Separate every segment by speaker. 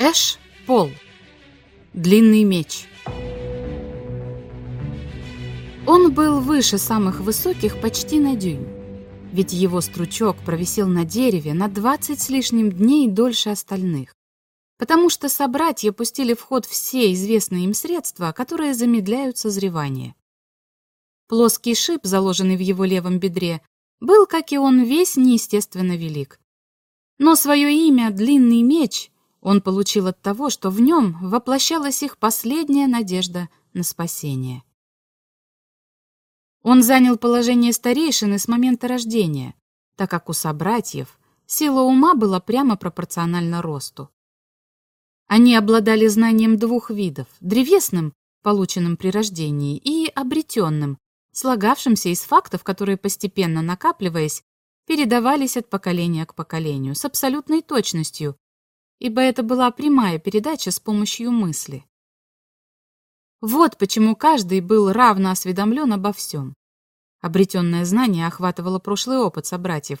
Speaker 1: Эш – пол. Длинный меч. Он был выше самых высоких почти на дюйм. Ведь его стручок провисел на дереве на 20 с лишним дней дольше остальных. Потому что собратья пустили в ход все известные им средства, которые замедляют созревание. Плоский шип, заложенный в его левом бедре, был, как и он, весь неестественно велик. Но свое имя «Длинный меч» он получил от того, что в нем воплощалась их последняя надежда на спасение. Он занял положение старейшины с момента рождения, так как у собратьев сила ума была прямо пропорциональна росту. Они обладали знанием двух видов – древесным, полученным при рождении, и обретенным, слагавшимся из фактов, которые, постепенно накапливаясь, передавались от поколения к поколению с абсолютной точностью, ибо это была прямая передача с помощью мысли. Вот почему каждый был равно осведомлен обо всем. Обретенное знание охватывало прошлый опыт собратьев,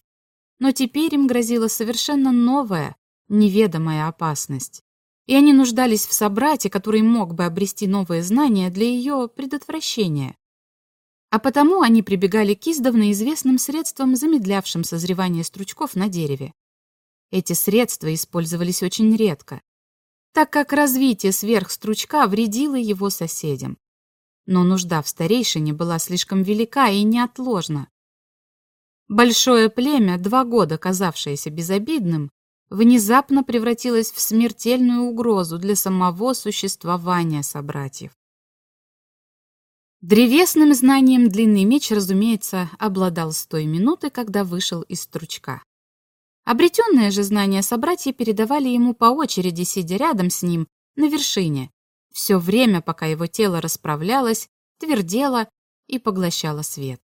Speaker 1: но теперь им грозила совершенно новая, неведомая опасность. И они нуждались в собрате, который мог бы обрести новые знания для ее предотвращения. А потому они прибегали к издавна известным средствам, замедлявшим созревание стручков на дереве. Эти средства использовались очень редко, так как развитие сверхстручка вредило его соседям. Но нужда в старейшине была слишком велика и неотложна. Большое племя, два года казавшееся безобидным, внезапно превратилось в смертельную угрозу для самого существования собратьев. Древесным знанием длинный меч, разумеется, обладал с той минуты, когда вышел из стручка. Обретенное же знания собратья передавали ему по очереди, сидя рядом с ним, на вершине, все время, пока его тело расправлялось, твердело и поглощало свет.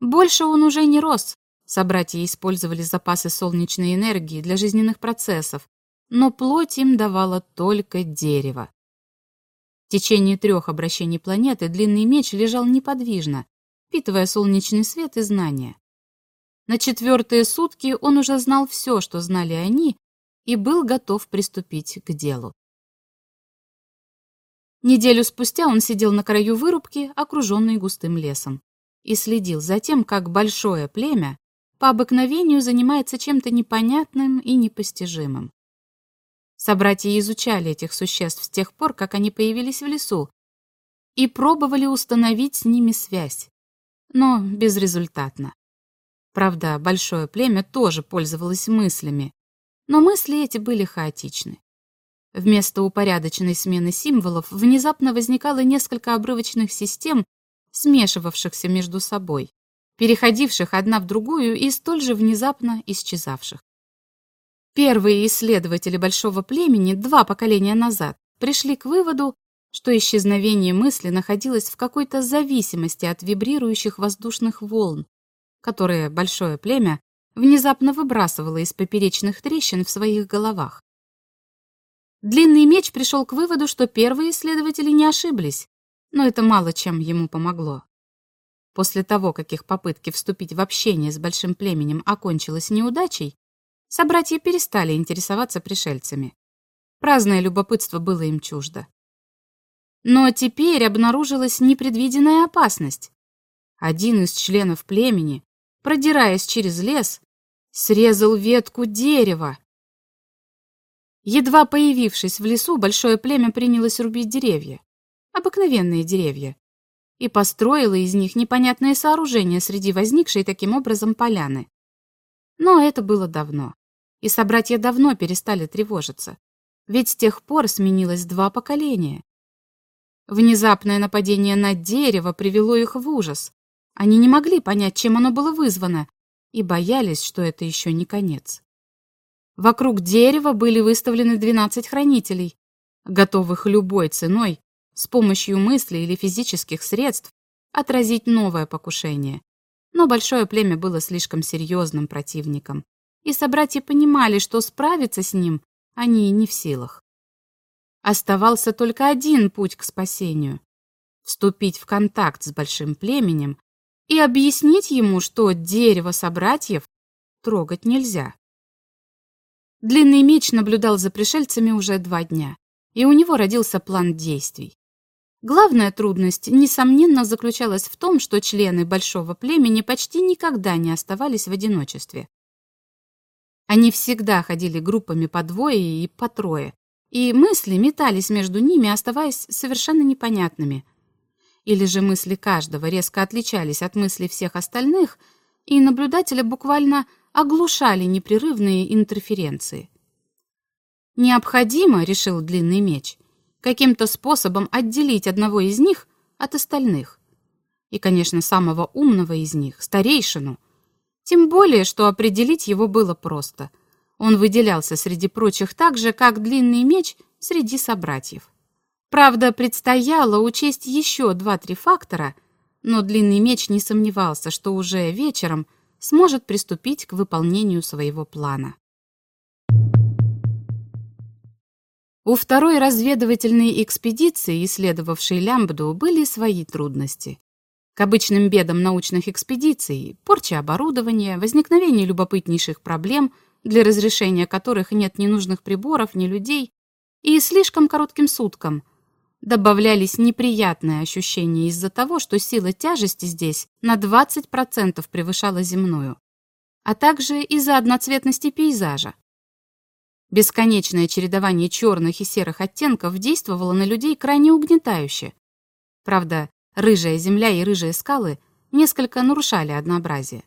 Speaker 1: Больше он уже не рос. Собратья использовали запасы солнечной энергии для жизненных процессов, но плоть им давала только дерево. В течение трех обращений планеты длинный меч лежал неподвижно, впитывая солнечный свет и знания. На четвертые сутки он уже знал все, что знали они, и был готов приступить к делу. Неделю спустя он сидел на краю вырубки, окруженный густым лесом, и следил за тем, как большое племя по обыкновению занимается чем-то непонятным и непостижимым. Собратья изучали этих существ с тех пор, как они появились в лесу, и пробовали установить с ними связь, но безрезультатно. Правда, большое племя тоже пользовалось мыслями, но мысли эти были хаотичны. Вместо упорядоченной смены символов внезапно возникало несколько обрывочных систем, смешивавшихся между собой, переходивших одна в другую и столь же внезапно исчезавших. Первые исследователи большого племени два поколения назад пришли к выводу, что исчезновение мысли находилось в какой-то зависимости от вибрирующих воздушных волн, которые большое племя внезапно выбрасывало из поперечных трещин в своих головах. Длинный меч пришел к выводу, что первые исследователи не ошиблись, но это мало чем ему помогло. После того, как их попытки вступить в общение с большим племенем окончилась неудачей, собратья перестали интересоваться пришельцами. Праздное любопытство было им чуждо. Но теперь обнаружилась непредвиденная опасность. Один из членов племени продираясь через лес, срезал ветку дерева. Едва появившись в лесу, большое племя принялось рубить деревья, обыкновенные деревья, и построило из них непонятное сооружение среди возникшей таким образом поляны. Но это было давно, и собратья давно перестали тревожиться, ведь с тех пор сменилось два поколения. Внезапное нападение на дерево привело их в ужас, они не могли понять, чем оно было вызвано, и боялись, что это еще не конец. Вокруг дерева были выставлены 12 хранителей, готовых любой ценой, с помощью мысли или физических средств, отразить новое покушение. Но большое племя было слишком серьезным противником, и собратья понимали, что справиться с ним они не в силах. Оставался только один путь к спасению — вступить в контакт с большим племенем и объяснить ему, что дерево собратьев трогать нельзя. Длинный меч наблюдал за пришельцами уже два дня, и у него родился план действий. Главная трудность, несомненно, заключалась в том, что члены большого племени почти никогда не оставались в одиночестве. Они всегда ходили группами по двое и по трое, и мысли метались между ними, оставаясь совершенно непонятными, или же мысли каждого резко отличались от мыслей всех остальных, и наблюдателя буквально оглушали непрерывные интерференции. «Необходимо, — решил длинный меч, — каким-то способом отделить одного из них от остальных. И, конечно, самого умного из них, старейшину. Тем более, что определить его было просто. Он выделялся среди прочих так же, как длинный меч среди собратьев. Правда, предстояло учесть еще два-три фактора, но длинный меч не сомневался, что уже вечером сможет приступить к выполнению своего плана. У второй разведывательной экспедиции, исследовавшей Лямбду, были свои трудности. К обычным бедам научных экспедиций – порча оборудования, возникновение любопытнейших проблем, для разрешения которых нет ни нужных приборов, ни людей, и слишком коротким суткам – добавлялись неприятные ощущения из-за того, что сила тяжести здесь на 20% превышала земную, а также из-за одноцветности пейзажа. Бесконечное чередование черных и серых оттенков действовало на людей крайне угнетающе. Правда, рыжая земля и рыжие скалы несколько нарушали однообразие.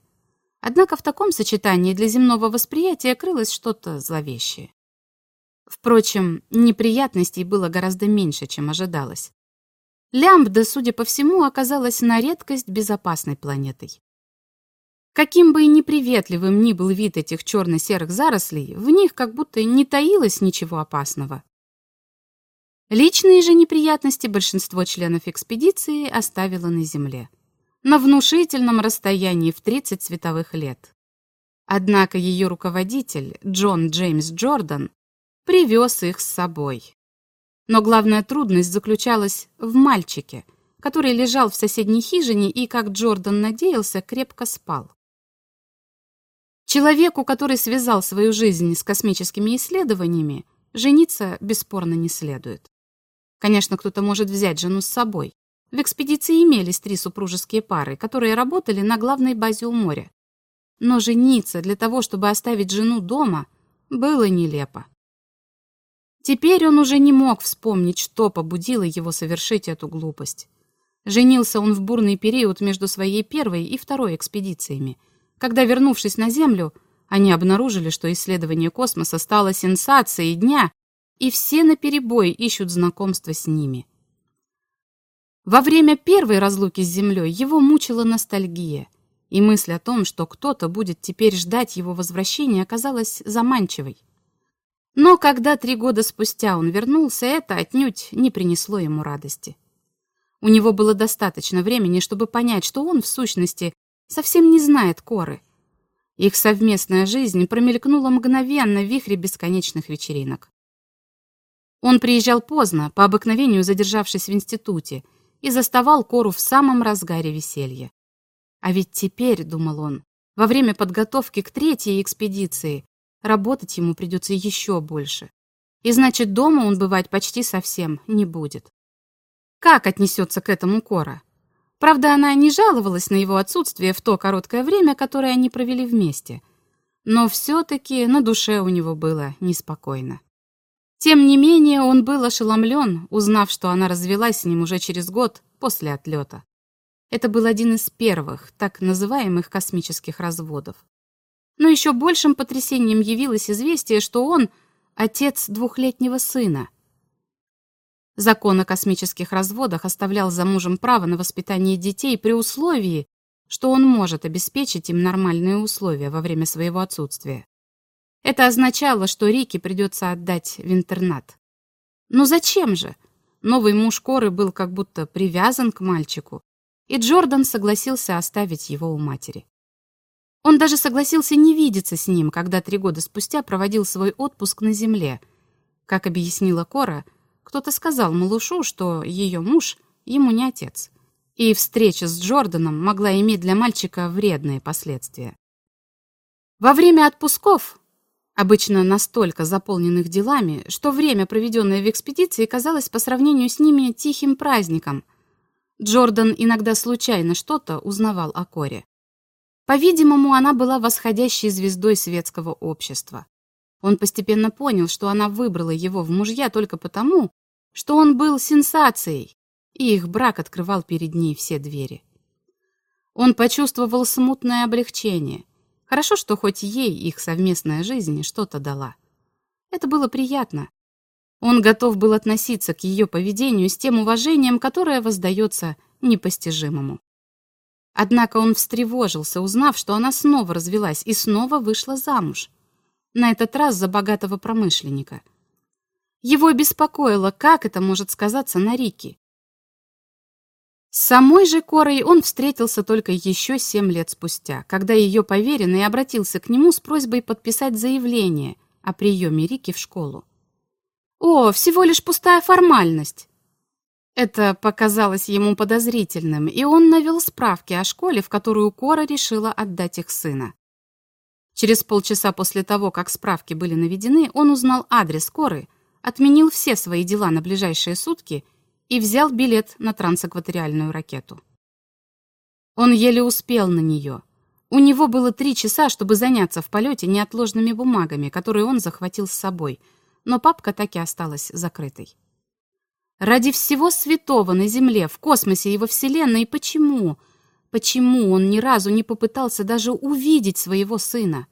Speaker 1: Однако в таком сочетании для земного восприятия крылось что-то зловещее. Впрочем, неприятностей было гораздо меньше, чем ожидалось. Лямбда, судя по всему, оказалась на редкость безопасной планетой. Каким бы и неприветливым ни был вид этих черно-серых зарослей, в них как будто не таилось ничего опасного. Личные же неприятности большинство членов экспедиции оставило на Земле, на внушительном расстоянии в 30 световых лет. Однако ее руководитель, Джон Джеймс Джордан, привез их с собой. Но главная трудность заключалась в мальчике, который лежал в соседней хижине и, как Джордан надеялся, крепко спал. Человеку, который связал свою жизнь с космическими исследованиями, жениться бесспорно не следует. Конечно, кто-то может взять жену с собой. В экспедиции имелись три супружеские пары, которые работали на главной базе у моря. Но жениться для того, чтобы оставить жену дома, было нелепо. Теперь он уже не мог вспомнить, что побудило его совершить эту глупость. Женился он в бурный период между своей первой и второй экспедициями, когда, вернувшись на Землю, они обнаружили, что исследование космоса стало сенсацией дня, и все наперебой ищут знакомства с ними. Во время первой разлуки с Землей его мучила ностальгия, и мысль о том, что кто-то будет теперь ждать его возвращения, оказалась заманчивой. Но когда три года спустя он вернулся, это отнюдь не принесло ему радости. У него было достаточно времени, чтобы понять, что он, в сущности, совсем не знает Коры. Их совместная жизнь промелькнула мгновенно в вихре бесконечных вечеринок. Он приезжал поздно, по обыкновению задержавшись в институте, и заставал Кору в самом разгаре веселья. А ведь теперь, думал он, во время подготовки к третьей экспедиции Работать ему придется еще больше. И значит, дома он бывать почти совсем не будет. Как отнесется к этому Кора? Правда, она не жаловалась на его отсутствие в то короткое время, которое они провели вместе. Но все-таки на душе у него было неспокойно. Тем не менее, он был ошеломлен, узнав, что она развелась с ним уже через год после отлета. Это был один из первых, так называемых, космических разводов. Но еще большим потрясением явилось известие, что он — отец двухлетнего сына. Закон о космических разводах оставлял за мужем право на воспитание детей при условии, что он может обеспечить им нормальные условия во время своего отсутствия. Это означало, что Рике придется отдать в интернат. Но зачем же? Новый муж Коры был как будто привязан к мальчику, и Джордан согласился оставить его у матери. Он даже согласился не видеться с ним, когда три года спустя проводил свой отпуск на земле. Как объяснила Кора, кто-то сказал малышу, что ее муж ему не отец. И встреча с Джорданом могла иметь для мальчика вредные последствия. Во время отпусков, обычно настолько заполненных делами, что время, проведенное в экспедиции, казалось по сравнению с ними тихим праздником, Джордан иногда случайно что-то узнавал о Коре. По-видимому, она была восходящей звездой светского общества. Он постепенно понял, что она выбрала его в мужья только потому, что он был сенсацией, и их брак открывал перед ней все двери. Он почувствовал смутное облегчение. Хорошо, что хоть ей их совместная жизнь что-то дала. Это было приятно. Он готов был относиться к ее поведению с тем уважением, которое воздается непостижимому. Однако он встревожился, узнав, что она снова развелась и снова вышла замуж. На этот раз за богатого промышленника. Его беспокоило, как это может сказаться на Рике. С самой же Корой он встретился только еще семь лет спустя, когда ее поверенный обратился к нему с просьбой подписать заявление о приеме Рики в школу. «О, всего лишь пустая формальность!» Это показалось ему подозрительным, и он навел справки о школе, в которую Кора решила отдать их сына. Через полчаса после того, как справки были наведены, он узнал адрес Коры, отменил все свои дела на ближайшие сутки и взял билет на трансэкваториальную ракету. Он еле успел на нее. У него было три часа, чтобы заняться в полете неотложными бумагами, которые он захватил с собой, но папка так и осталась закрытой. Ради всего святого на Земле, в космосе и во Вселенной почему? Почему он ни разу не попытался даже увидеть своего сына?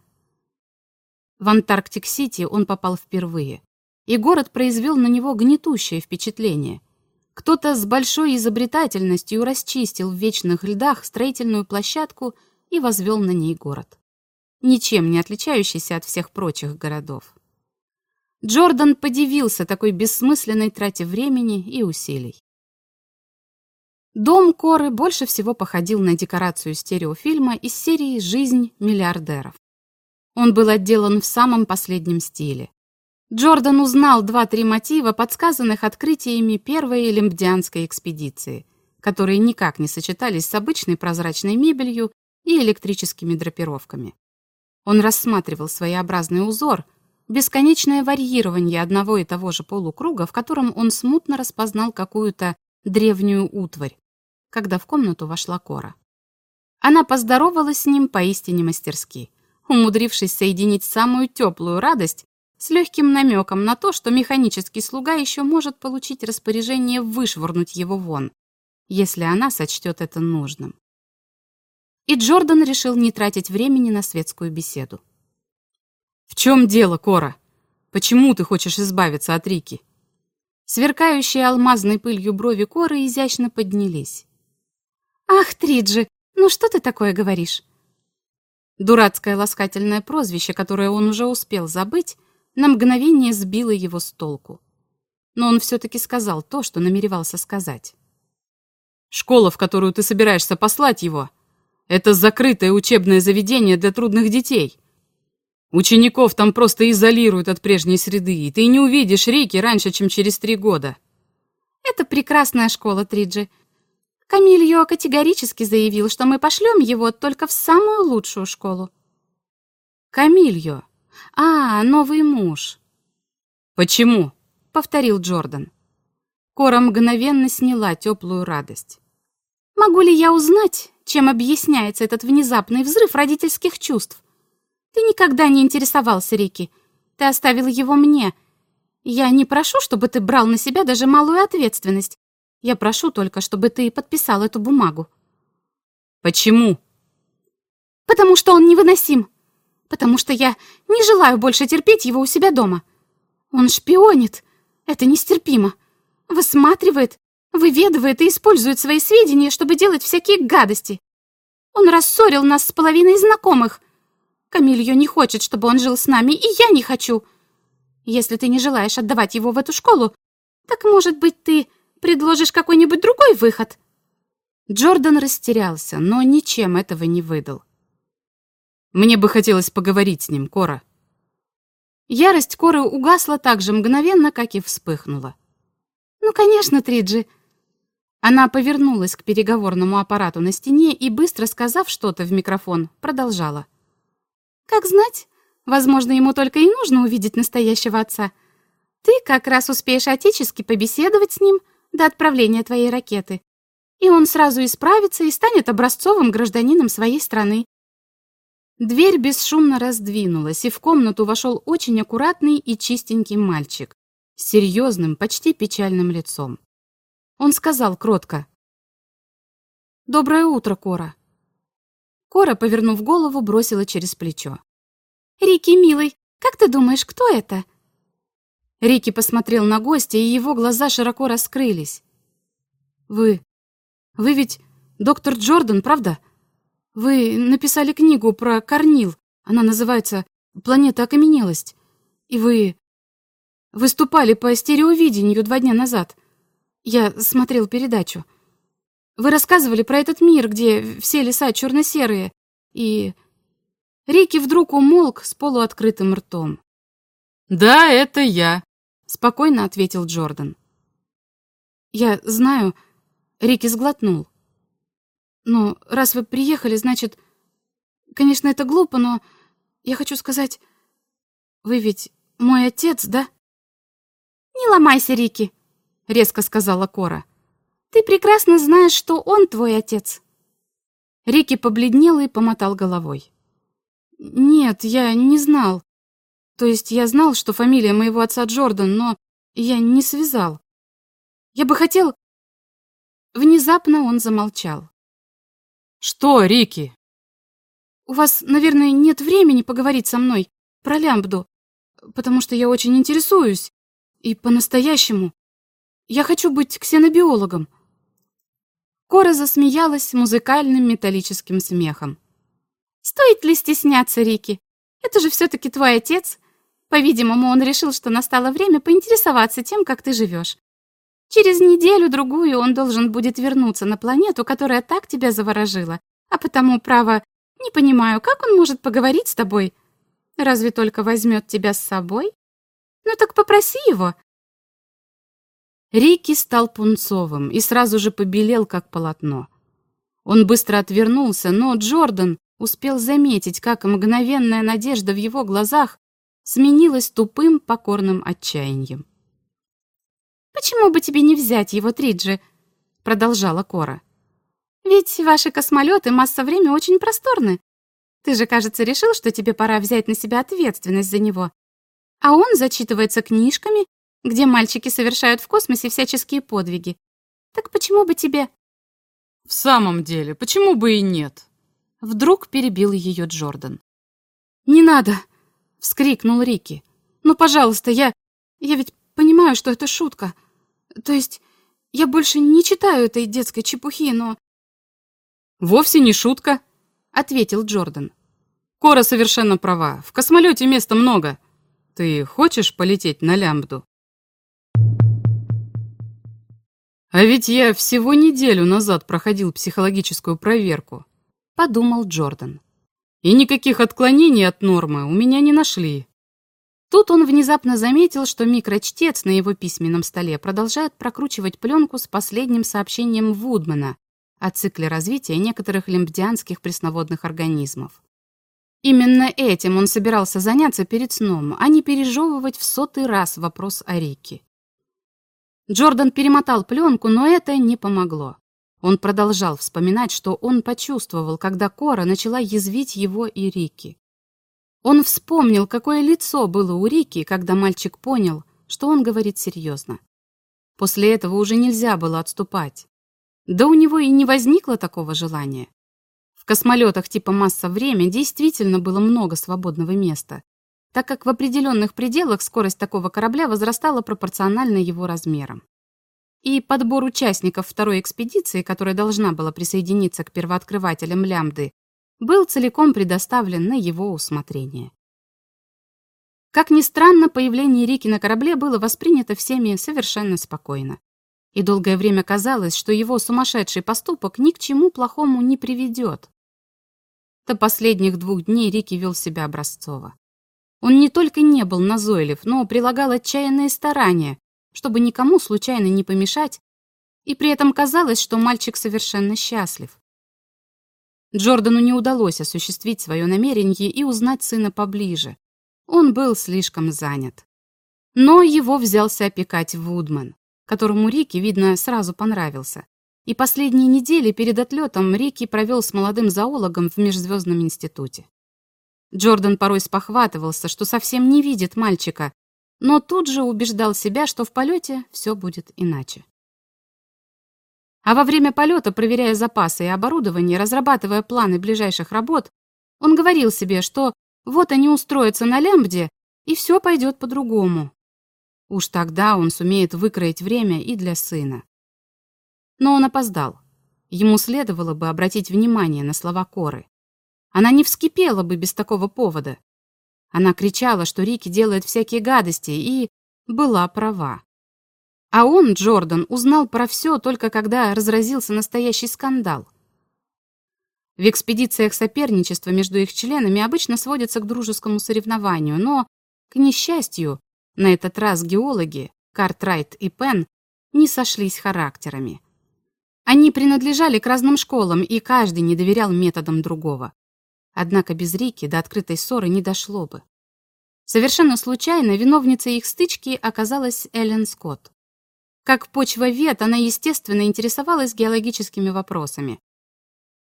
Speaker 1: В Антарктик-Сити он попал впервые, и город произвел на него гнетущее впечатление. Кто-то с большой изобретательностью расчистил в вечных льдах строительную площадку и возвел на ней город, ничем не отличающийся от всех прочих городов. Джордан подивился такой бессмысленной трате времени и усилий. Дом Коры больше всего походил на декорацию стереофильма из серии «Жизнь миллиардеров». Он был отделан в самом последнем стиле. Джордан узнал два-три мотива, подсказанных открытиями первой лимбдианской экспедиции, которые никак не сочетались с обычной прозрачной мебелью и электрическими драпировками. Он рассматривал своеобразный узор, бесконечное варьирование одного и того же полукруга, в котором он смутно распознал какую-то древнюю утварь, когда в комнату вошла Кора. Она поздоровалась с ним поистине мастерски, умудрившись соединить самую теплую радость с легким намеком на то, что механический слуга еще может получить распоряжение вышвырнуть его вон, если она сочтет это нужным. И Джордан решил не тратить времени на светскую беседу. «В чем дело, Кора? Почему ты хочешь избавиться от Рики?» Сверкающие алмазной пылью брови Коры изящно поднялись. «Ах, Триджи, ну что ты такое говоришь?» Дурацкое ласкательное прозвище, которое он уже успел забыть, на мгновение сбило его с толку. Но он все-таки сказал то, что намеревался сказать. «Школа, в которую ты собираешься послать его, это закрытое учебное заведение для трудных детей. Учеников там просто изолируют от прежней среды, и ты не увидишь Рики раньше, чем через три года». «Это прекрасная школа, Триджи. Камильо категорически заявил, что мы пошлем его только в самую лучшую школу». «Камильо? А, новый муж». «Почему?» — повторил Джордан. Кора мгновенно сняла теплую радость. «Могу ли я узнать, чем объясняется этот внезапный взрыв родительских чувств?» Ты никогда не интересовался, Рики. Ты оставил его мне. Я не прошу, чтобы ты брал на себя даже малую ответственность. Я прошу только, чтобы ты подписал эту бумагу». «Почему?» «Потому что он невыносим. Потому что я не желаю больше терпеть его у себя дома. Он шпионит. Это нестерпимо. Высматривает, выведывает и использует свои сведения, чтобы делать всякие гадости. Он рассорил нас с половиной знакомых, Камильо не хочет, чтобы он жил с нами, и я не хочу. Если ты не желаешь отдавать его в эту школу, так, может быть, ты предложишь какой-нибудь другой выход?» Джордан растерялся, но ничем этого не выдал. «Мне бы хотелось поговорить с ним, Кора». Ярость Коры угасла так же мгновенно, как и вспыхнула. «Ну, конечно, Триджи». Она повернулась к переговорному аппарату на стене и, быстро сказав что-то в микрофон, продолжала. Как знать, возможно, ему только и нужно увидеть настоящего отца. Ты как раз успеешь отечески побеседовать с ним до отправления твоей ракеты. И он сразу исправится и станет образцовым гражданином своей страны. Дверь бесшумно раздвинулась, и в комнату вошел очень аккуратный и чистенький мальчик с серьезным, почти печальным лицом. Он сказал кротко. «Доброе утро, Кора. Кора, повернув голову, бросила через плечо. «Рики, милый, как ты думаешь, кто это?» Рики посмотрел на гостя, и его глаза широко раскрылись. «Вы... вы ведь доктор Джордан, правда? Вы написали книгу про Корнил. Она называется «Планета окаменелость». И вы... выступали по стереовидению два дня назад. Я смотрел передачу. Вы рассказывали про этот мир, где все леса черно-серые, и...» Рики вдруг умолк с полуоткрытым ртом.
Speaker 2: «Да, это я», —
Speaker 1: спокойно ответил Джордан. «Я знаю...» — Рики сглотнул. «Но раз вы приехали, значит... Конечно, это глупо, но я хочу сказать... Вы ведь мой отец, да?» «Не ломайся, Рики», — резко сказала Кора. Ты прекрасно знаешь, что он твой отец. Рики побледнел и помотал головой. Нет, я не знал. То есть я знал, что фамилия моего отца Джордан, но я не связал. Я бы хотел... Внезапно он замолчал.
Speaker 2: «Что, Рики?»
Speaker 1: «У вас, наверное, нет времени поговорить со мной про лямбду, потому что я очень интересуюсь. И по-настоящему. Я хочу быть ксенобиологом. Кора засмеялась музыкальным металлическим смехом. «Стоит ли стесняться, Рики? Это же все-таки твой отец. По-видимому, он решил, что настало время поинтересоваться тем, как ты живешь. Через неделю-другую он должен будет вернуться на планету, которая так тебя заворожила. А потому, право, не понимаю, как он может поговорить с тобой? Разве только возьмет тебя с собой? Ну так попроси его. Рики стал пунцовым и сразу же побелел, как полотно. Он быстро отвернулся, но Джордан успел заметить, как мгновенная надежда в его глазах сменилась тупым покорным отчаянием. «Почему бы тебе не взять его, Триджи?» — продолжала Кора. «Ведь ваши космолеты масса время очень просторны. Ты же, кажется, решил, что тебе пора взять на себя ответственность за него. А он зачитывается книжками где мальчики совершают в космосе всяческие подвиги. Так почему бы тебе...»
Speaker 2: «В самом деле, почему бы и нет?»
Speaker 1: Вдруг перебил ее Джордан. «Не надо!» — вскрикнул Рики. «Ну, пожалуйста, я... Я ведь понимаю, что это шутка. То есть, я больше не читаю этой детской чепухи, но...»
Speaker 2: «Вовсе не шутка», — ответил Джордан. «Кора совершенно права. В космолете места много. Ты хочешь полететь на Лямбду?» А ведь я всего неделю назад проходил психологическую проверку, подумал Джордан. И никаких отклонений от нормы у меня не нашли.
Speaker 1: Тут он внезапно заметил, что микрочтец на его письменном столе продолжает прокручивать пленку с последним сообщением Вудмана о цикле развития некоторых лимбдианских пресноводных организмов. Именно этим он собирался заняться перед сном, а не пережевывать в сотый раз вопрос о реке. Джордан перемотал пленку, но это не помогло. Он продолжал вспоминать, что он почувствовал, когда Кора начала язвить его и Рики. Он вспомнил, какое лицо было у Рики, когда мальчик понял, что он говорит серьезно. После этого уже нельзя было отступать. Да у него и не возникло такого желания. В космолетах типа «Масса-время» действительно было много свободного места так как в определенных пределах скорость такого корабля возрастала пропорционально его размерам. И подбор участников второй экспедиции, которая должна была присоединиться к первооткрывателям Лямды, был целиком предоставлен на его усмотрение. Как ни странно, появление Рики на корабле было воспринято всеми совершенно спокойно. И долгое время казалось, что его сумасшедший поступок ни к чему плохому не приведет. До последних двух дней Рики вел себя образцово. Он не только не был назойлив, но прилагал отчаянные старания, чтобы никому случайно не помешать, и при этом казалось, что мальчик совершенно счастлив. Джордану не удалось осуществить свое намерение и узнать сына поближе. Он был слишком занят. Но его взялся опекать Вудман, которому Рики, видно, сразу понравился. И последние недели перед отлетом Рики провел с молодым зоологом в Межзвездном институте. Джордан порой спохватывался, что совсем не видит мальчика, но тут же убеждал себя, что в полете все будет иначе. А во время полета, проверяя запасы и оборудование, разрабатывая планы ближайших работ, он говорил себе, что вот они устроятся на Лямбде, и все пойдет по-другому. Уж тогда он сумеет выкроить время и для сына. Но он опоздал. Ему следовало бы обратить внимание на слова Коры. Она не вскипела бы без такого повода. Она кричала, что Рики делает всякие гадости, и была права. А он, Джордан, узнал про все только когда разразился настоящий скандал. В экспедициях соперничество между их членами обычно сводится к дружескому соревнованию, но, к несчастью, на этот раз геологи, Картрайт и Пен, не сошлись характерами. Они принадлежали к разным школам, и каждый не доверял методам другого. Однако без Рики до открытой ссоры не дошло бы. Совершенно случайно виновницей их стычки оказалась Эллен Скотт. Как почвовед, она, естественно, интересовалась геологическими вопросами.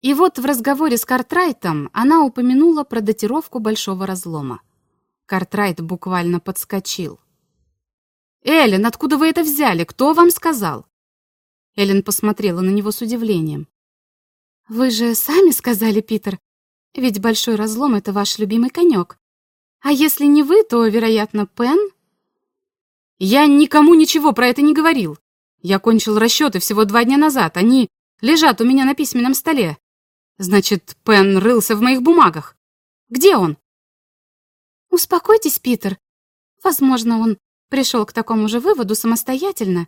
Speaker 1: И вот в разговоре с Картрайтом она упомянула про датировку большого разлома. Картрайт буквально подскочил. «Эллен, откуда вы это взяли? Кто вам сказал?» Эллен посмотрела на него с удивлением. «Вы же сами сказали, Питер, ведь большой разлом — это ваш любимый конек. А если не вы, то, вероятно, Пен...» «Я никому ничего про это не говорил. Я кончил расчеты всего два дня назад. Они лежат у меня на письменном столе. Значит, Пен рылся в моих бумагах. Где он?» «Успокойтесь, Питер. Возможно, он пришел к такому же выводу самостоятельно.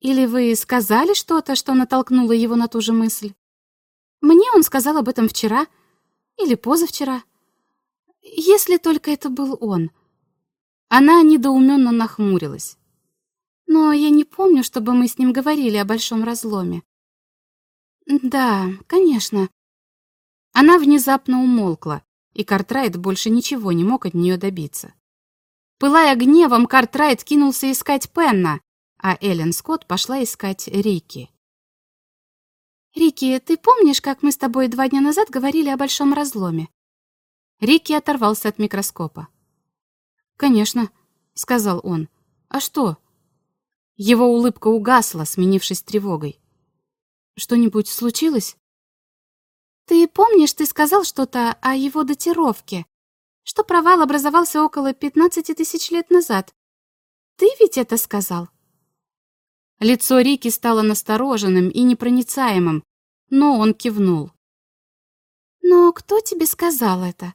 Speaker 1: Или вы сказали что-то, что натолкнуло его на ту же мысль? Мне он сказал об этом вчера, — или позавчера. Если только это был он. Она недоуменно нахмурилась. Но я не помню, чтобы мы с ним говорили о большом разломе. Да, конечно. Она внезапно умолкла, и Картрайт больше ничего не мог от нее добиться. Пылая гневом, Картрайт кинулся искать Пенна, а Эллен Скотт пошла искать Рики. «Рики, ты помнишь, как мы с тобой два дня назад говорили о большом разломе?» Рики оторвался от микроскопа. «Конечно», — сказал он. «А что?» Его улыбка угасла, сменившись тревогой. «Что-нибудь случилось?» «Ты помнишь, ты сказал что-то о его датировке, что провал образовался около 15 тысяч лет назад. Ты ведь это сказал?» Лицо Рики стало настороженным и непроницаемым, но он кивнул. «Но кто тебе сказал это?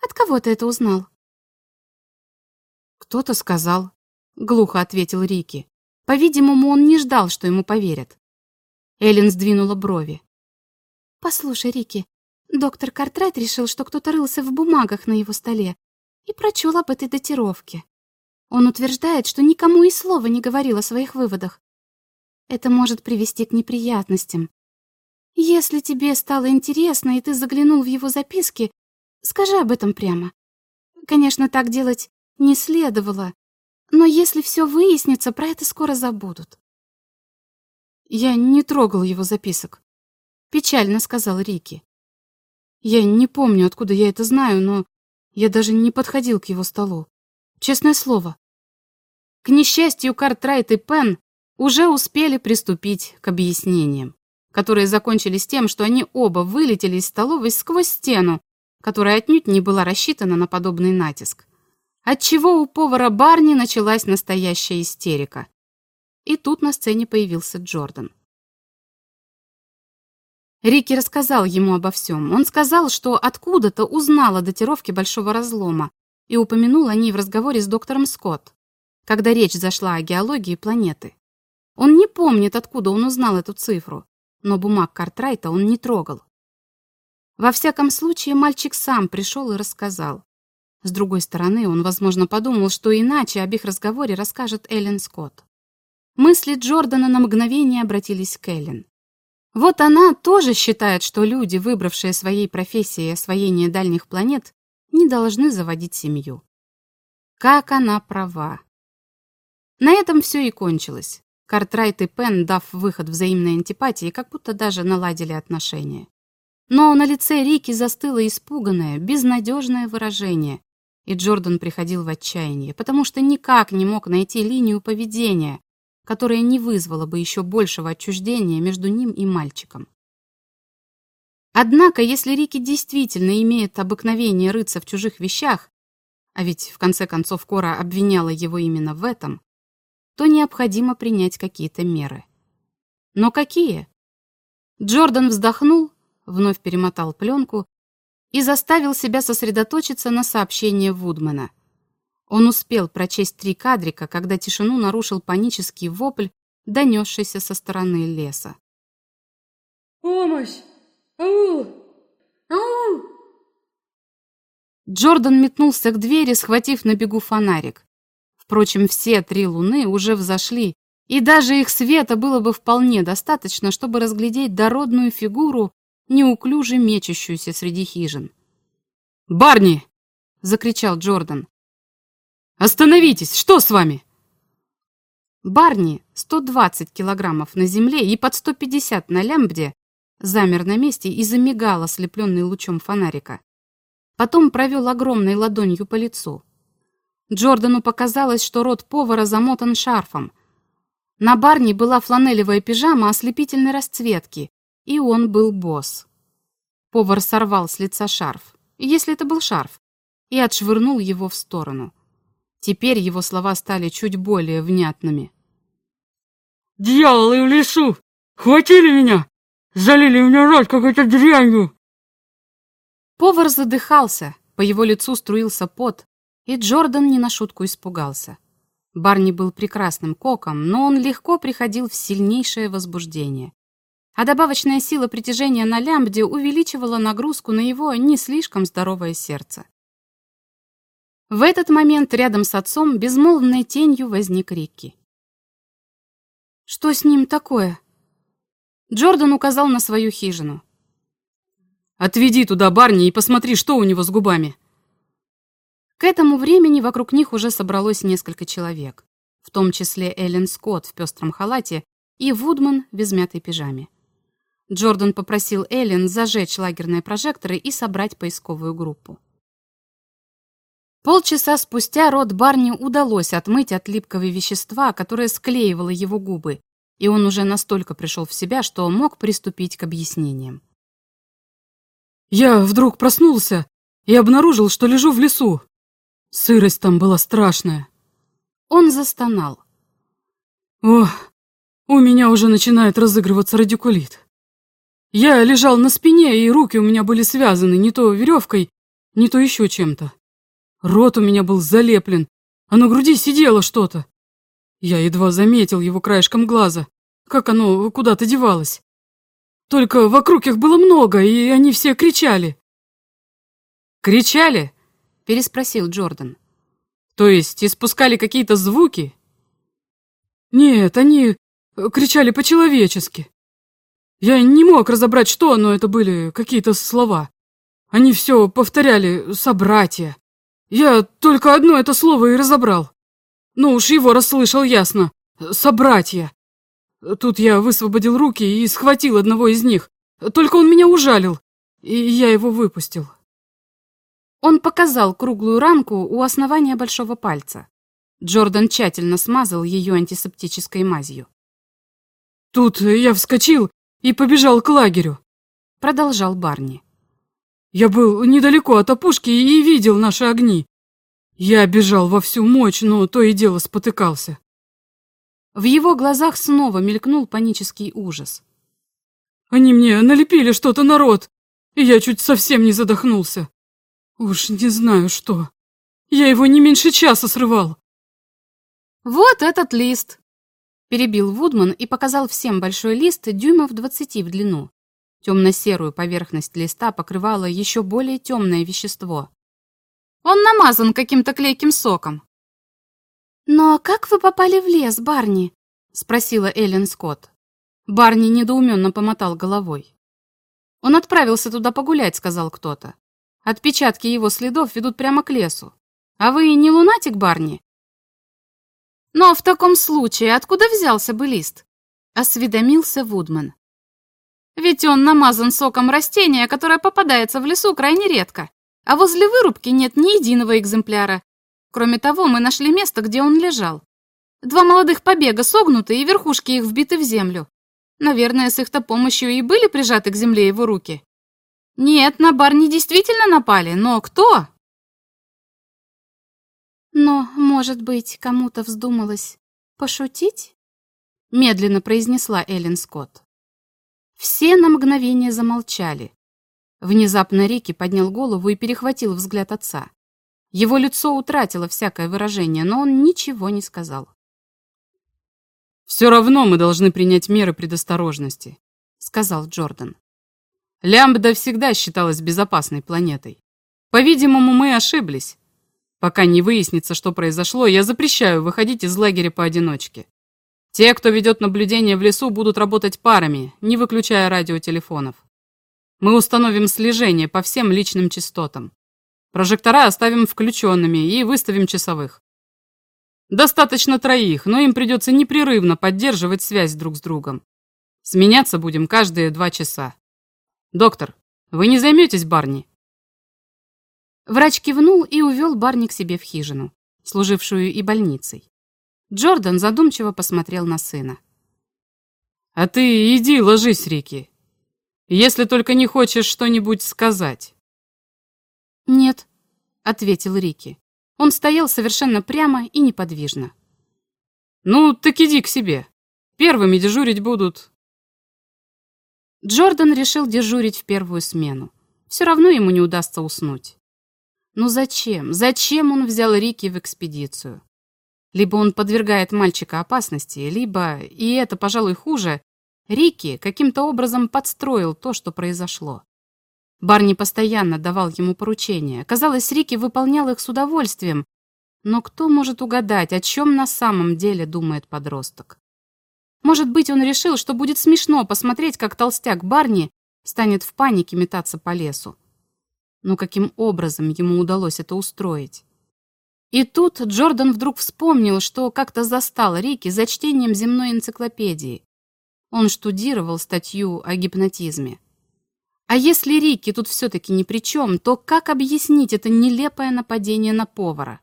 Speaker 1: От кого ты это узнал?» «Кто-то сказал», — глухо ответил Рики. По-видимому, он не ждал, что ему поверят. Эллен сдвинула брови. «Послушай, Рики, доктор Картрет решил, что кто-то рылся в бумагах на его столе и прочел об этой датировке. Он утверждает, что никому и слова не говорил о своих выводах. Это может привести к неприятностям. Если тебе стало интересно, и ты заглянул в его записки, скажи об этом прямо. Конечно, так делать не следовало, но если все выяснится, про это скоро забудут. Я не трогал его записок. Печально сказал Рики. Я не помню, откуда я это знаю, но я даже не подходил к его столу. Честное слово. К несчастью, Картрайт и Пен уже успели приступить к объяснениям, которые закончились тем, что они оба вылетели из столовой сквозь стену, которая отнюдь не была рассчитана на подобный натиск. Отчего у повара Барни началась настоящая истерика. И тут на сцене появился Джордан. Рики рассказал ему обо всем. Он сказал, что откуда-то узнал о датировке Большого Разлома и упомянул о ней в разговоре с доктором Скотт, когда речь зашла о геологии планеты. Он не помнит, откуда он узнал эту цифру, но бумаг Картрайта он не трогал. Во всяком случае, мальчик сам пришел и рассказал. С другой стороны, он, возможно, подумал, что иначе об их разговоре расскажет Эллен Скотт. Мысли Джордана на мгновение обратились к Эллен. Вот она тоже считает, что люди, выбравшие своей профессией освоение дальних планет, не должны заводить семью. Как она права. На этом все и кончилось. Картрайт и Пен, дав выход взаимной антипатии, как будто даже наладили отношения. Но на лице Рики застыло испуганное, безнадежное выражение, и Джордан приходил в отчаяние, потому что никак не мог найти линию поведения, которая не вызвала бы еще большего отчуждения между ним и мальчиком. Однако, если Рики действительно имеет обыкновение рыться в чужих вещах, а ведь в конце концов Кора обвиняла его именно в этом, то необходимо принять какие-то меры. Но какие? Джордан вздохнул, вновь перемотал пленку и заставил себя сосредоточиться на сообщении Вудмана. Он успел прочесть три кадрика, когда тишину нарушил панический вопль, донесшийся со стороны леса.
Speaker 3: «Помощь! Ау! Ау!»
Speaker 1: Джордан метнулся к двери, схватив на бегу фонарик. Впрочем, все три луны уже взошли, и даже их света было бы вполне достаточно, чтобы разглядеть дородную фигуру, неуклюже мечущуюся среди хижин.
Speaker 2: «Барни!»
Speaker 1: — закричал Джордан.
Speaker 2: «Остановитесь! Что с вами?»
Speaker 1: Барни, 120 килограммов на земле и под 150 на лямбде, замер на месте и замигал, ослепленный лучом фонарика. Потом провел огромной ладонью по лицу. Джордану показалось, что рот повара замотан шарфом. На барне была фланелевая пижама ослепительной расцветки, и он был босс. Повар сорвал с лица шарф, если это был шарф, и отшвырнул его в сторону. Теперь его слова стали чуть более внятными.
Speaker 3: «Дьяволы в лесу! Хватили меня! Залили мне рот какой-то дрянью!»
Speaker 1: Повар задыхался, по его лицу струился пот, и Джордан не на шутку испугался. Барни был прекрасным коком, но он легко приходил в сильнейшее возбуждение. А добавочная сила притяжения на лямбде увеличивала нагрузку на его не слишком здоровое сердце. В этот момент рядом с отцом безмолвной тенью возник Рикки. «Что с ним такое?» Джордан указал на свою хижину.
Speaker 2: «Отведи туда Барни и посмотри, что у него с губами.
Speaker 1: К этому времени вокруг них уже собралось несколько человек, в том числе Эллен Скотт в пестром халате и Вудман в измятой пижаме. Джордан попросил Эллен зажечь лагерные прожекторы и собрать поисковую группу. Полчаса спустя рот Барни удалось отмыть от липкого вещества, которое склеивало его губы, и он уже настолько пришел в себя, что мог приступить к объяснениям.
Speaker 2: «Я вдруг проснулся и обнаружил, что лежу в лесу», Сырость там была страшная.
Speaker 1: Он застонал.
Speaker 2: Ох, у меня уже начинает разыгрываться радикулит. Я лежал на спине, и руки у меня были связаны не то веревкой, не то еще чем-то. Рот у меня был залеплен, а на груди сидело что-то. Я едва заметил его краешком глаза, как оно куда-то девалось. Только вокруг их было много, и они все кричали.
Speaker 1: «Кричали?» переспросил Джордан.
Speaker 2: То есть испускали какие-то звуки? Нет, они э, кричали по-человечески. Я не мог разобрать, что, но это были какие-то слова. Они все повторяли «собратья». Я только одно это слово и разобрал. Ну уж его расслышал ясно. «Собратья». Тут я высвободил руки и схватил одного из них. Только он меня ужалил, и я его выпустил.
Speaker 1: Он показал круглую ранку у основания большого пальца. Джордан тщательно смазал ее антисептической мазью.
Speaker 2: «Тут я вскочил и побежал к лагерю», — продолжал Барни. «Я был недалеко от опушки и видел наши огни. Я бежал во всю мочь, но то и дело спотыкался».
Speaker 1: В его глазах снова мелькнул панический ужас.
Speaker 2: «Они мне налепили что-то на рот, и я чуть совсем не задохнулся. Уж не знаю что. Я его не меньше часа срывал.
Speaker 1: Вот этот лист. Перебил Вудман и показал всем большой лист дюймов двадцати в длину. Темно-серую поверхность листа покрывало еще более темное вещество. Он намазан каким-то клейким соком. «Но как вы попали в лес, Барни?» — спросила Эллен Скотт. Барни недоуменно помотал головой. «Он отправился туда погулять», — сказал кто-то. Отпечатки его следов ведут прямо к лесу. А вы не лунатик, Барни?» «Но в таком случае откуда взялся бы лист?» — осведомился Вудман. «Ведь он намазан соком растения, которое попадается в лесу крайне редко, а возле вырубки нет ни единого экземпляра. Кроме того, мы нашли место, где он лежал. Два молодых побега согнуты и верхушки их вбиты в землю. Наверное, с их-то помощью и были прижаты к земле его руки». «Нет, на Барни действительно напали, но кто?» «Но, может быть, кому-то вздумалось пошутить?» Медленно произнесла Эллен Скотт. Все на мгновение замолчали. Внезапно Рики поднял голову и перехватил взгляд отца. Его лицо утратило всякое выражение, но он ничего не сказал.
Speaker 2: «Все равно мы должны принять меры предосторожности», — сказал Джордан. Лямбда всегда считалась безопасной планетой. По-видимому, мы ошиблись. Пока не выяснится, что произошло, я запрещаю выходить из лагеря поодиночке. Те, кто ведет наблюдение в лесу, будут работать парами, не выключая радиотелефонов. Мы установим слежение по всем личным частотам. Прожектора оставим включенными и выставим часовых. Достаточно троих, но им придется непрерывно поддерживать связь друг с другом. Сменяться будем каждые два часа. «Доктор, вы не займетесь Барни?»
Speaker 1: Врач кивнул и увел Барни к себе в хижину, служившую и больницей. Джордан задумчиво посмотрел на сына.
Speaker 2: «А ты иди ложись, Рики, если только не хочешь что-нибудь сказать».
Speaker 1: «Нет», — ответил Рики. Он стоял совершенно прямо и неподвижно.
Speaker 2: «Ну, так иди к себе. Первыми дежурить будут
Speaker 1: Джордан решил дежурить в первую смену. Все равно ему не удастся уснуть. Но зачем? Зачем он взял Рики в экспедицию? Либо он подвергает мальчика опасности, либо, и это, пожалуй, хуже, Рики каким-то образом подстроил то, что произошло. Барни постоянно давал ему поручения. Казалось, Рики выполнял их с удовольствием. Но кто может угадать, о чем на самом деле думает подросток? Может быть, он решил, что будет смешно посмотреть, как толстяк Барни станет в панике метаться по лесу. Но каким образом ему удалось это устроить? И тут Джордан вдруг вспомнил, что как-то застал Рики за чтением земной энциклопедии. Он штудировал статью о гипнотизме. А если Рики тут все-таки ни при чем, то как объяснить это нелепое нападение на повара?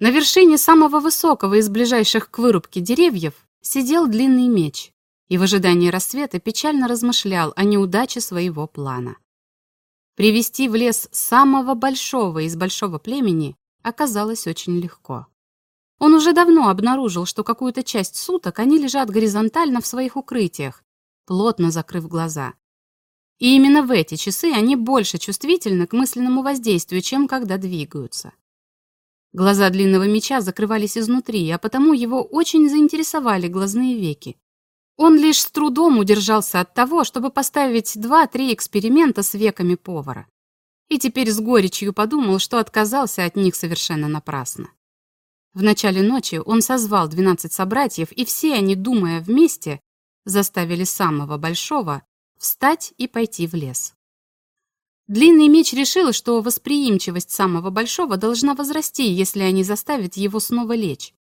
Speaker 1: На вершине самого высокого из ближайших к вырубке деревьев сидел длинный меч и в ожидании рассвета печально размышлял о неудаче своего плана. Привести в лес самого большого из большого племени оказалось очень легко. Он уже давно обнаружил, что какую-то часть суток они лежат горизонтально в своих укрытиях, плотно закрыв глаза. И именно в эти часы они больше чувствительны к мысленному воздействию, чем когда двигаются. Глаза длинного меча закрывались изнутри, а потому его очень заинтересовали глазные веки. Он лишь с трудом удержался от того, чтобы поставить два-три эксперимента с веками повара. И теперь с горечью подумал, что отказался от них совершенно напрасно. В начале ночи он созвал 12 собратьев, и все они, думая вместе, заставили самого большого встать и пойти в лес. Длинный меч решил, что восприимчивость самого большого должна возрасти, если они заставят его снова лечь.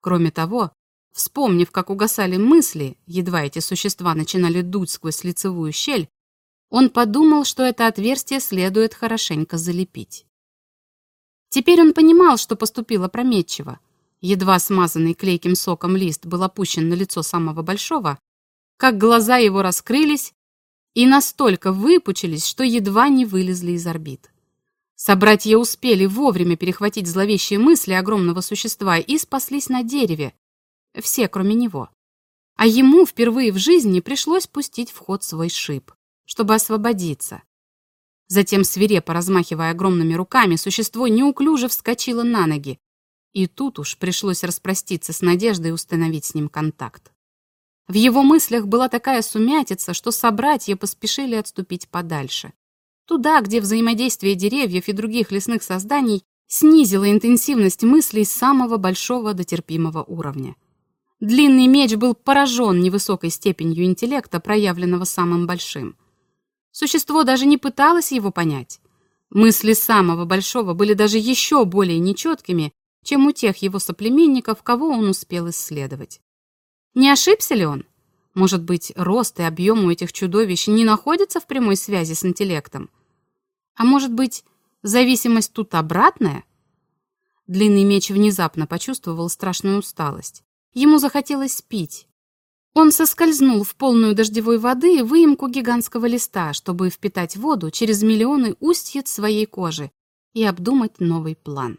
Speaker 1: Кроме того, вспомнив, как угасали мысли, едва эти существа начинали дуть сквозь лицевую щель, он подумал, что это отверстие следует хорошенько залепить. Теперь он понимал, что поступило прометчиво. Едва смазанный клейким соком лист был опущен на лицо самого большого, как глаза его раскрылись, и настолько выпучились, что едва не вылезли из орбит. Собратья успели вовремя перехватить зловещие мысли огромного существа и спаслись на дереве, все, кроме него. А ему впервые в жизни пришлось пустить в ход свой шип, чтобы освободиться. Затем, свирепо размахивая огромными руками, существо неуклюже вскочило на ноги, и тут уж пришлось распроститься с надеждой установить с ним контакт. В его мыслях была такая сумятица, что собратья поспешили отступить подальше. Туда, где взаимодействие деревьев и других лесных созданий снизило интенсивность мыслей с самого большого до терпимого уровня. Длинный меч был поражен невысокой степенью интеллекта, проявленного самым большим. Существо даже не пыталось его понять. Мысли самого большого были даже еще более нечеткими, чем у тех его соплеменников, кого он успел исследовать. Не ошибся ли он? Может быть, рост и объем у этих чудовищ не находятся в прямой связи с интеллектом? А может быть, зависимость тут обратная? Длинный меч внезапно почувствовал страшную усталость. Ему захотелось пить. Он соскользнул в полную дождевой воды выемку гигантского листа, чтобы впитать воду через миллионы устьиц своей кожи и обдумать новый план.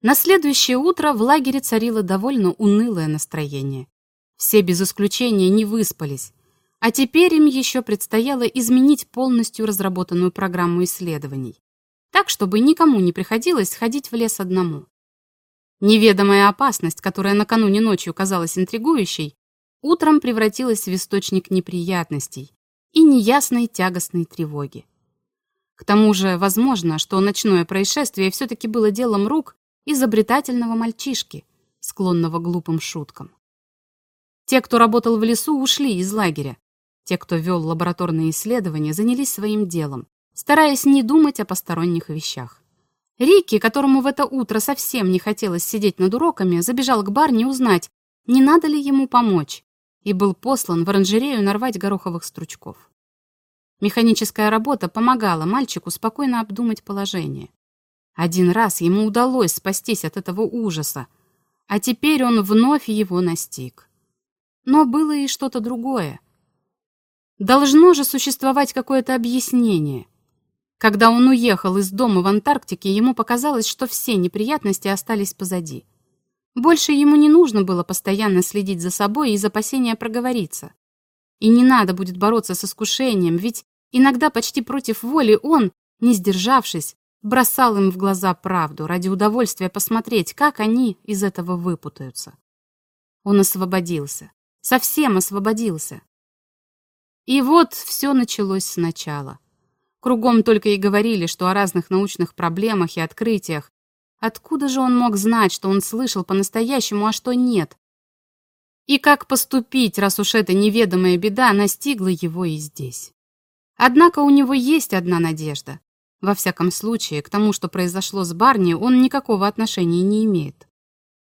Speaker 1: На следующее утро в лагере царило довольно унылое настроение. Все без исключения не выспались, а теперь им еще предстояло изменить полностью разработанную программу исследований, так, чтобы никому не приходилось сходить в лес одному. Неведомая опасность, которая накануне ночью казалась интригующей, утром превратилась в источник неприятностей и неясной тягостной тревоги. К тому же, возможно, что ночное происшествие все-таки было делом рук изобретательного мальчишки, склонного глупым шуткам. Те, кто работал в лесу, ушли из лагеря. Те, кто вел лабораторные исследования, занялись своим делом, стараясь не думать о посторонних вещах. Рики, которому в это утро совсем не хотелось сидеть над уроками, забежал к барне узнать, не надо ли ему помочь, и был послан в оранжерею нарвать гороховых стручков. Механическая работа помогала мальчику спокойно обдумать положение. Один раз ему удалось спастись от этого ужаса, а теперь он вновь его настиг. Но было и что-то другое. Должно же существовать какое-то объяснение. Когда он уехал из дома в Антарктике, ему показалось, что все неприятности остались позади. Больше ему не нужно было постоянно следить за собой и из опасения проговориться. И не надо будет бороться с искушением, ведь иногда почти против воли он, не сдержавшись, бросал им в глаза правду ради удовольствия посмотреть, как они из этого выпутаются. Он освободился, совсем освободился. И вот все началось сначала. Кругом только и говорили, что о разных научных проблемах и открытиях. Откуда же он мог знать, что он слышал по-настоящему, а что нет? И как поступить, раз уж эта неведомая беда настигла его и здесь? Однако у него есть одна надежда. Во всяком случае, к тому, что произошло с Барни, он никакого отношения не имеет.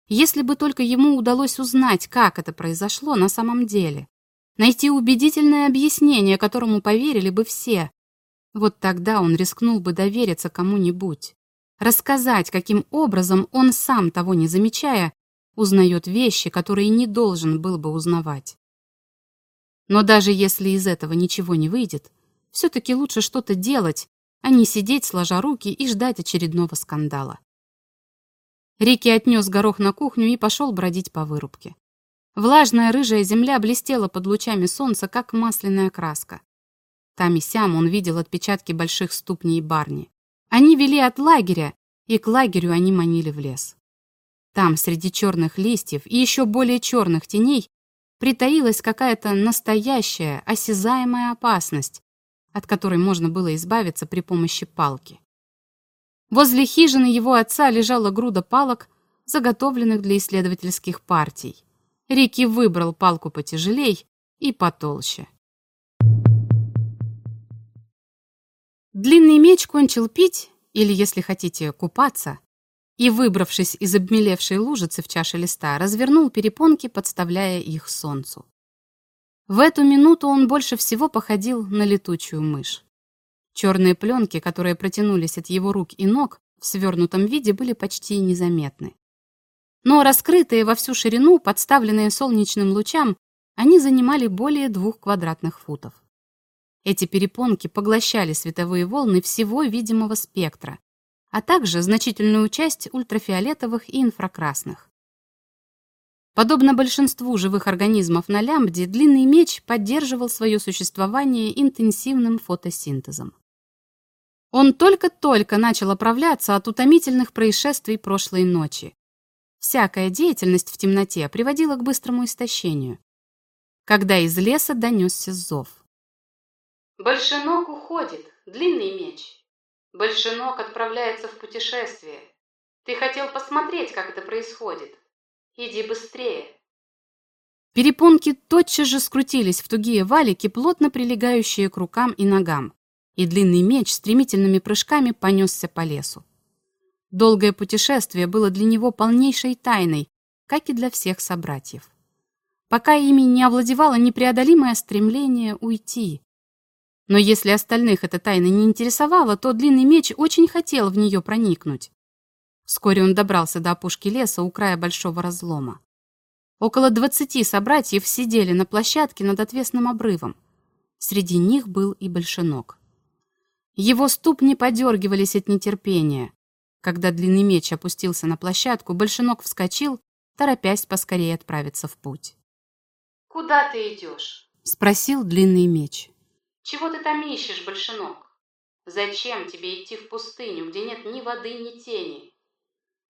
Speaker 1: Если бы только ему удалось узнать, как это произошло на самом деле. Найти убедительное объяснение, которому поверили бы все. Вот тогда он рискнул бы довериться кому-нибудь. Рассказать, каким образом он сам того не замечая, узнает вещи, которые не должен был бы узнавать. Но даже если из этого ничего не выйдет, все-таки лучше что-то делать, а не сидеть, сложа руки, и ждать очередного скандала. Рики отнес горох на кухню и пошел бродить по вырубке. Влажная рыжая земля блестела под лучами солнца, как масляная краска. Там и сям он видел отпечатки больших ступней барни. Они вели от лагеря, и к лагерю они манили в лес. Там, среди черных листьев и еще более черных теней, притаилась какая-то настоящая, осязаемая опасность, от которой можно было избавиться при помощи палки. Возле хижины его отца лежала груда палок, заготовленных для исследовательских партий. Рики выбрал палку потяжелей и потолще. Длинный меч кончил пить, или, если хотите, купаться, и, выбравшись из обмелевшей лужицы в чаше листа, развернул перепонки, подставляя их солнцу. В эту минуту он больше всего походил на летучую мышь. Черные пленки, которые протянулись от его рук и ног, в свернутом виде были почти незаметны. Но раскрытые во всю ширину, подставленные солнечным лучам, они занимали более двух квадратных футов. Эти перепонки поглощали световые волны всего видимого спектра, а также значительную часть ультрафиолетовых и инфракрасных. Подобно большинству живых организмов на лямбде, длинный меч поддерживал свое существование интенсивным фотосинтезом. Он только-только начал оправляться от утомительных происшествий прошлой ночи. Всякая деятельность в темноте приводила к быстрому истощению. Когда из леса донесся зов.
Speaker 4: Большинок уходит, длинный меч. Большинок отправляется в путешествие. Ты хотел посмотреть, как это происходит. Иди быстрее!»
Speaker 1: Перепонки тотчас же скрутились в тугие валики, плотно прилегающие к рукам и ногам, и длинный меч стремительными прыжками понесся по лесу. Долгое путешествие было для него полнейшей тайной, как и для всех собратьев. Пока ими не овладевало непреодолимое стремление уйти. Но если остальных эта тайна не интересовала, то длинный меч очень хотел в нее проникнуть. Вскоре он добрался до опушки леса у края большого разлома. Около двадцати собратьев сидели на площадке над отвесным обрывом. Среди них был и большенок. Его ступни подергивались от нетерпения. Когда длинный меч опустился на площадку, большенок вскочил, торопясь поскорее отправиться в путь.
Speaker 4: «Куда ты идешь?»
Speaker 1: — спросил длинный меч.
Speaker 4: «Чего ты там ищешь, большенок? Зачем тебе идти в пустыню, где нет ни воды, ни тени?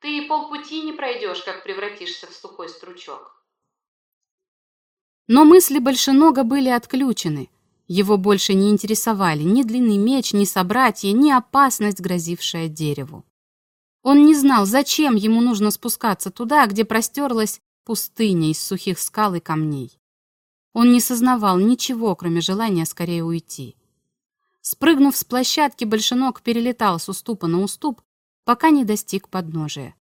Speaker 4: Ты и полпути не пройдешь, как превратишься в сухой стручок.
Speaker 1: Но мысли Большенога были отключены. Его больше не интересовали ни длинный меч, ни собратья, ни опасность, грозившая дереву. Он не знал, зачем ему нужно спускаться туда, где простерлась пустыня из сухих скал и камней. Он не сознавал ничего, кроме желания скорее уйти. Спрыгнув с площадки, большинок перелетал с уступа на уступ, пока не достиг подножия.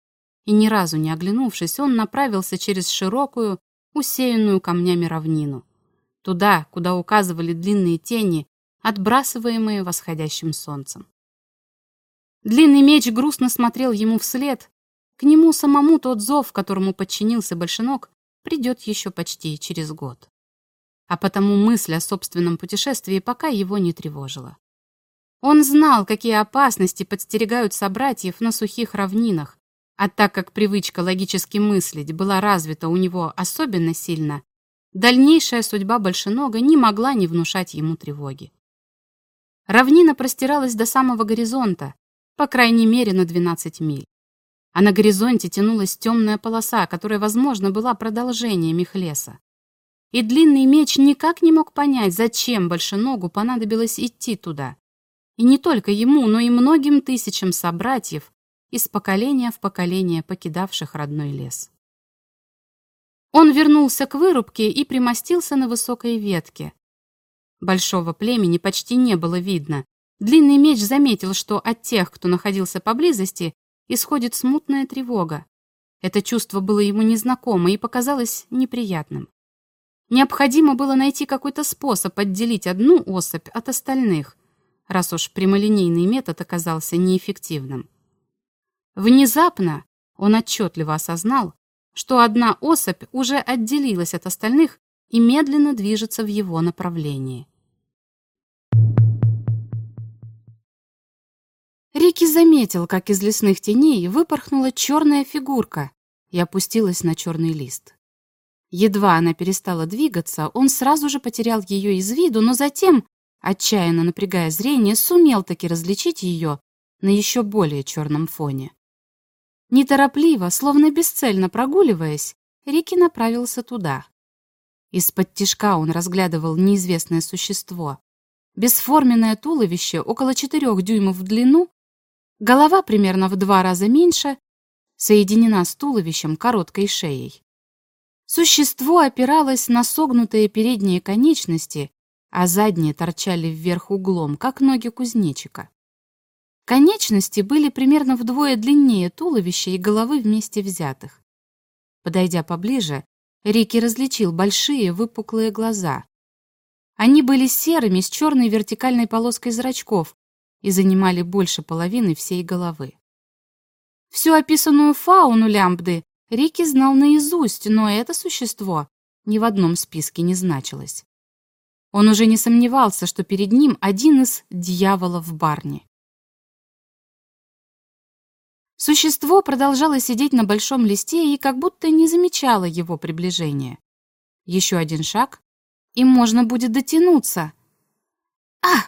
Speaker 1: И ни разу не оглянувшись, он направился через широкую, усеянную камнями равнину. Туда, куда указывали длинные тени, отбрасываемые восходящим солнцем. Длинный меч грустно смотрел ему вслед. К нему самому тот зов, которому подчинился Большинок, придет еще почти через год. А потому мысль о собственном путешествии пока его не тревожила. Он знал, какие опасности подстерегают собратьев на сухих равнинах, а так как привычка логически мыслить была развита у него особенно сильно, дальнейшая судьба Большенога не могла не внушать ему тревоги. Равнина простиралась до самого горизонта, по крайней мере на 12 миль. А на горизонте тянулась темная полоса, которая, возможно, была продолжением их леса. И длинный меч никак не мог понять, зачем Большеногу понадобилось идти туда, и не только ему, но и многим тысячам собратьев из поколения в поколение покидавших родной лес. Он вернулся к вырубке и примостился на высокой ветке. Большого племени почти не было видно. Длинный меч заметил, что от тех, кто находился поблизости, исходит смутная тревога. Это чувство было ему незнакомо и показалось неприятным. Необходимо было найти какой-то способ отделить одну особь от остальных, раз уж прямолинейный метод оказался неэффективным. Внезапно он отчетливо осознал, что одна особь уже отделилась от остальных и медленно движется в его направлении. Рики заметил, как из лесных теней выпорхнула черная фигурка и опустилась на черный лист. Едва она перестала двигаться, он сразу же потерял ее из виду, но затем отчаянно напрягая зрение, сумел таки различить ее на еще более черном фоне. Неторопливо, словно бесцельно прогуливаясь, Рики направился туда. Из-под тишка он разглядывал неизвестное существо. Бесформенное туловище около четырех дюймов в длину, голова примерно в два раза меньше, соединена с туловищем короткой шеей. Существо опиралось на согнутые передние конечности а задние торчали вверх углом, как ноги кузнечика. Конечности были примерно вдвое длиннее туловища и головы вместе взятых. Подойдя поближе, Рики различил большие выпуклые глаза. Они были серыми с черной вертикальной полоской зрачков и занимали больше половины всей головы. Всю описанную фауну лямбды Рики знал наизусть, но это существо ни в одном списке не значилось. Он уже не сомневался, что перед ним один из дьяволов Барни. Существо продолжало сидеть на большом листе и как будто не замечало его приближения. Еще один шаг, и можно будет дотянуться. А!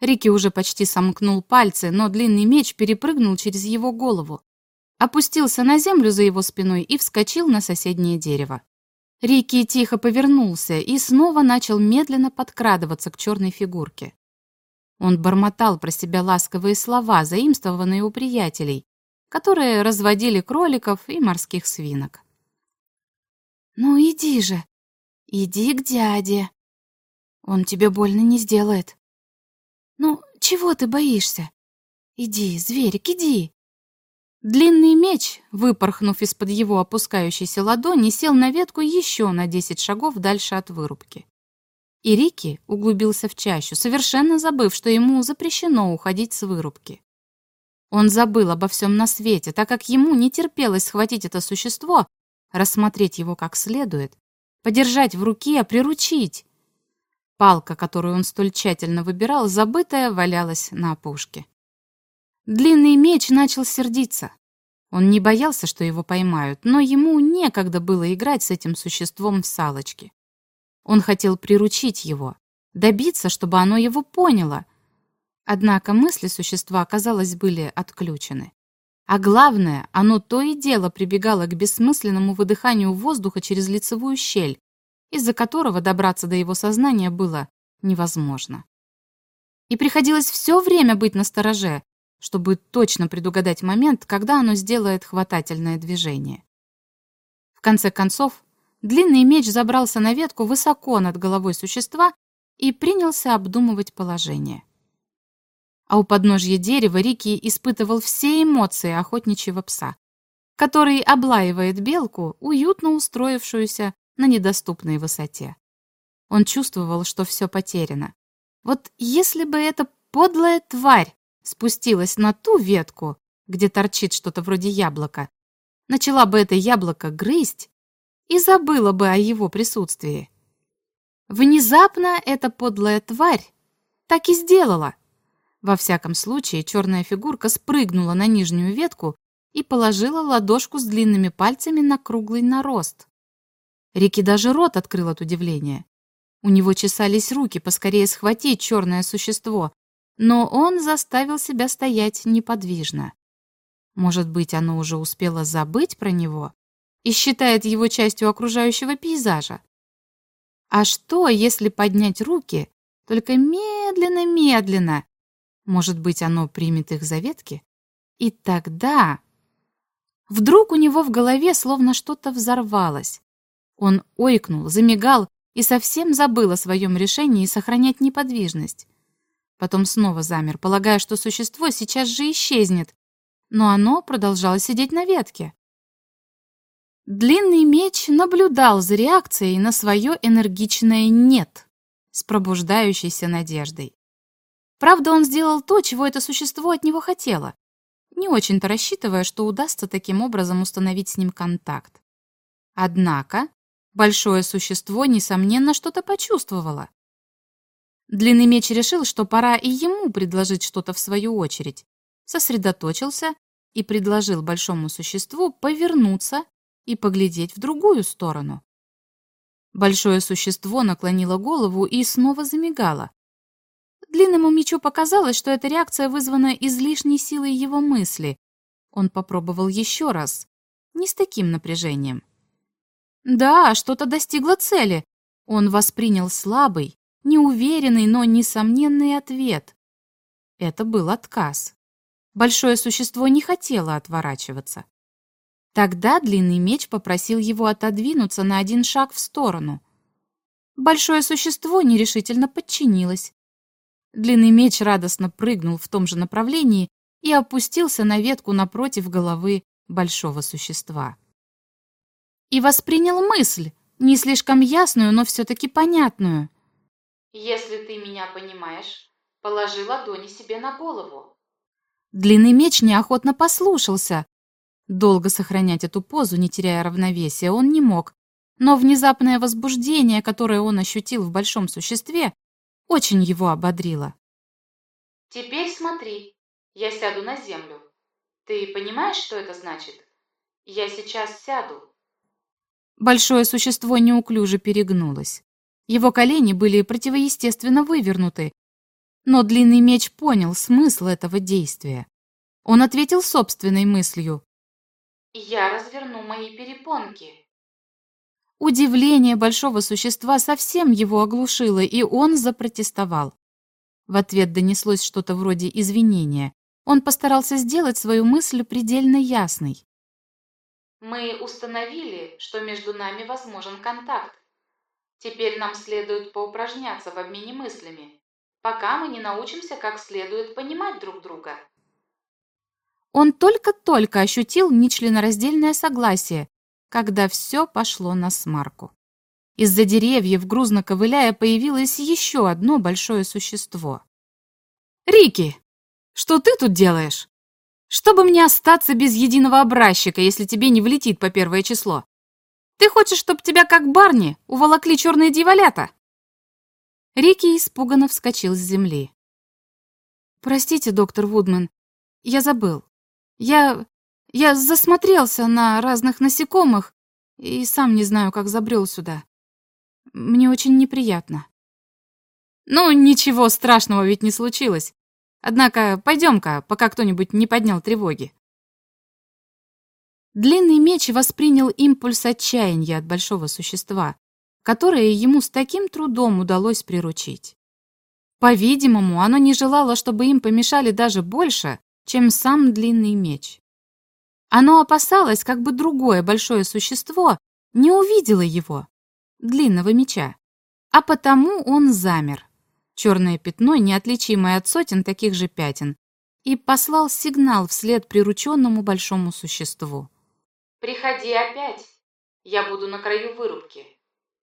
Speaker 1: Рики уже почти сомкнул пальцы, но длинный меч перепрыгнул через его голову, опустился на землю за его спиной и вскочил на соседнее дерево. Рики тихо повернулся и снова начал медленно подкрадываться к черной фигурке. Он бормотал про себя ласковые слова, заимствованные у приятелей, которые разводили кроликов и морских свинок. «Ну иди же, иди к дяде. Он тебе больно не сделает. Ну, чего ты боишься? Иди, зверик, иди. Длинный меч, выпорхнув из-под его опускающейся ладони, сел на ветку еще на десять шагов дальше от вырубки. И Рики углубился в чащу, совершенно забыв, что ему запрещено уходить с вырубки. Он забыл обо всем на свете, так как ему не терпелось схватить это существо, рассмотреть его как следует, подержать в руке, приручить. Палка, которую он столь тщательно выбирал, забытая, валялась на опушке. Длинный меч начал сердиться. Он не боялся, что его поймают, но ему некогда было играть с этим существом в салочки. Он хотел приручить его, добиться, чтобы оно его поняло. Однако мысли существа, казалось, были отключены. А главное, оно то и дело прибегало к бессмысленному выдыханию воздуха через лицевую щель, из-за которого добраться до его сознания было невозможно. И приходилось все время быть настороже, чтобы точно предугадать момент, когда оно сделает хватательное движение. В конце концов, длинный меч забрался на ветку высоко над головой существа и принялся обдумывать положение. А у подножья дерева Рики испытывал все эмоции охотничьего пса, который облаивает белку, уютно устроившуюся на недоступной высоте. Он чувствовал, что все потеряно. Вот если бы эта подлая тварь спустилась на ту ветку, где торчит что-то вроде яблока, начала бы это яблоко грызть и забыла бы о его присутствии. Внезапно эта подлая тварь так и сделала. Во всяком случае, черная фигурка спрыгнула на нижнюю ветку и положила ладошку с длинными пальцами на круглый нарост. Рики даже рот открыл от удивления. У него чесались руки поскорее схватить черное существо, но он заставил себя стоять неподвижно. Может быть, оно уже успело забыть про него и считает его частью окружающего пейзажа. А что, если поднять руки, только медленно-медленно? Может быть, оно примет их за ветки? И тогда... Вдруг у него в голове словно что-то взорвалось. Он ойкнул, замигал и совсем забыл о своем решении сохранять неподвижность. Потом снова замер, полагая, что существо сейчас же исчезнет. Но оно продолжало сидеть на ветке. Длинный меч наблюдал за реакцией на свое энергичное «нет» с пробуждающейся надеждой. Правда, он сделал то, чего это существо от него хотело, не очень-то рассчитывая, что удастся таким образом установить с ним контакт. Однако большое существо, несомненно, что-то почувствовало. Длинный меч решил, что пора и ему предложить что-то в свою очередь. Сосредоточился и предложил большому существу повернуться и поглядеть в другую сторону. Большое существо наклонило голову и снова замигало. Длинному мечу показалось, что эта реакция вызвана излишней силой его мысли. Он попробовал еще раз, не с таким напряжением. Да, что-то достигло цели. Он воспринял слабый, Неуверенный, но несомненный ответ. Это был отказ. Большое существо не хотело отворачиваться. Тогда длинный меч попросил его отодвинуться на один шаг в сторону. Большое существо нерешительно подчинилось. Длинный меч радостно прыгнул в том же направлении и опустился на ветку напротив головы большого существа. И воспринял мысль, не слишком ясную, но все-таки понятную.
Speaker 4: Если ты меня понимаешь, положи ладони себе на голову.
Speaker 1: Длинный меч неохотно послушался. Долго сохранять эту позу, не теряя равновесия, он не мог, но внезапное возбуждение, которое он ощутил в большом существе, очень его ободрило.
Speaker 4: «Теперь смотри, я сяду на землю. Ты понимаешь, что это значит? Я сейчас сяду».
Speaker 1: Большое существо неуклюже перегнулось. Его колени были противоестественно вывернуты, но длинный меч понял смысл этого действия. Он ответил собственной мыслью.
Speaker 4: «Я разверну мои перепонки».
Speaker 1: Удивление большого существа совсем его оглушило, и он запротестовал. В ответ донеслось что-то вроде извинения. Он постарался сделать свою мысль предельно ясной.
Speaker 4: «Мы установили, что между нами возможен контакт. Теперь нам следует поупражняться в обмене мыслями, пока мы не научимся как следует понимать друг друга.
Speaker 1: Он только-только ощутил нечленораздельное согласие, когда все пошло на смарку. Из-за деревьев, грузно ковыляя, появилось еще одно большое существо. «Рики, что ты тут делаешь? Чтобы мне остаться без единого образчика, если тебе не влетит по первое число?» Ты хочешь, чтобы тебя, как Барни, уволокли черные дьяволята?» Рики испуганно вскочил с земли. «Простите, доктор Вудман, я забыл. Я... я засмотрелся на разных насекомых и сам не знаю, как забрел сюда. Мне очень неприятно». «Ну, ничего страшного ведь не случилось. Однако, пойдем-ка, пока кто-нибудь не поднял тревоги». Длинный меч воспринял импульс отчаяния от большого существа, которое ему с таким трудом удалось приручить. По-видимому, оно не желало, чтобы им помешали даже больше, чем сам длинный меч. Оно опасалось, как бы другое большое существо не увидело его, длинного меча, а потому он замер. Черное пятно, неотличимое от сотен таких же пятен, и послал сигнал вслед прирученному большому существу.
Speaker 4: Приходи опять. Я буду на краю вырубки.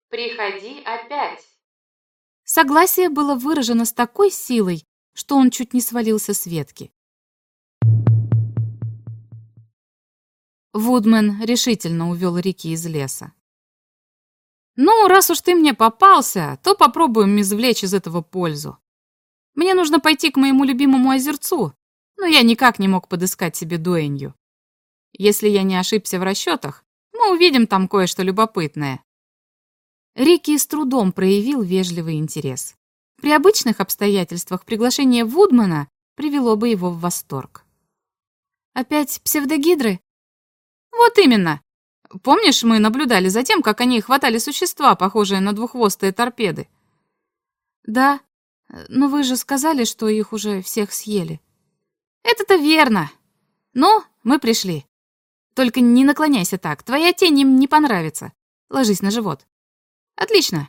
Speaker 4: Приходи опять.
Speaker 1: Согласие было выражено с такой силой, что он чуть не свалился с ветки. Вудмен решительно увел Рики из леса. «Ну, раз уж ты мне попался, то попробуем извлечь из этого пользу. Мне нужно пойти к моему любимому озерцу, но я никак не мог подыскать себе дуэнью. Если я не ошибся в расчетах, мы увидим там кое-что любопытное». Рики с трудом проявил вежливый интерес. При обычных обстоятельствах приглашение Вудмана привело бы его в восторг. «Опять псевдогидры?» «Вот именно. Помнишь, мы наблюдали за тем, как они хватали существа, похожие на двухвостые торпеды?» «Да, но вы же сказали, что их уже всех съели». «Это-то верно. Ну, мы пришли. Только не наклоняйся так, твоя тень им не понравится. Ложись на живот. Отлично.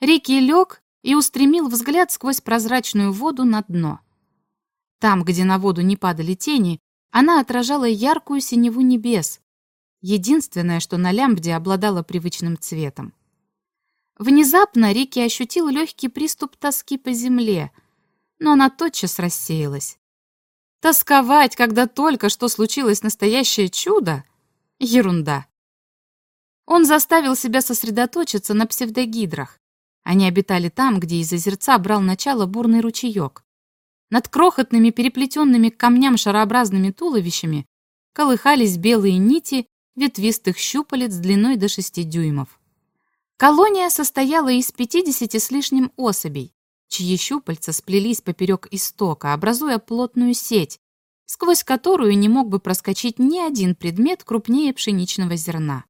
Speaker 1: Рики лег и устремил взгляд сквозь прозрачную воду на дно. Там, где на воду не падали тени, она отражала яркую синеву небес. Единственное, что на лямбде обладало привычным цветом. Внезапно Рики ощутил легкий приступ тоски по земле, но она тотчас рассеялась. Тосковать, когда только что случилось настоящее чудо? Ерунда. Он заставил себя сосредоточиться на псевдогидрах. Они обитали там, где из озерца брал начало бурный ручеек. Над крохотными переплетенными к камням шарообразными туловищами колыхались белые нити ветвистых щупалец длиной до 6 дюймов. Колония состояла из 50 с лишним особей, чьи щупальца сплелись поперек истока, образуя плотную сеть, сквозь которую не мог бы проскочить ни один предмет крупнее пшеничного зерна.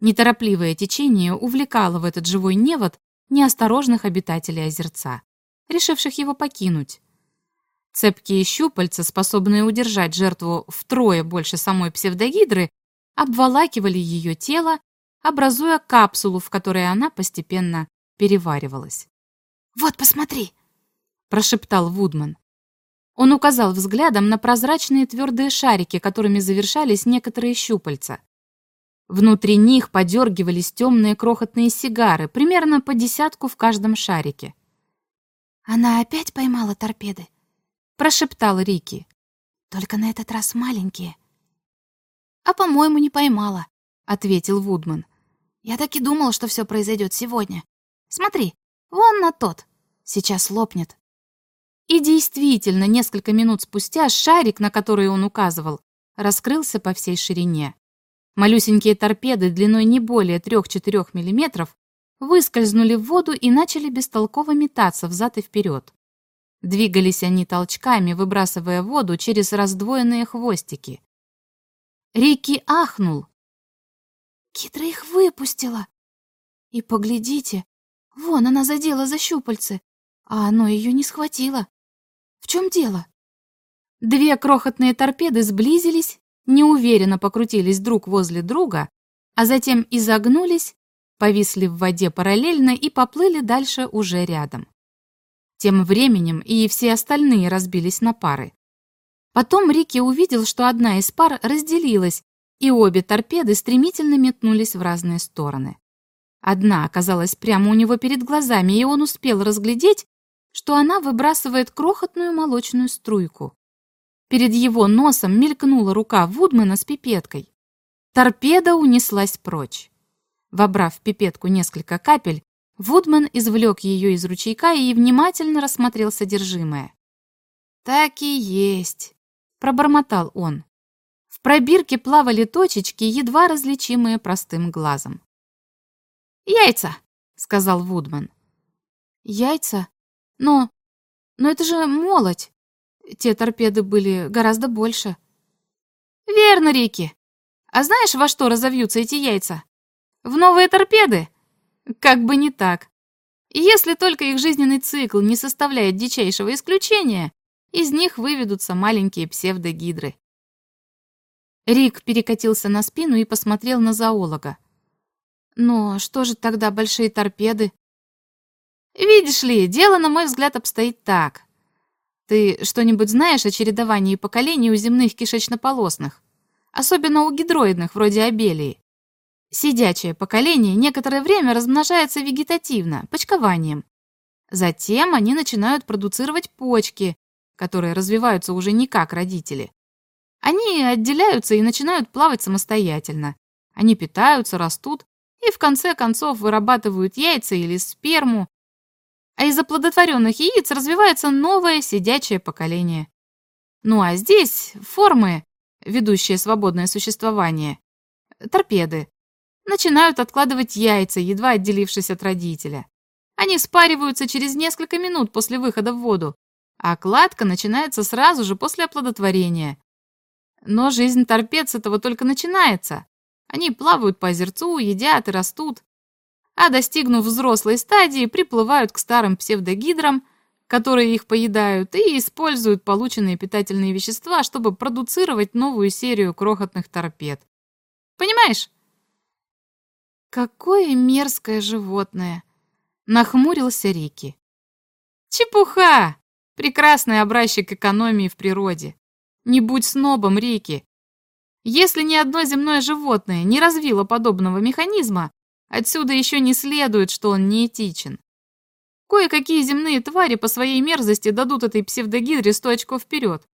Speaker 1: Неторопливое течение увлекало в этот живой невод неосторожных обитателей озерца, решивших его покинуть. Цепкие щупальца, способные удержать жертву втрое больше самой псевдогидры, обволакивали ее тело, образуя капсулу, в которой она постепенно переваривалась. «Вот, посмотри!» — прошептал Вудман. Он указал взглядом на прозрачные твердые шарики, которыми завершались некоторые щупальца. Внутри них подергивались темные крохотные сигары, примерно по десятку в каждом шарике.
Speaker 5: «Она опять поймала торпеды?» — прошептал Рики. «Только на этот раз маленькие». «А, по-моему, не поймала», — ответил Вудман. «Я так и думал, что все произойдет сегодня. Смотри, Вон на тот. Сейчас лопнет.
Speaker 1: И действительно, несколько минут спустя шарик, на который он указывал, раскрылся по всей ширине. Малюсенькие торпеды длиной не более 3-4 мм выскользнули в воду и начали бестолково метаться взад и вперед. Двигались они толчками, выбрасывая воду через раздвоенные хвостики. Рики ахнул.
Speaker 5: «Китра их выпустила! И поглядите, Вон она задела за щупальцы, а оно ее не схватило. В чем дело?
Speaker 1: Две крохотные торпеды сблизились,
Speaker 5: неуверенно покрутились друг возле друга, а затем изогнулись, повисли в воде параллельно и поплыли дальше уже рядом. Тем временем и все остальные разбились на пары. Потом Рики увидел, что одна из пар разделилась, и обе торпеды стремительно метнулись в разные стороны. Одна оказалась прямо у него перед глазами, и он успел разглядеть, что она выбрасывает крохотную молочную струйку. Перед его носом мелькнула рука Вудмана с пипеткой. Торпеда унеслась прочь. Вобрав в пипетку несколько капель, Вудман извлек ее из ручейка и внимательно рассмотрел содержимое. «Так и есть», — пробормотал он. В пробирке плавали точечки, едва различимые простым глазом. «Яйца!» — сказал Вудман. «Яйца? Но... но это же молоть! Те торпеды были гораздо больше». «Верно, Рики! А знаешь, во что разовьются эти яйца? В новые торпеды? Как бы не так. И если только их жизненный цикл не составляет дичайшего исключения, из них выведутся маленькие псевдогидры». Рик перекатился на спину и посмотрел на зоолога. Но что же тогда большие торпеды? Видишь ли, дело, на мой взгляд, обстоит так. Ты что-нибудь знаешь о чередовании поколений у земных кишечнополосных? Особенно у гидроидных, вроде абелии. Сидячее поколение некоторое время размножается вегетативно, почкованием. Затем они начинают продуцировать почки, которые развиваются уже не как родители. Они отделяются и начинают плавать самостоятельно. Они питаются, растут и в конце концов вырабатывают яйца или сперму, а из оплодотворенных яиц развивается новое сидячее поколение. Ну а здесь формы, ведущие свободное существование, торпеды, начинают откладывать яйца, едва отделившись от родителя. Они спариваются через несколько минут после выхода в воду, а кладка начинается сразу же после оплодотворения. Но жизнь торпед с этого только начинается. Они плавают по озерцу, едят и растут, а достигнув взрослой стадии, приплывают к старым псевдогидрам, которые их поедают и используют полученные питательные вещества, чтобы продуцировать новую серию крохотных торпед. Понимаешь? Какое мерзкое животное! Нахмурился Рики. Чепуха! Прекрасный образчик экономии в природе. Не будь снобом, Рики. Если ни одно земное животное не развило подобного механизма, отсюда еще не следует, что он неэтичен. Кое-какие земные твари по своей мерзости дадут этой псевдогидре 100 очков вперед.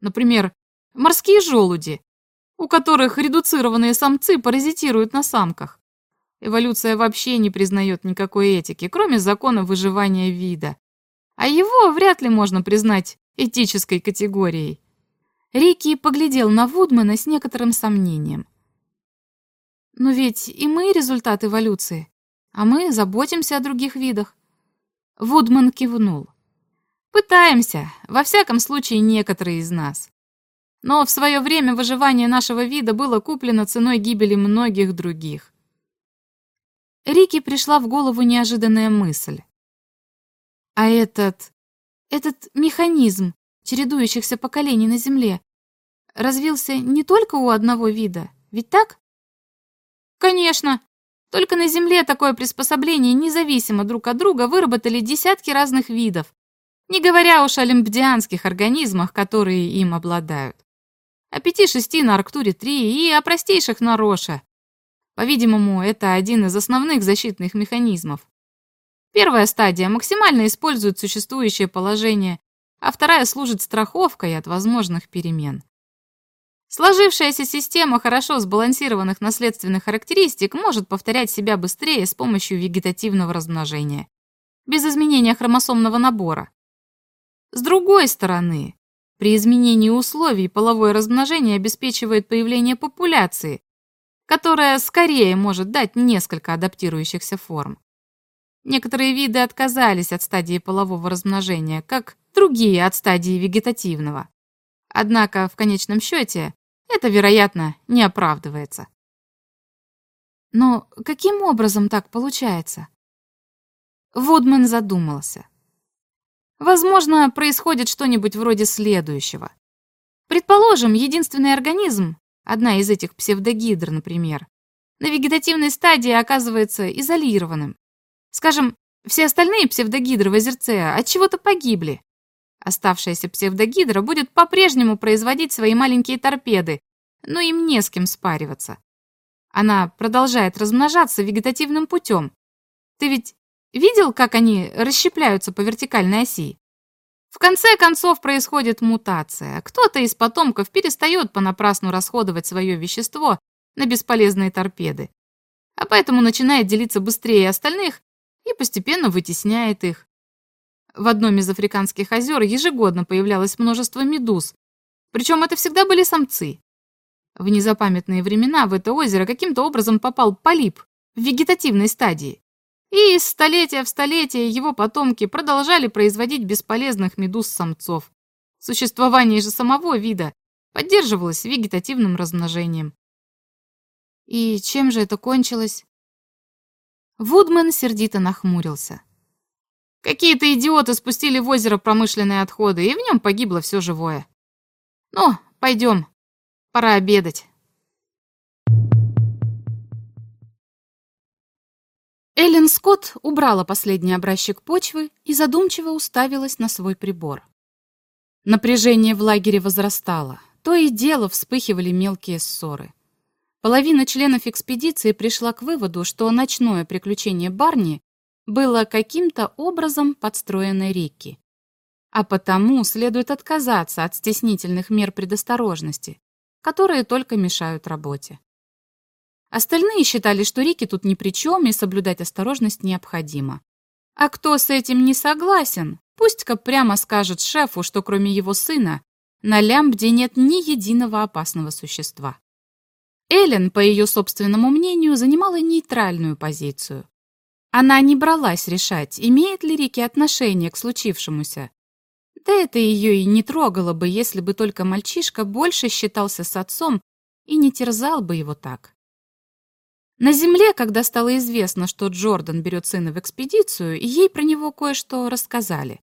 Speaker 5: Например, морские желуди, у которых редуцированные самцы паразитируют на самках. Эволюция вообще не признает никакой этики, кроме закона выживания вида. А его вряд ли можно признать этической категорией. Рики поглядел на Вудмана с некоторым сомнением. «Но ведь и мы результат эволюции, а мы заботимся о других видах». Вудман кивнул. «Пытаемся, во всяком случае, некоторые из нас. Но в свое время выживание нашего вида было куплено ценой гибели многих других». Рики пришла в голову неожиданная мысль. «А этот... этот механизм, чередующихся поколений на Земле, развился не только у одного вида, ведь так? Конечно! Только на Земле такое приспособление независимо друг от друга выработали десятки разных видов, не говоря уж о лимбдианских организмах, которые им обладают. О пяти-шести на Арктуре три и о простейших на Роше. По-видимому, это один из основных защитных механизмов. Первая стадия максимально использует существующее положение а вторая служит страховкой от возможных перемен. Сложившаяся система хорошо сбалансированных наследственных характеристик может повторять себя быстрее с помощью вегетативного размножения, без изменения хромосомного набора. С другой стороны, при изменении условий половое размножение обеспечивает появление популяции, которая скорее может дать несколько адаптирующихся форм. Некоторые виды отказались от стадии полового размножения, как другие от стадии вегетативного. Однако в конечном счете это, вероятно, не оправдывается. Но каким образом так получается? Вудман задумался. Возможно, происходит что-нибудь вроде следующего. Предположим, единственный организм, одна из этих псевдогидр, например, на вегетативной стадии оказывается изолированным. Скажем, все остальные псевдогидры в озерце от чего-то погибли, Оставшаяся псевдогидра будет по-прежнему производить свои маленькие торпеды, но им не с кем спариваться. Она продолжает размножаться вегетативным путем. Ты ведь видел, как они расщепляются по вертикальной оси? В конце концов происходит мутация. Кто-то из потомков перестает понапрасну расходовать свое вещество на бесполезные торпеды, а поэтому начинает делиться быстрее остальных и постепенно вытесняет их. В одном из африканских озер ежегодно появлялось множество медуз, причем это всегда были самцы. В незапамятные времена в это озеро каким-то образом попал полип в вегетативной стадии. И из столетия в столетие его потомки продолжали производить бесполезных медуз-самцов. Существование же самого вида поддерживалось вегетативным размножением. И чем же это кончилось? Вудман сердито нахмурился. Какие-то идиоты спустили в озеро промышленные отходы, и в нем погибло все живое. Ну, пойдем. Пора обедать. Эллен Скотт убрала последний образчик почвы и задумчиво уставилась на свой прибор. Напряжение в лагере возрастало. То и дело вспыхивали мелкие ссоры. Половина членов экспедиции пришла к выводу, что ночное приключение Барни было каким-то образом подстроено Рикки. А потому следует отказаться от стеснительных мер предосторожности, которые только мешают работе. Остальные считали, что Рикки тут ни при чем и соблюдать осторожность необходимо. А кто с этим не согласен, пусть-ка прямо скажет шефу, что кроме его сына на Лямбде нет ни единого опасного существа. Эллен, по ее собственному мнению, занимала нейтральную позицию. Она не бралась решать, имеет ли Рики отношение к случившемуся. Да это ее и не трогало бы, если бы только мальчишка больше считался с отцом и не терзал бы его так. На земле, когда стало известно, что Джордан берет сына в экспедицию, ей про него кое-что рассказали.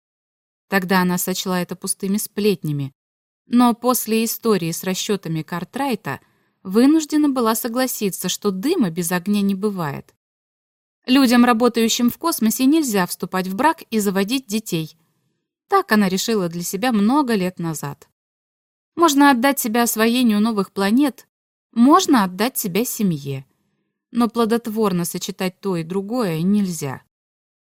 Speaker 5: Тогда она сочла это пустыми сплетнями. Но после истории с расчетами Картрайта вынуждена была согласиться, что дыма без огня не бывает. Людям, работающим в космосе, нельзя вступать в брак и заводить детей. Так она решила для себя много лет назад. Можно отдать себя освоению новых планет, можно отдать себя семье. Но плодотворно сочетать то и другое нельзя.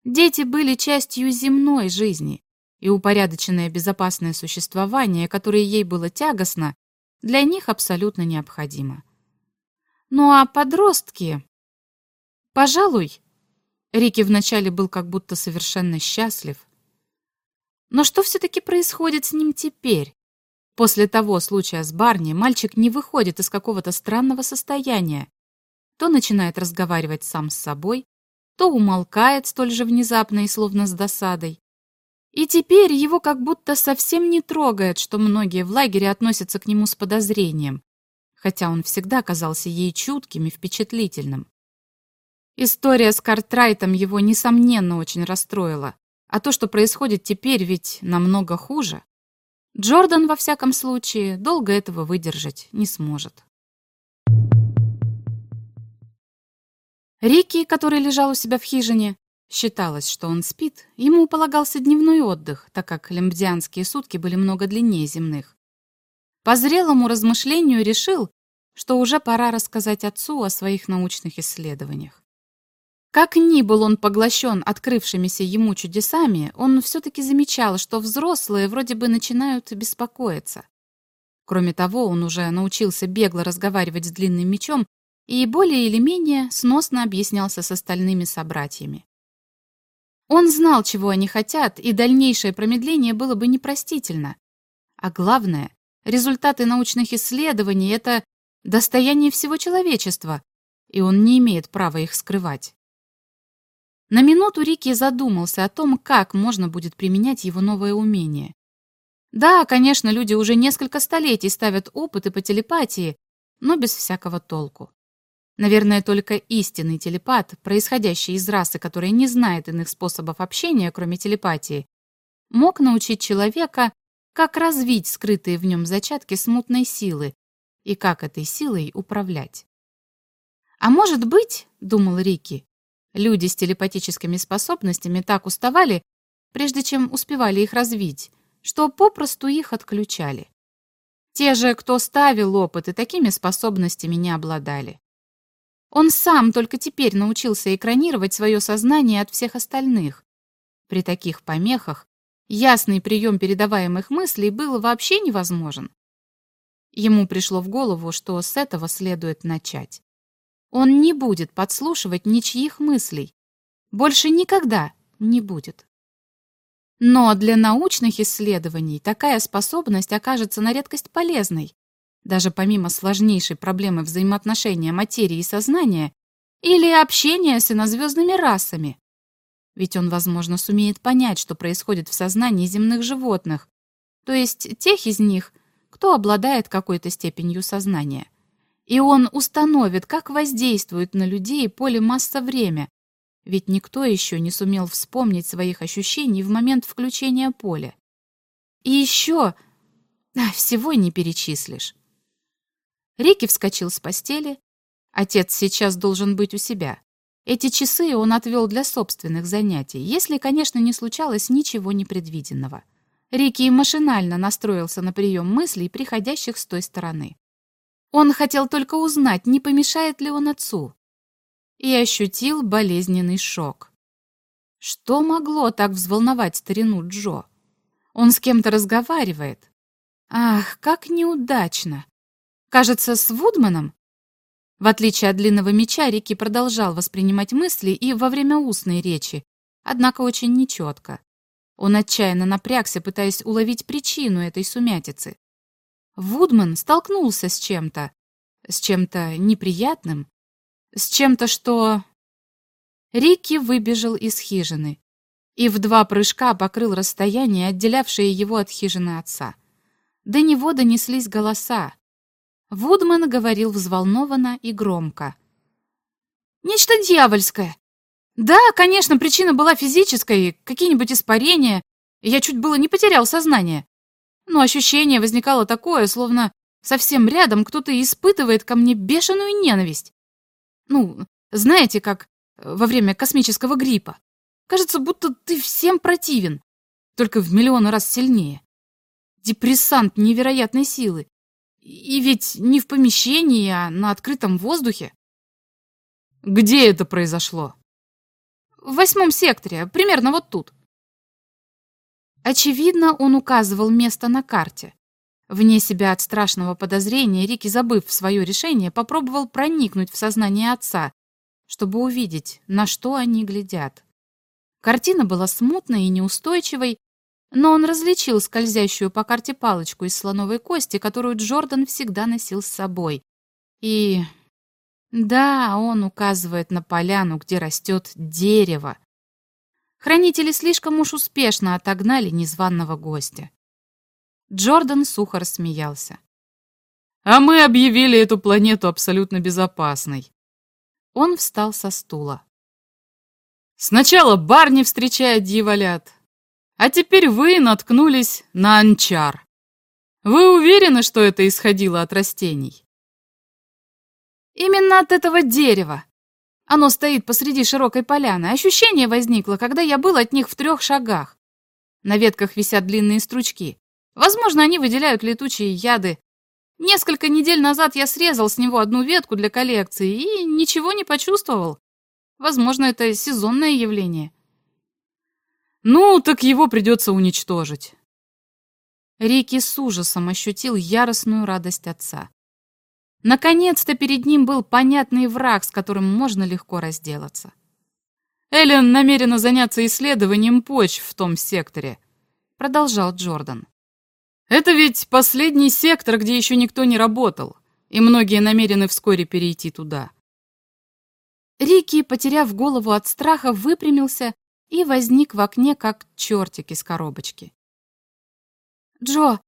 Speaker 5: Дети были частью земной жизни, и упорядоченное безопасное существование, которое ей было тягостно, для них абсолютно необходимо. Ну а подростки... Пожалуй, Рики вначале был как будто совершенно счастлив. Но что все-таки происходит с ним теперь? После того случая с Барни мальчик не выходит из какого-то странного состояния. То начинает разговаривать сам с собой, то умолкает столь же внезапно и словно с досадой. И теперь его как будто совсем не трогает, что многие в лагере относятся к нему с подозрением, хотя он всегда казался ей чутким и впечатлительным. История с Картрайтом его, несомненно, очень расстроила. А то, что происходит теперь, ведь намного хуже. Джордан, во всяком случае, долго этого выдержать не сможет. Рики, который лежал у себя в хижине, считалось, что он спит. Ему полагался дневной отдых, так как лимбдианские сутки были много длиннее земных. По зрелому размышлению решил, что уже пора рассказать отцу о своих научных исследованиях. Как ни был он поглощен открывшимися ему чудесами, он все-таки замечал, что взрослые вроде бы начинают беспокоиться. Кроме того, он уже научился бегло разговаривать с длинным мечом и более или менее сносно объяснялся с остальными собратьями. Он знал, чего они хотят, и дальнейшее промедление было бы непростительно. А главное, результаты научных исследований — это достояние всего человечества, и он не имеет права их скрывать. На минуту Рики задумался о том, как можно будет применять его новое умение. Да, конечно, люди уже несколько столетий ставят опыты по телепатии, но без всякого толку. Наверное, только истинный телепат, происходящий из расы, которая не знает иных способов общения, кроме телепатии, мог научить человека, как развить скрытые в нем зачатки смутной силы
Speaker 1: и как этой силой управлять. «А может быть, — думал Рики, Люди с телепатическими способностями так уставали, прежде чем успевали их развить, что попросту их отключали. Те же, кто ставил опыты, такими способностями не обладали. Он сам только теперь научился экранировать свое сознание от всех остальных. При таких помехах ясный прием передаваемых мыслей был вообще невозможен. Ему пришло в голову, что с этого следует начать. Он не будет подслушивать ничьих мыслей. Больше никогда не будет. Но для научных исследований такая способность окажется на редкость полезной. Даже помимо сложнейшей проблемы взаимоотношения материи и сознания или общения с инозвездными расами. Ведь он, возможно, сумеет понять, что происходит в сознании земных животных, то есть тех из них, кто обладает какой-то степенью сознания и он установит, как воздействует на людей поле масса-время, ведь никто еще не сумел вспомнить своих ощущений в момент включения поля. И еще... А, всего не перечислишь. Рики вскочил с постели. Отец сейчас должен быть у себя. Эти часы он отвел для собственных занятий, если, конечно, не случалось ничего непредвиденного. Рики машинально настроился на прием мыслей, приходящих с той стороны. Он хотел только узнать, не помешает ли он отцу. И ощутил болезненный шок. Что могло так взволновать старину Джо? Он с кем-то разговаривает. Ах, как неудачно! Кажется, с Вудманом? В отличие от длинного меча, Рики продолжал воспринимать мысли и во время устной речи, однако очень нечетко. Он отчаянно напрягся, пытаясь уловить причину этой сумятицы. Вудман столкнулся с чем-то, с чем-то неприятным, с чем-то, что... Рикки выбежал из хижины и в два прыжка покрыл расстояние, отделявшее его от хижины отца. До него донеслись голоса. Вудман говорил взволнованно и громко. «Нечто дьявольское! Да, конечно, причина была физической, какие-нибудь испарения. Я чуть было не потерял сознание но ощущение возникало такое, словно совсем рядом кто-то испытывает ко мне бешеную ненависть. Ну, знаете, как э, во время космического гриппа. Кажется, будто ты всем противен, только в миллион раз сильнее. Депрессант невероятной силы. И ведь не в помещении, а на открытом воздухе.
Speaker 2: Где это произошло?
Speaker 1: В восьмом секторе, примерно вот тут. Очевидно, он указывал место на карте. Вне себя от страшного подозрения, Рики, забыв свое решение, попробовал проникнуть в сознание отца, чтобы увидеть, на что они глядят. Картина была смутной и неустойчивой, но он различил скользящую по карте палочку из слоновой кости, которую Джордан всегда носил с собой. И... Да, он указывает на поляну, где растет дерево. Хранители слишком уж успешно отогнали незваного гостя. Джордан сухо рассмеялся.
Speaker 2: «А мы объявили эту планету абсолютно безопасной».
Speaker 1: Он встал со стула.
Speaker 2: «Сначала Барни встречает дьяволят, а теперь вы наткнулись на анчар. Вы уверены, что это исходило от растений?»
Speaker 1: «Именно от этого дерева», оно стоит посреди широкой поляны. Ощущение возникло, когда я был от них в трех шагах. На ветках висят длинные стручки. Возможно, они выделяют летучие яды. Несколько недель назад я срезал с него одну ветку для коллекции и ничего не почувствовал. Возможно, это сезонное явление.
Speaker 2: Ну, так его придется уничтожить.
Speaker 1: Рики с ужасом ощутил яростную радость отца. Наконец-то перед ним был понятный враг, с которым можно легко разделаться.
Speaker 2: «Эллен намерена заняться исследованием почв в том секторе», — продолжал Джордан. «Это ведь последний сектор, где еще никто не работал, и многие намерены вскоре перейти туда».
Speaker 1: Рики, потеряв голову от страха, выпрямился и возник в окне, как чертик из коробочки. «Джо,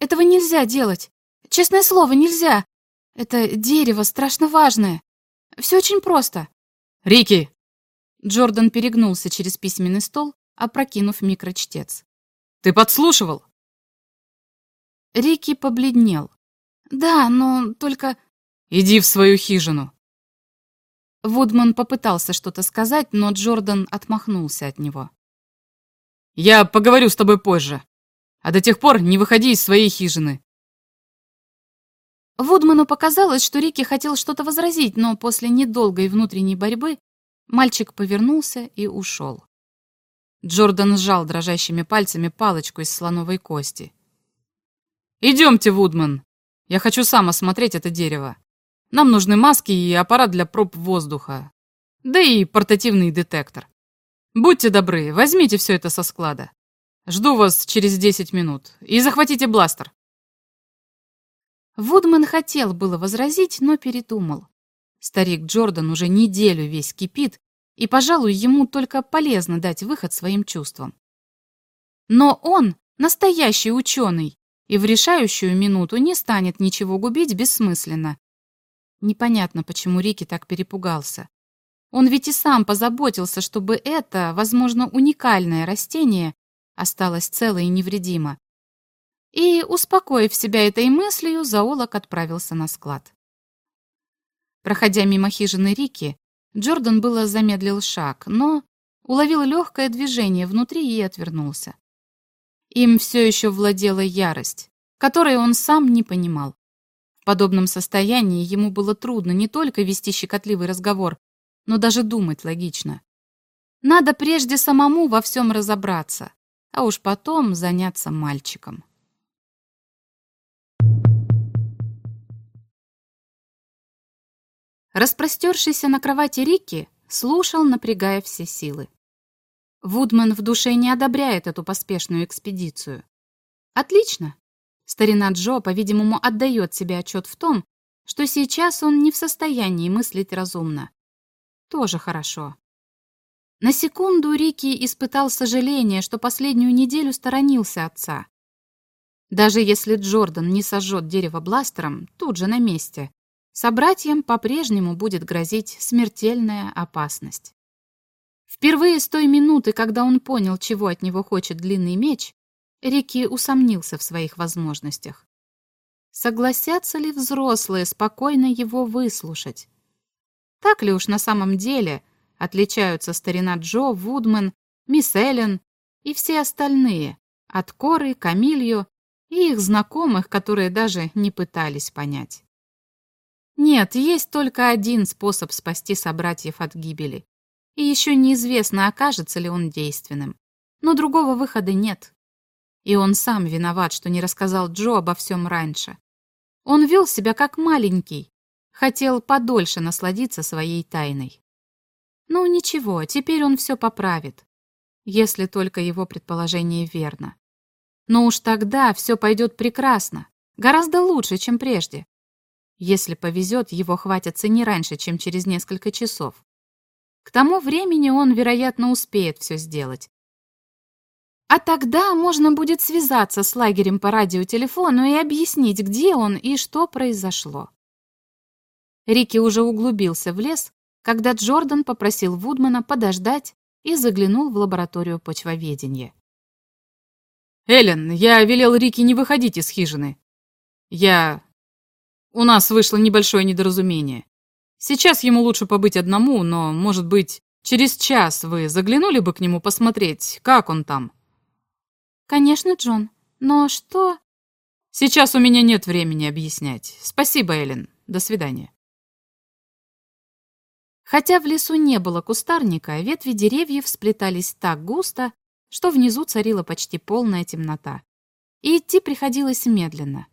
Speaker 1: этого нельзя делать! Честное слово, нельзя! Это дерево страшно важное. Все очень просто».
Speaker 2: «Рики!»
Speaker 1: Джордан перегнулся через письменный стол, опрокинув микрочтец.
Speaker 2: «Ты подслушивал?»
Speaker 1: Рики побледнел.
Speaker 5: «Да, но только...»
Speaker 2: «Иди в свою хижину!»
Speaker 1: Вудман попытался что-то сказать, но Джордан отмахнулся от него.
Speaker 2: «Я поговорю с тобой позже. А до тех пор не выходи из своей хижины.
Speaker 1: Вудману показалось, что Рики хотел что-то возразить, но после недолгой внутренней борьбы мальчик повернулся и ушел. Джордан сжал дрожащими пальцами палочку из слоновой кости.
Speaker 2: «Идемте, Вудман! Я хочу сам осмотреть это дерево. Нам нужны маски и аппарат для проб воздуха. Да и портативный детектор. Будьте добры, возьмите все это со склада. Жду вас через 10 минут. И захватите бластер.
Speaker 1: Вудман хотел было возразить, но передумал. Старик Джордан уже неделю весь кипит, и, пожалуй, ему только полезно дать выход своим чувствам. Но он настоящий ученый, и в решающую минуту не станет ничего губить бессмысленно. Непонятно, почему Рики так перепугался. Он ведь и сам позаботился, чтобы это, возможно, уникальное растение осталось целое и невредимо. И, успокоив себя этой мыслью, зоолог отправился на склад. Проходя мимо хижины Рики, Джордан было замедлил шаг, но уловил легкое движение внутри и отвернулся. Им все еще владела ярость, которой он сам не понимал. В подобном состоянии ему было трудно не только вести щекотливый разговор, но даже думать логично. Надо прежде самому во всем разобраться, а уж потом заняться мальчиком. Распростершийся на кровати Рики слушал, напрягая все силы. Вудман в душе не одобряет эту поспешную экспедицию. Отлично. Старина Джо, по-видимому, отдает себе отчет в том, что сейчас он не в состоянии мыслить разумно. Тоже хорошо. На секунду Рики испытал сожаление, что последнюю неделю сторонился отца. Даже если Джордан не сожжет дерево бластером, тут же на месте, собратьям по-прежнему будет грозить смертельная опасность. Впервые с той минуты, когда он понял, чего от него хочет длинный меч, Рики усомнился в своих возможностях. Согласятся ли взрослые спокойно его выслушать? Так ли уж на самом деле отличаются старина Джо, Вудмен, мисс Эллен и все остальные от Коры, Камилью и их знакомых, которые даже не пытались понять? Нет, есть только один способ спасти собратьев от гибели. И еще неизвестно, окажется ли он действенным. Но другого выхода нет. И он сам виноват, что не рассказал Джо обо всем раньше. Он вел себя как маленький, хотел подольше насладиться своей тайной. Ну ничего, теперь он все поправит, если только его предположение верно. Но уж тогда все пойдет прекрасно, гораздо лучше, чем прежде, если повезет, его хватится не раньше, чем через несколько часов. К тому времени он, вероятно, успеет все сделать. А тогда можно будет связаться с лагерем по радиотелефону и объяснить, где он и что произошло. Рики уже углубился в лес, когда Джордан попросил Вудмана подождать и заглянул в лабораторию почвоведения.
Speaker 2: «Эллен, я велел Рики не выходить из хижины. Я у нас вышло небольшое недоразумение. Сейчас ему лучше побыть одному, но, может быть, через час вы заглянули бы к нему посмотреть, как он там?»
Speaker 1: «Конечно, Джон. Но что...»
Speaker 2: «Сейчас у меня нет времени объяснять. Спасибо, Эллен. До свидания».
Speaker 1: Хотя в лесу не было кустарника, ветви деревьев сплетались так густо, что внизу царила почти полная темнота. И идти приходилось медленно.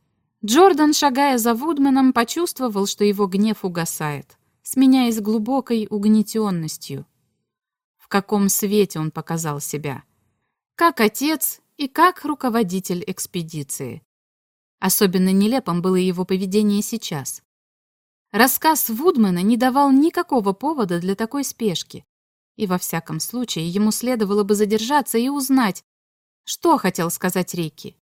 Speaker 1: Джордан, шагая за Вудменом, почувствовал, что его гнев угасает, сменяясь глубокой угнетенностью. В каком свете он показал себя? Как отец и как руководитель экспедиции. Особенно нелепым было его поведение сейчас. Рассказ Вудмена не давал никакого повода для такой спешки, и во всяком случае ему следовало бы задержаться и узнать, что хотел сказать Рикки.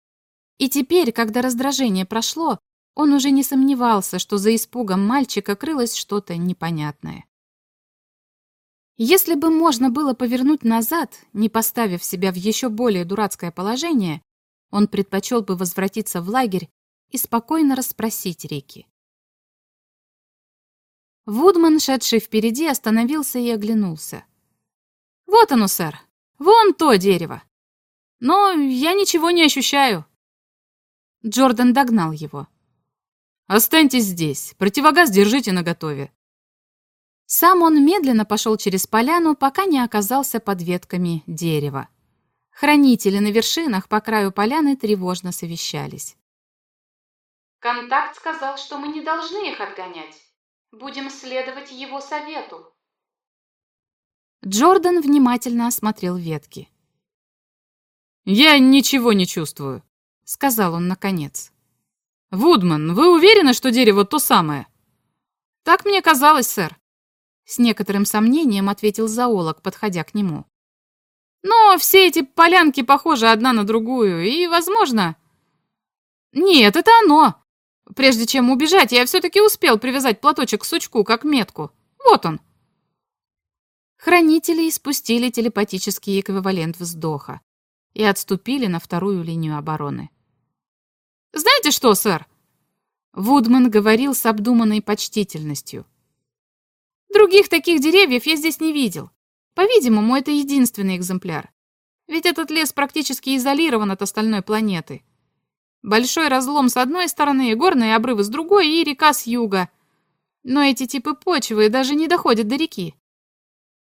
Speaker 1: И теперь, когда раздражение прошло, он уже не сомневался, что за испугом мальчика крылось что-то непонятное. Если бы можно было повернуть назад, не поставив себя в еще более дурацкое положение, он предпочел бы возвратиться в лагерь
Speaker 5: и спокойно расспросить Рики. Вудман, шедший впереди, остановился и оглянулся. «Вот оно, сэр! Вон то дерево! Но я ничего не ощущаю!» Джордан догнал его.
Speaker 2: «Останьтесь здесь. Противогаз держите наготове».
Speaker 5: Сам он медленно пошел через поляну, пока не оказался под ветками дерева. Хранители на вершинах по краю поляны тревожно совещались.
Speaker 4: «Контакт сказал, что мы не должны их отгонять. Будем следовать его совету».
Speaker 5: Джордан внимательно осмотрел ветки.
Speaker 2: «Я ничего не чувствую», — сказал он наконец. «Вудман, вы уверены, что дерево то самое?»
Speaker 5: «Так мне казалось, сэр», — с некоторым сомнением ответил зоолог, подходя к нему. «Но все эти полянки похожи одна на другую, и, возможно...» «Нет, это оно!» Прежде чем убежать, я все-таки успел привязать платочек к сучку, как метку. Вот он. Хранители испустили телепатический эквивалент вздоха и отступили на вторую линию обороны. «Знаете что, сэр?» Вудман говорил с обдуманной почтительностью. «Других таких деревьев я здесь не видел. По-видимому, это единственный экземпляр. Ведь этот лес практически изолирован от остальной планеты. Большой разлом с одной стороны, горные обрывы с другой и река с юга. Но эти типы почвы даже не доходят до реки.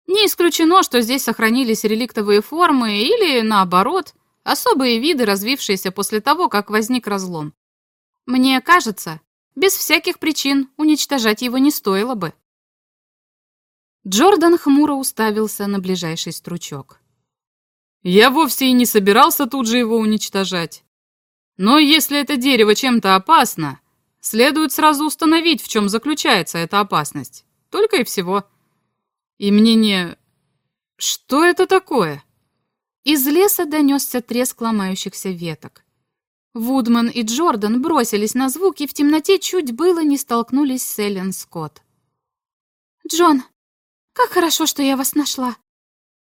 Speaker 5: Не исключено, что здесь сохранились реликтовые формы или, наоборот, Особые виды, развившиеся после того, как возник разлом. Мне кажется, без всяких причин уничтожать его не стоило бы. Джордан хмуро уставился на ближайший стручок.
Speaker 2: «Я вовсе и не собирался тут же его уничтожать. Но если это дерево чем-то опасно, следует сразу установить, в чем заключается эта опасность. Только и всего. И мнение. Что это такое?»
Speaker 5: Из леса донесся треск ломающихся веток. Вудман и Джордан бросились на звук и в темноте чуть было не столкнулись с Эллен Скотт. «Джон, как хорошо, что я вас нашла!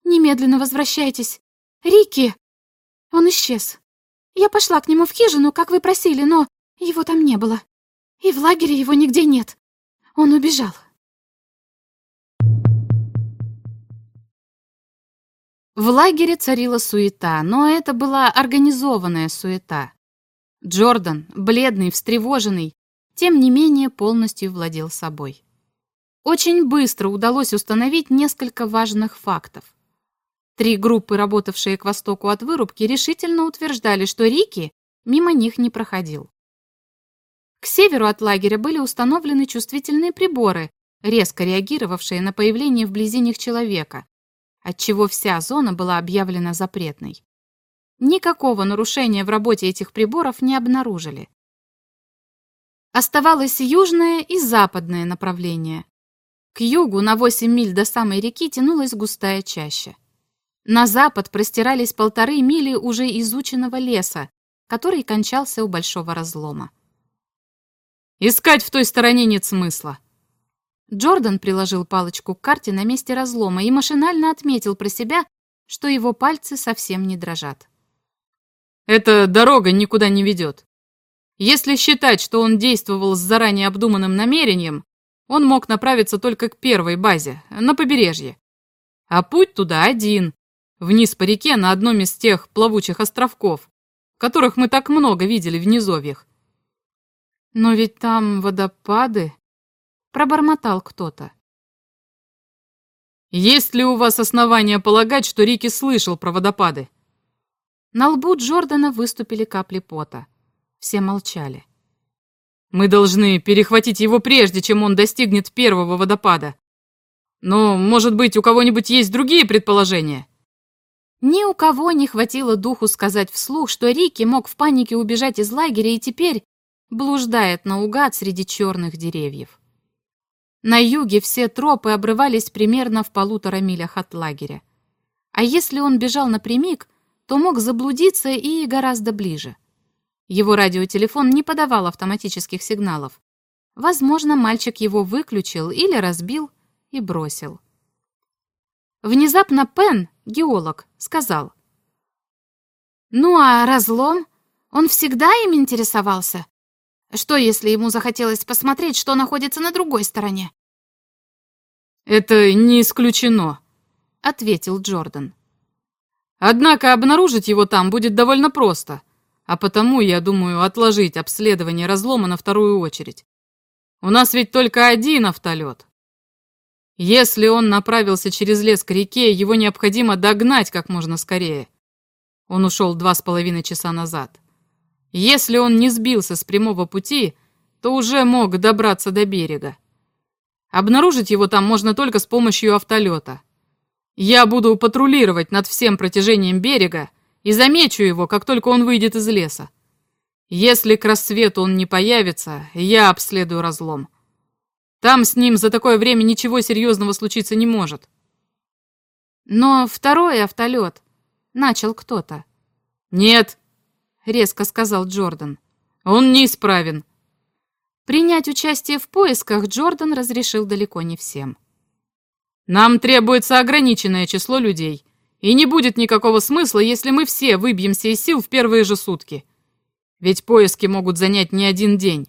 Speaker 5: Немедленно возвращайтесь! Рики!» Он исчез. Я пошла к нему в хижину, как вы просили, но его там не было. И в лагере его нигде нет. Он убежал. В лагере царила суета, но это была организованная суета. Джордан, бледный, встревоженный, тем не менее полностью владел собой. Очень быстро удалось установить несколько важных фактов. Три группы, работавшие к востоку от вырубки, решительно утверждали, что Рики мимо них не проходил. К северу от лагеря были установлены чувствительные приборы, резко реагировавшие на появление вблизи них человека, отчего вся зона была объявлена запретной. Никакого нарушения в работе этих приборов не обнаружили. Оставалось южное и западное направление. К югу на 8 миль до самой реки тянулась густая чаща. На запад простирались полторы мили уже изученного леса, который кончался у большого разлома.
Speaker 2: «Искать в той стороне нет смысла»,
Speaker 5: Джордан приложил палочку к карте на месте разлома и машинально отметил про себя, что его пальцы совсем не дрожат.
Speaker 2: «Эта дорога никуда не ведет. Если считать, что он действовал с заранее обдуманным намерением, он мог направиться только к первой базе, на побережье. А путь туда один, вниз по реке на одном из тех плавучих островков, которых мы так много видели в низовьях.
Speaker 5: «Но ведь там водопады», Пробормотал кто-то.
Speaker 2: «Есть ли у вас основания полагать, что Рики слышал про водопады?»
Speaker 5: На лбу Джордана выступили капли пота. Все молчали.
Speaker 2: «Мы должны перехватить его прежде, чем он достигнет первого водопада. Но, может быть, у кого-нибудь есть другие предположения?»
Speaker 5: Ни у кого не хватило духу сказать вслух, что Рики мог в панике убежать из лагеря и теперь блуждает наугад среди черных деревьев. На юге все тропы обрывались примерно в полутора милях от лагеря. А если он бежал напрямик, то мог заблудиться и гораздо ближе. Его радиотелефон не подавал автоматических сигналов. Возможно, мальчик его выключил или разбил и бросил. Внезапно Пен, геолог, сказал. «Ну а разлом? Он всегда им интересовался? Что, если ему захотелось посмотреть, что находится на другой стороне?
Speaker 2: «Это не исключено», — ответил Джордан. «Однако обнаружить его там будет довольно просто, а потому, я думаю, отложить обследование разлома на вторую очередь. У нас ведь только один автолет. Если он направился через лес к реке, его необходимо догнать как можно скорее. Он ушел два с половиной часа назад. Если он не сбился с прямого пути, то уже мог добраться до берега. Обнаружить его там можно только с помощью автолета. Я буду патрулировать над всем протяжением берега и замечу его, как только он выйдет из леса. Если к рассвету он не появится, я обследую разлом. Там с ним за такое время ничего серьезного случиться не может.
Speaker 5: Но второй автолет начал кто-то.
Speaker 2: «Нет,
Speaker 5: резко сказал Джордан.
Speaker 2: «Он неисправен».
Speaker 5: Принять участие в поисках Джордан разрешил далеко не всем.
Speaker 2: «Нам требуется ограниченное число людей, и не будет никакого смысла, если мы все выбьемся из сил в первые же сутки. Ведь поиски могут занять не один день.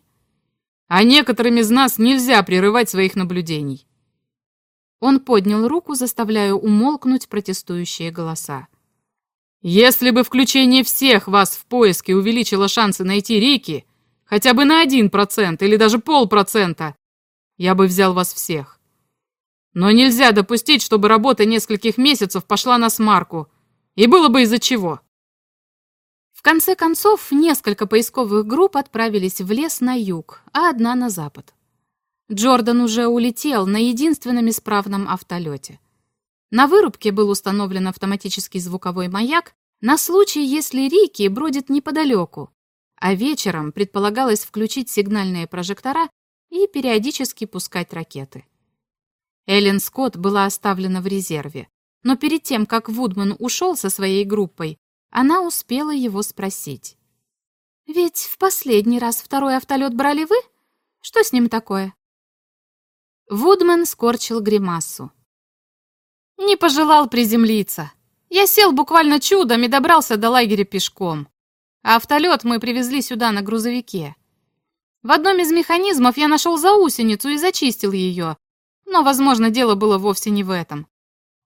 Speaker 2: А некоторым из нас нельзя прерывать своих наблюдений».
Speaker 5: Он поднял руку, заставляя умолкнуть протестующие голоса.
Speaker 2: Если бы включение всех вас в поиски увеличило шансы найти Рики хотя бы на один процент или даже полпроцента, я бы взял вас всех. Но нельзя допустить, чтобы работа нескольких месяцев пошла на смарку. И было бы из-за чего.
Speaker 5: В конце концов, несколько поисковых групп отправились в лес на юг, а одна на запад. Джордан уже улетел на единственном исправном автолете – на вырубке был установлен автоматический звуковой маяк на случай, если Рики бродит неподалеку, а вечером предполагалось включить сигнальные прожектора и периодически пускать ракеты. Эллен Скотт была оставлена в резерве, но перед тем, как Вудман ушел со своей группой, она успела его спросить. «Ведь в последний раз второй автолет брали вы? Что с ним такое?» Вудман скорчил гримасу. Не пожелал приземлиться. Я сел буквально чудом и добрался до лагеря пешком. А автолет мы привезли сюда на грузовике. В одном из механизмов я нашел заусеницу и зачистил ее. Но, возможно, дело было вовсе не в этом.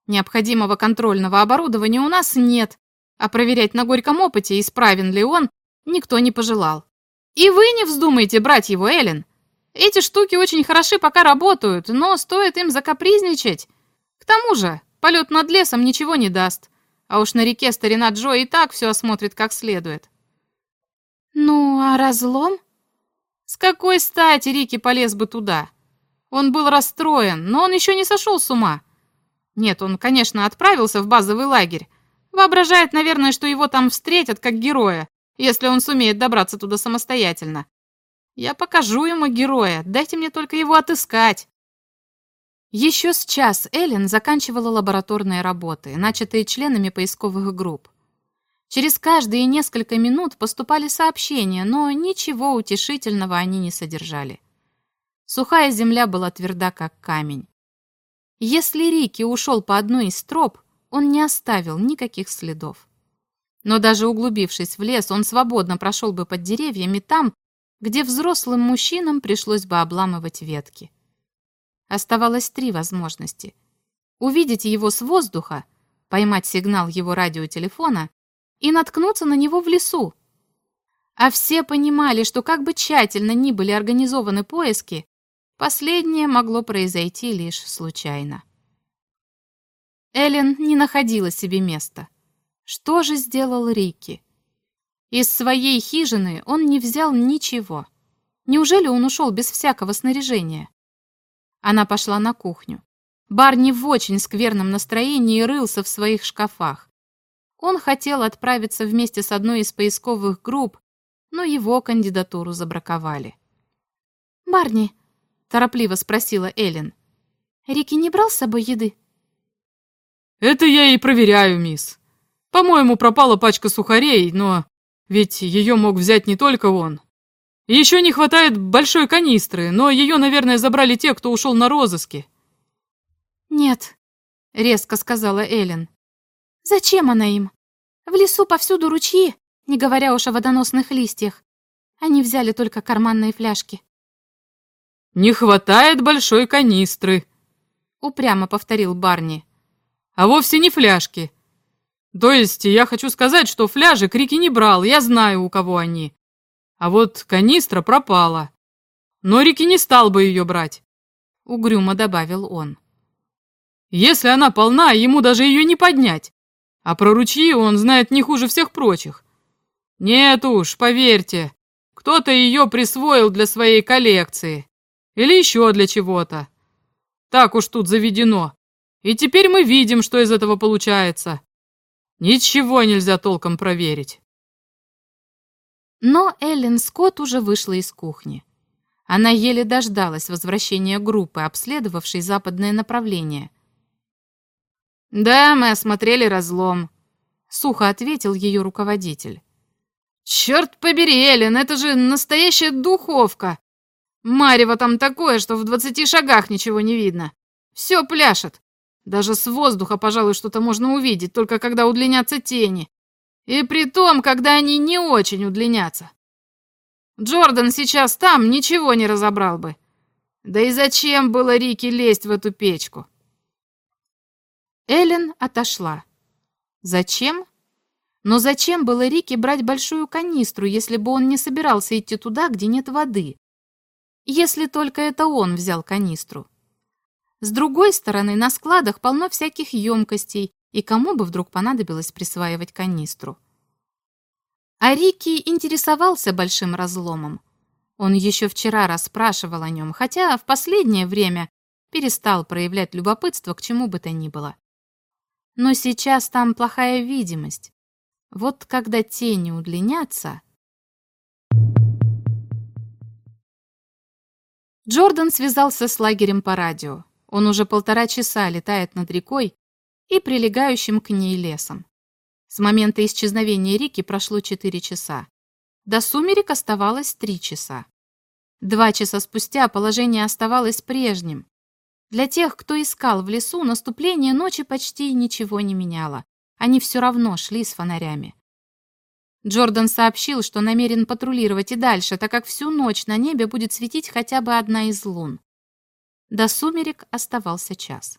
Speaker 5: Необходимого контрольного оборудования у нас нет, а проверять на горьком опыте, исправен ли он, никто не пожелал. И вы не вздумайте брать его, Эллен. Эти штуки очень хороши, пока работают, но стоит им закапризничать. К тому же, Полет над лесом ничего не даст. А уж на реке старина Джо и так все осмотрит как следует. Ну, а разлом? С какой стати Рики полез бы туда? Он был расстроен, но он еще не сошел с ума. Нет, он, конечно, отправился в базовый лагерь. Воображает, наверное, что его там встретят как героя, если он сумеет добраться туда самостоятельно. Я покажу ему героя, дайте мне только его отыскать. Еще с час Эллен заканчивала лабораторные работы, начатые членами поисковых групп. Через каждые несколько минут поступали сообщения, но ничего утешительного они не содержали. Сухая земля была тверда, как камень. Если Рики ушел по одной из троп, он не оставил никаких следов. Но даже углубившись в лес, он свободно прошел бы под деревьями там, где взрослым мужчинам пришлось бы обламывать ветки. Оставалось три возможности. Увидеть его с воздуха, поймать сигнал его радиотелефона и наткнуться на него в лесу. А все понимали, что как бы тщательно ни были организованы поиски, последнее могло произойти лишь случайно. Эллен не находила себе места. Что же сделал Рики? Из своей хижины он не взял ничего. Неужели он ушел без всякого снаряжения? Она пошла на кухню. Барни в очень скверном настроении рылся в своих шкафах. Он хотел отправиться вместе с одной из поисковых групп, но его кандидатуру забраковали. «Барни», — торопливо спросила Эллен, — «Рики не брал с собой еды?»
Speaker 2: «Это я и проверяю, мисс. По-моему, пропала пачка сухарей, но ведь ее мог взять не только он. Еще не хватает большой канистры, но ее, наверное, забрали те, кто ушел на розыске».
Speaker 5: «Нет», — резко сказала Эллен. «Зачем она им? В лесу повсюду ручьи, не говоря уж о водоносных листьях. Они взяли только карманные фляжки».
Speaker 2: «Не хватает большой канистры», — упрямо повторил Барни. «А вовсе не фляжки. То есть я хочу сказать, что фляжи Крики не брал, я знаю, у кого они. А вот канистра пропала. Норики не стал бы ее брать», — угрюмо добавил он. «Если она полна, ему даже ее не поднять. А про ручьи он знает не хуже всех прочих. Нет уж, поверьте, кто-то ее присвоил для своей коллекции. Или еще для чего-то. Так уж тут заведено. И теперь мы видим, что из этого получается. Ничего нельзя толком проверить».
Speaker 5: Но Эллен Скотт уже вышла из кухни. Она еле дождалась возвращения группы, обследовавшей западное направление.
Speaker 1: «Да, мы осмотрели разлом», — сухо ответил ее руководитель. «Черт побери, Эллен, это же настоящая духовка! Марево там такое, что в двадцати шагах ничего не видно. Все пляшет. Даже с воздуха, пожалуй, что-то можно увидеть, только когда удлинятся тени. И при том, когда они не очень удлинятся. Джордан сейчас там ничего не разобрал бы. Да и зачем было Рике лезть в эту печку?
Speaker 5: Эллен отошла. Зачем? Но зачем было Рике брать большую канистру, если бы он не собирался идти туда, где нет воды? Если только это он взял канистру. С другой стороны, на складах полно всяких емкостей, и кому бы вдруг понадобилось присваивать канистру. А Рики интересовался большим разломом. Он еще вчера расспрашивал о нем, хотя в последнее время перестал проявлять любопытство к чему бы то ни было. Но сейчас там плохая видимость. Вот когда тени удлинятся... Джордан связался с лагерем по радио. Он уже полтора часа летает над рекой и прилегающим к ней лесом. С момента исчезновения Рики прошло 4 часа. До сумерек оставалось 3 часа. Два часа спустя положение оставалось прежним. Для тех, кто искал в лесу, наступление ночи почти ничего не меняло. Они все равно шли с фонарями. Джордан сообщил, что намерен патрулировать и дальше, так как всю ночь на небе будет светить хотя бы одна из лун. До сумерек оставался час.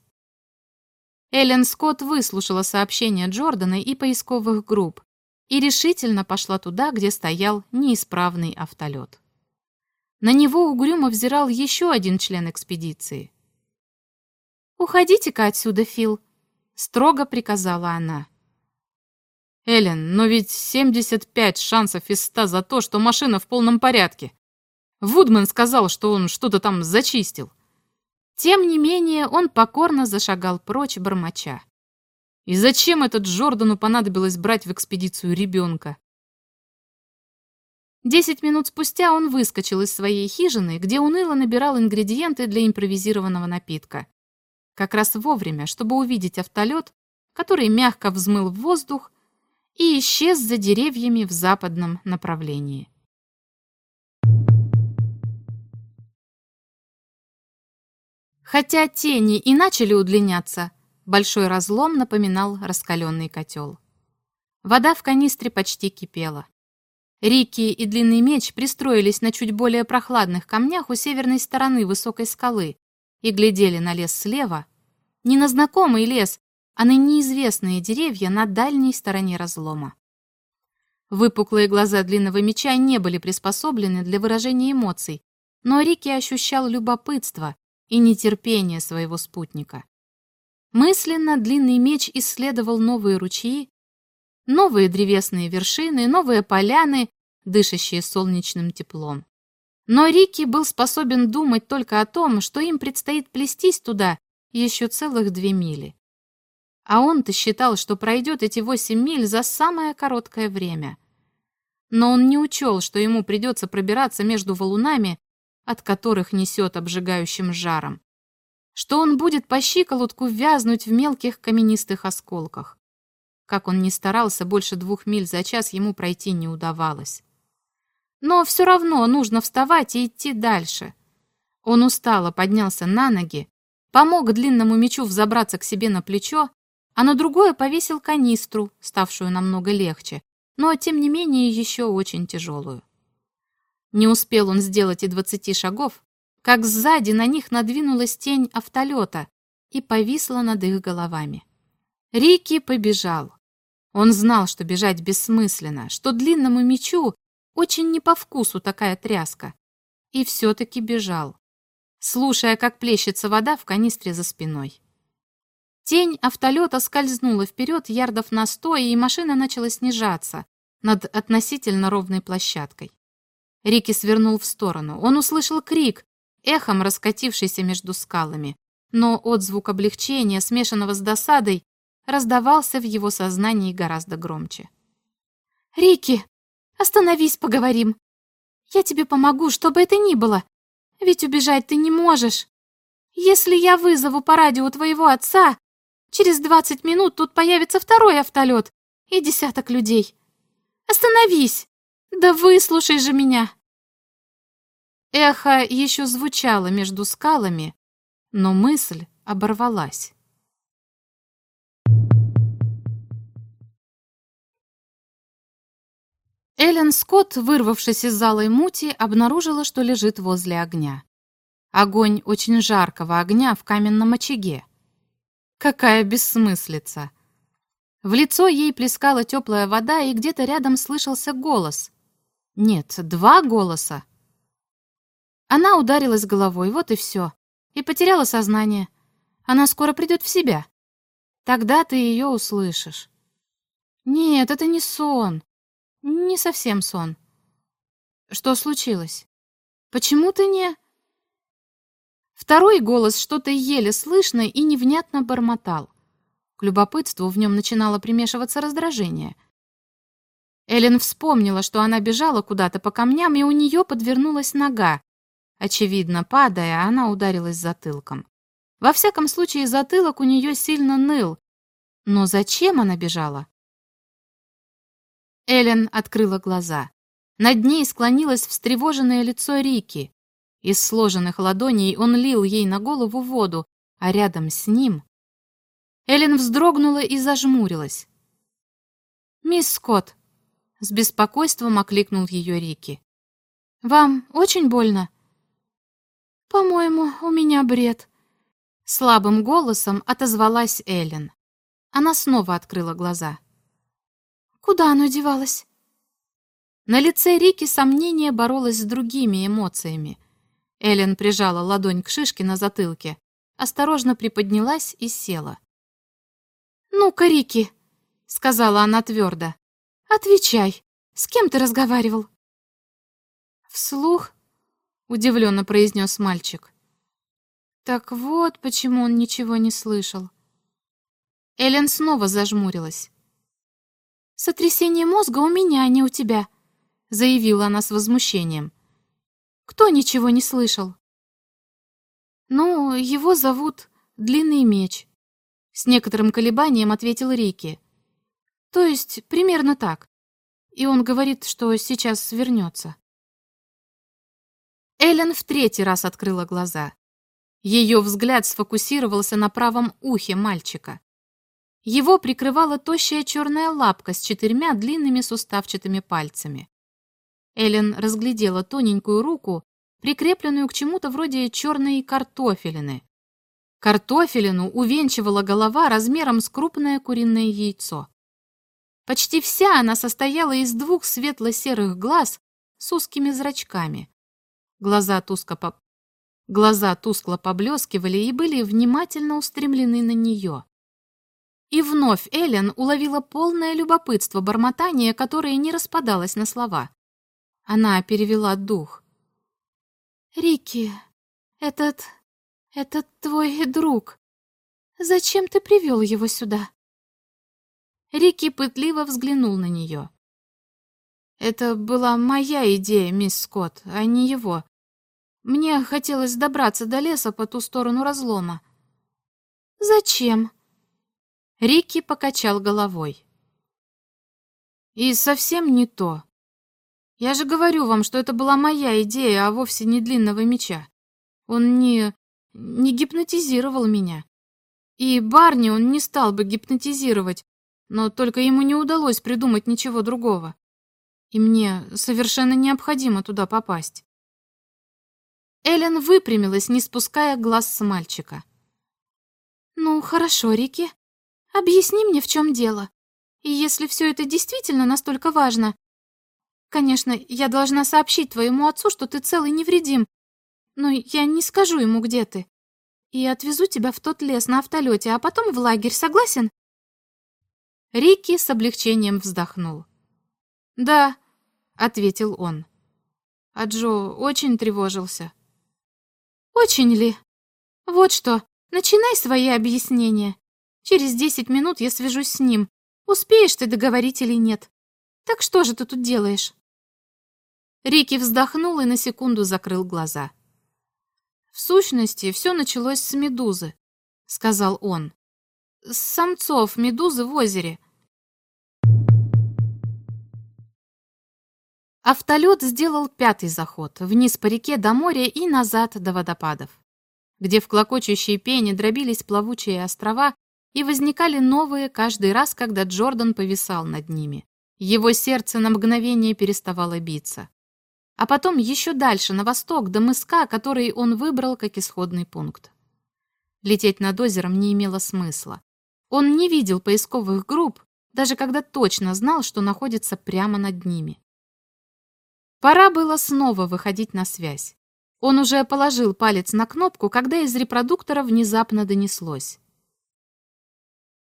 Speaker 5: Эллен Скотт выслушала сообщения Джордана и поисковых групп и решительно пошла туда, где стоял неисправный автолет. На него угрюмо взирал еще один член экспедиции. «Уходите-ка отсюда, Фил», — строго приказала она.
Speaker 2: «Эллен, но ведь 75 шансов из 100 за то, что машина в полном порядке. Вудман сказал, что он что-то там зачистил».
Speaker 5: Тем не менее, он покорно зашагал прочь, бормоча.
Speaker 2: И зачем этот Джордану понадобилось брать в экспедицию ребенка?
Speaker 5: Десять минут спустя он выскочил из своей хижины, где уныло набирал ингредиенты для импровизированного напитка. Как раз вовремя, чтобы увидеть автолет, который мягко взмыл в воздух и исчез за деревьями в западном направлении. Хотя тени и начали удлиняться, большой разлом напоминал раскаленный котел. Вода в канистре почти кипела. Рики и Длинный Меч пристроились на чуть более прохладных камнях у северной стороны высокой скалы и глядели на лес слева, не на знакомый лес, а на неизвестные деревья на дальней стороне разлома. Выпуклые глаза Длинного Меча не были приспособлены для выражения эмоций, но Рики ощущал любопытство и нетерпение своего спутника. Мысленно длинный меч исследовал новые ручьи, новые древесные вершины, новые поляны, дышащие солнечным теплом. Но Рики был способен думать только о том, что им предстоит плестись туда еще целых две мили. А он-то считал, что пройдет эти восемь миль за самое короткое время. Но он не учел, что ему придется пробираться между валунами, от которых несет обжигающим жаром, что он будет по щиколотку вязнуть в мелких каменистых осколках. Как он ни старался, больше двух миль за час ему пройти не удавалось. Но все равно нужно вставать и идти дальше. Он устало поднялся на ноги, помог длинному мечу взобраться к себе на плечо, а на другое повесил канистру, ставшую намного легче, но тем не менее еще очень тяжелую.
Speaker 1: Не успел он сделать и двадцати шагов, как сзади на них надвинулась тень автолета и повисла над их головами. Рики побежал. Он знал, что бежать бессмысленно, что длинному мечу очень не по вкусу такая тряска. И все-таки бежал, слушая, как плещется вода в канистре за спиной. Тень автолета скользнула вперед ярдов на сто, и машина начала снижаться над относительно ровной площадкой. Рики свернул в сторону. Он услышал крик, эхом раскатившийся между скалами. Но отзвук облегчения, смешанного с досадой, раздавался в его сознании гораздо громче.
Speaker 5: «Рики, остановись, поговорим. Я тебе помогу, что бы это ни было. Ведь убежать ты не можешь. Если я вызову по радио твоего отца, через двадцать минут тут появится второй автолет и десяток людей. Остановись! Да выслушай же меня!»
Speaker 1: Эхо еще звучало между скалами, но мысль оборвалась. Эллен Скотт, вырвавшись из зала и мути, обнаружила, что лежит возле огня. Огонь очень жаркого огня в каменном очаге. Какая бессмыслица! В лицо ей плескала теплая вода, и где-то рядом слышался голос. Нет, два голоса. Она ударилась головой, вот и все. И потеряла сознание. Она скоро придет в себя. Тогда ты ее услышишь. Нет, это не сон. Не совсем сон. Что случилось? Почему ты не... Второй голос что-то еле слышно и невнятно бормотал. К любопытству в нем начинало примешиваться раздражение. Эллен вспомнила, что она бежала куда-то по камням, и у нее подвернулась нога, Очевидно, падая, она ударилась затылком. Во всяком случае, затылок у нее сильно ныл. Но зачем она бежала? Эллен открыла глаза. Над ней склонилось встревоженное лицо Рики. Из сложенных ладоней он лил ей на голову воду, а рядом с ним... Эллен вздрогнула и зажмурилась. «Мисс Скотт!» — с беспокойством окликнул ее Рики. «Вам очень больно?»
Speaker 5: «По-моему, у меня бред», —
Speaker 1: слабым голосом отозвалась Эллен. Она снова открыла глаза.
Speaker 5: «Куда оно девалось?»
Speaker 1: На лице Рики сомнение боролось с другими эмоциями. Эллен прижала ладонь к шишке на затылке, осторожно приподнялась и села.
Speaker 5: «Ну-ка, Рики», — сказала она твердо, — «отвечай, с кем ты разговаривал?»
Speaker 1: Вслух удивленно произнес мальчик. Так вот, почему он ничего не слышал. Элен снова зажмурилась.
Speaker 5: «Сотрясение мозга у меня, а не у тебя», — заявила она с возмущением. «Кто ничего не слышал?»
Speaker 1: «Ну, его зовут Длинный Меч», — с некоторым колебанием ответил Рики. «То есть примерно так. И он говорит, что сейчас вернется». Эллен в третий раз открыла глаза. Ее взгляд сфокусировался на правом ухе мальчика. Его прикрывала тощая черная лапка с четырьмя длинными суставчатыми пальцами. Эллен разглядела тоненькую руку, прикрепленную к чему-то вроде черной картофелины. Картофелину увенчивала голова размером с крупное куриное яйцо. Почти вся она состояла из двух светло-серых глаз с узкими зрачками. Глаза тускло, по... Глаза тускло поблескивали и были внимательно устремлены на нее. И вновь Эллен уловила полное любопытство бормотания, которое не распадалось на слова. Она перевела дух.
Speaker 5: «Рики, этот... этот твой друг. Зачем ты привел его сюда?»
Speaker 1: Рики пытливо взглянул на нее. Это была моя идея, мисс Скотт, а не его. Мне хотелось добраться до леса по ту сторону разлома.
Speaker 5: Зачем?
Speaker 1: Рикки покачал головой. И совсем не то. Я же говорю вам, что это была моя идея, а вовсе не длинного меча. Он не... не гипнотизировал меня. И Барни он не стал бы гипнотизировать, но только ему не удалось придумать ничего другого
Speaker 5: и мне совершенно необходимо туда попасть. Эллен выпрямилась, не спуская глаз с мальчика. «Ну, хорошо, Рики. Объясни мне, в чем дело. И если все это действительно настолько важно... Конечно, я должна сообщить твоему отцу, что ты цел и невредим. Но я не скажу ему, где ты. И отвезу тебя в тот лес на автолете, а потом в лагерь, согласен?» Рики с облегчением вздохнул. «Да», — ответил он. А Джо очень тревожился. «Очень ли? Вот что, начинай свои объяснения. Через десять минут я свяжусь с ним. Успеешь ты договорить или нет? Так что же ты тут делаешь?» Рики вздохнул и на секунду закрыл глаза. «В сущности, все началось с медузы», — сказал он. «С самцов медузы в озере. Автолет сделал пятый заход, вниз по реке до моря и назад до водопадов, где в клокочущей пене дробились плавучие острова и возникали новые каждый раз, когда Джордан повисал над ними. Его сердце на мгновение переставало биться. А потом еще дальше, на восток, до мыска, который он выбрал как исходный пункт. Лететь над озером не имело смысла. Он не видел поисковых групп, даже когда точно знал, что находится прямо над ними. Пора было снова выходить на связь. Он уже положил палец на кнопку, когда из репродуктора внезапно донеслось.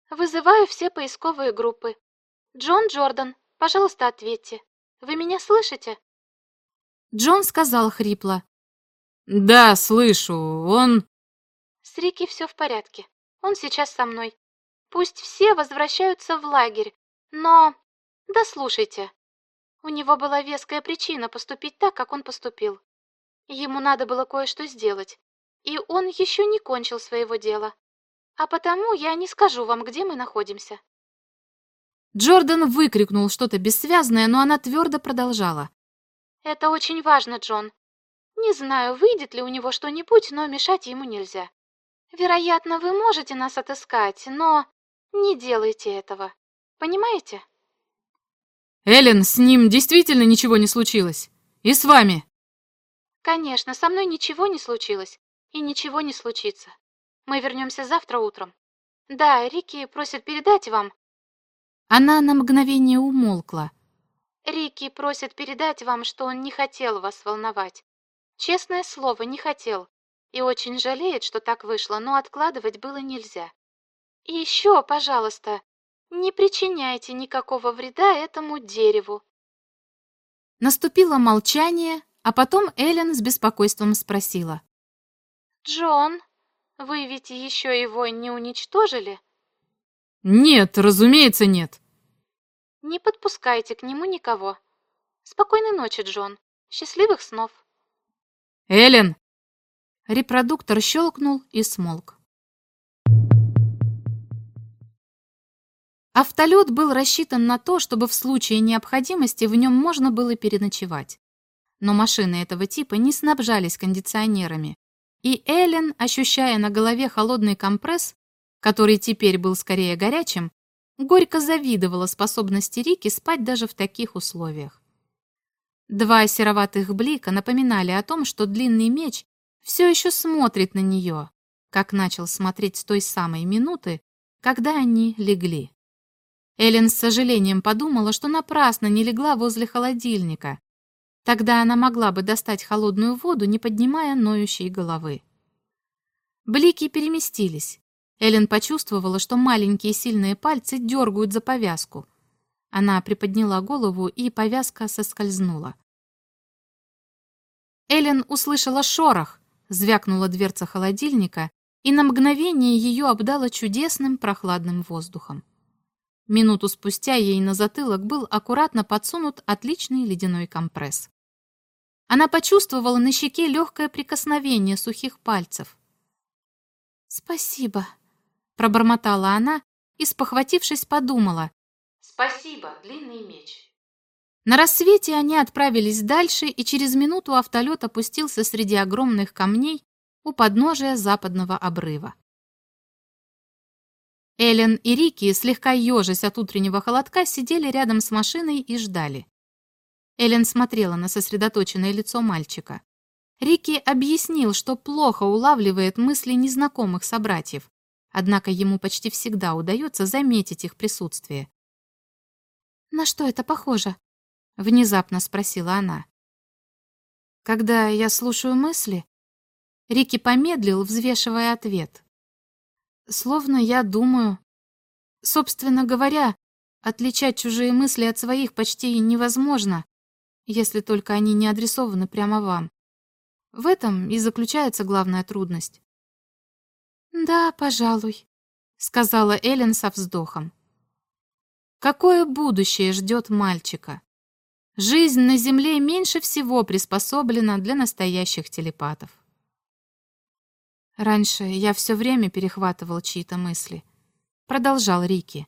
Speaker 6: «Вызываю все поисковые группы. Джон Джордан, пожалуйста, ответьте. Вы меня слышите?»
Speaker 5: Джон сказал хрипло.
Speaker 2: «Да, слышу. Он...»
Speaker 6: «С Рики все в порядке. Он сейчас со мной. Пусть все возвращаются в лагерь, но... Да слушайте, у него была веская причина поступить так, как он поступил. Ему надо было кое-что сделать, и он еще не кончил своего дела. А потому я не скажу вам, где мы находимся».
Speaker 5: Джордан выкрикнул что-то бессвязное, но она твердо продолжала.
Speaker 6: «Это очень важно, Джон. Не знаю, выйдет ли у него что-нибудь, но мешать ему нельзя. Вероятно, вы можете нас отыскать, но не делайте этого. Понимаете?»
Speaker 2: Эллен, с ним действительно ничего не случилось? И с вами?»
Speaker 6: «Конечно, со мной ничего не случилось, и ничего не случится. Мы вернемся завтра утром. Да, Рики просит передать вам...»
Speaker 5: Она на мгновение умолкла.
Speaker 6: «Рики просит передать вам, что он не хотел вас волновать. Честное слово, не хотел. И очень жалеет, что так вышло, но откладывать было нельзя. И еще, пожалуйста, не причиняйте никакого вреда этому дереву.
Speaker 5: Наступило молчание, а потом Элен с беспокойством спросила.
Speaker 6: «Джон, вы ведь еще его не уничтожили?»
Speaker 2: «Нет, разумеется, нет».
Speaker 6: «Не подпускайте к нему никого. Спокойной ночи, Джон. Счастливых снов».
Speaker 2: Элен.
Speaker 5: Репродуктор щелкнул и смолк. Автолет был рассчитан на то, чтобы в случае необходимости в нем можно было переночевать. Но машины этого типа не снабжались кондиционерами, и Эллен, ощущая на голове холодный компресс, который теперь был скорее горячим, горько завидовала способности Рики спать даже в таких условиях. Два сероватых блика напоминали о том, что длинный меч все еще смотрит на нее, как начал смотреть с той самой минуты, когда они легли. Эллен с сожалением подумала, что напрасно не легла возле холодильника. Тогда она могла бы достать холодную воду, не поднимая ноющей головы. Блики переместились. Эллен почувствовала, что маленькие сильные пальцы дергают за повязку. Она приподняла голову, и повязка соскользнула. Эллен услышала шорох, звякнула дверца холодильника, и на мгновение ее обдало чудесным прохладным воздухом. Минуту спустя ей на затылок был аккуратно подсунут отличный ледяной компресс. Она почувствовала на щеке легкое прикосновение сухих пальцев. «Спасибо», — пробормотала она и, спохватившись, подумала.
Speaker 4: «Спасибо, длинный меч».
Speaker 5: На рассвете они отправились дальше, и через минуту автолет опустился среди огромных камней у подножия западного обрыва. Эллен и Рики, слегка ежась от утреннего холодка, сидели рядом с машиной и ждали.
Speaker 1: Эллен смотрела на сосредоточенное лицо мальчика. Рики объяснил, что плохо улавливает мысли незнакомых собратьев, однако ему почти всегда удается заметить их присутствие.
Speaker 5: «На что это похоже?»
Speaker 1: — внезапно спросила она.
Speaker 5: «Когда я слушаю мысли...»
Speaker 1: Рики помедлил, взвешивая ответ.
Speaker 5: Словно я думаю. Собственно говоря, отличать чужие мысли от своих почти невозможно, если только они не адресованы прямо вам. В этом и заключается главная трудность.
Speaker 1: «Да, пожалуй», — сказала Эллен со вздохом. «Какое будущее ждет мальчика? Жизнь на Земле меньше всего приспособлена для настоящих телепатов».
Speaker 5: Раньше я все время перехватывал чьи-то мысли. Продолжал Рики.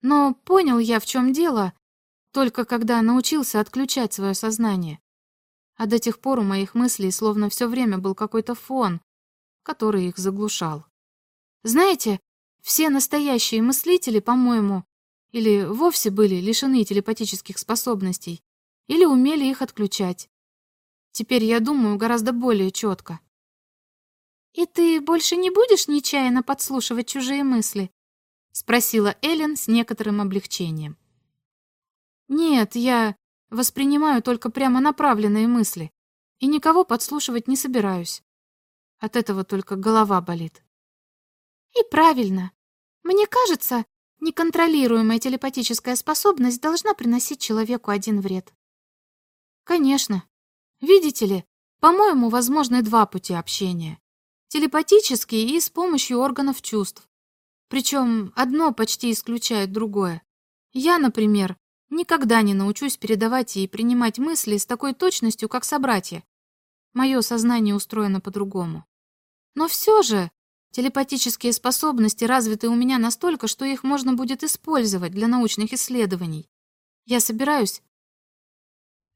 Speaker 5: Но понял я, в чем дело, только когда научился отключать свое сознание. А до тех пор у моих мыслей словно все время был какой-то фон, который их заглушал. Знаете, все настоящие мыслители, по-моему, или вовсе были лишены телепатических способностей, или умели их отключать. Теперь я думаю гораздо более четко.
Speaker 6: «И ты больше не будешь нечаянно подслушивать чужие мысли?» — спросила Эллен с некоторым облегчением.
Speaker 5: «Нет, я воспринимаю только прямо направленные мысли и никого подслушивать не собираюсь. От этого только голова болит».
Speaker 6: «И правильно. Мне кажется, неконтролируемая телепатическая способность должна приносить человеку один вред».
Speaker 5: «Конечно. Видите ли, по-моему, возможны два пути общения телепатически и с помощью органов чувств. Причем одно почти исключает другое. Я, например, никогда не научусь передавать и принимать мысли с такой точностью, как собратья. Мое сознание устроено по-другому. Но все же телепатические способности развиты у меня настолько, что их можно будет использовать для научных исследований. Я собираюсь...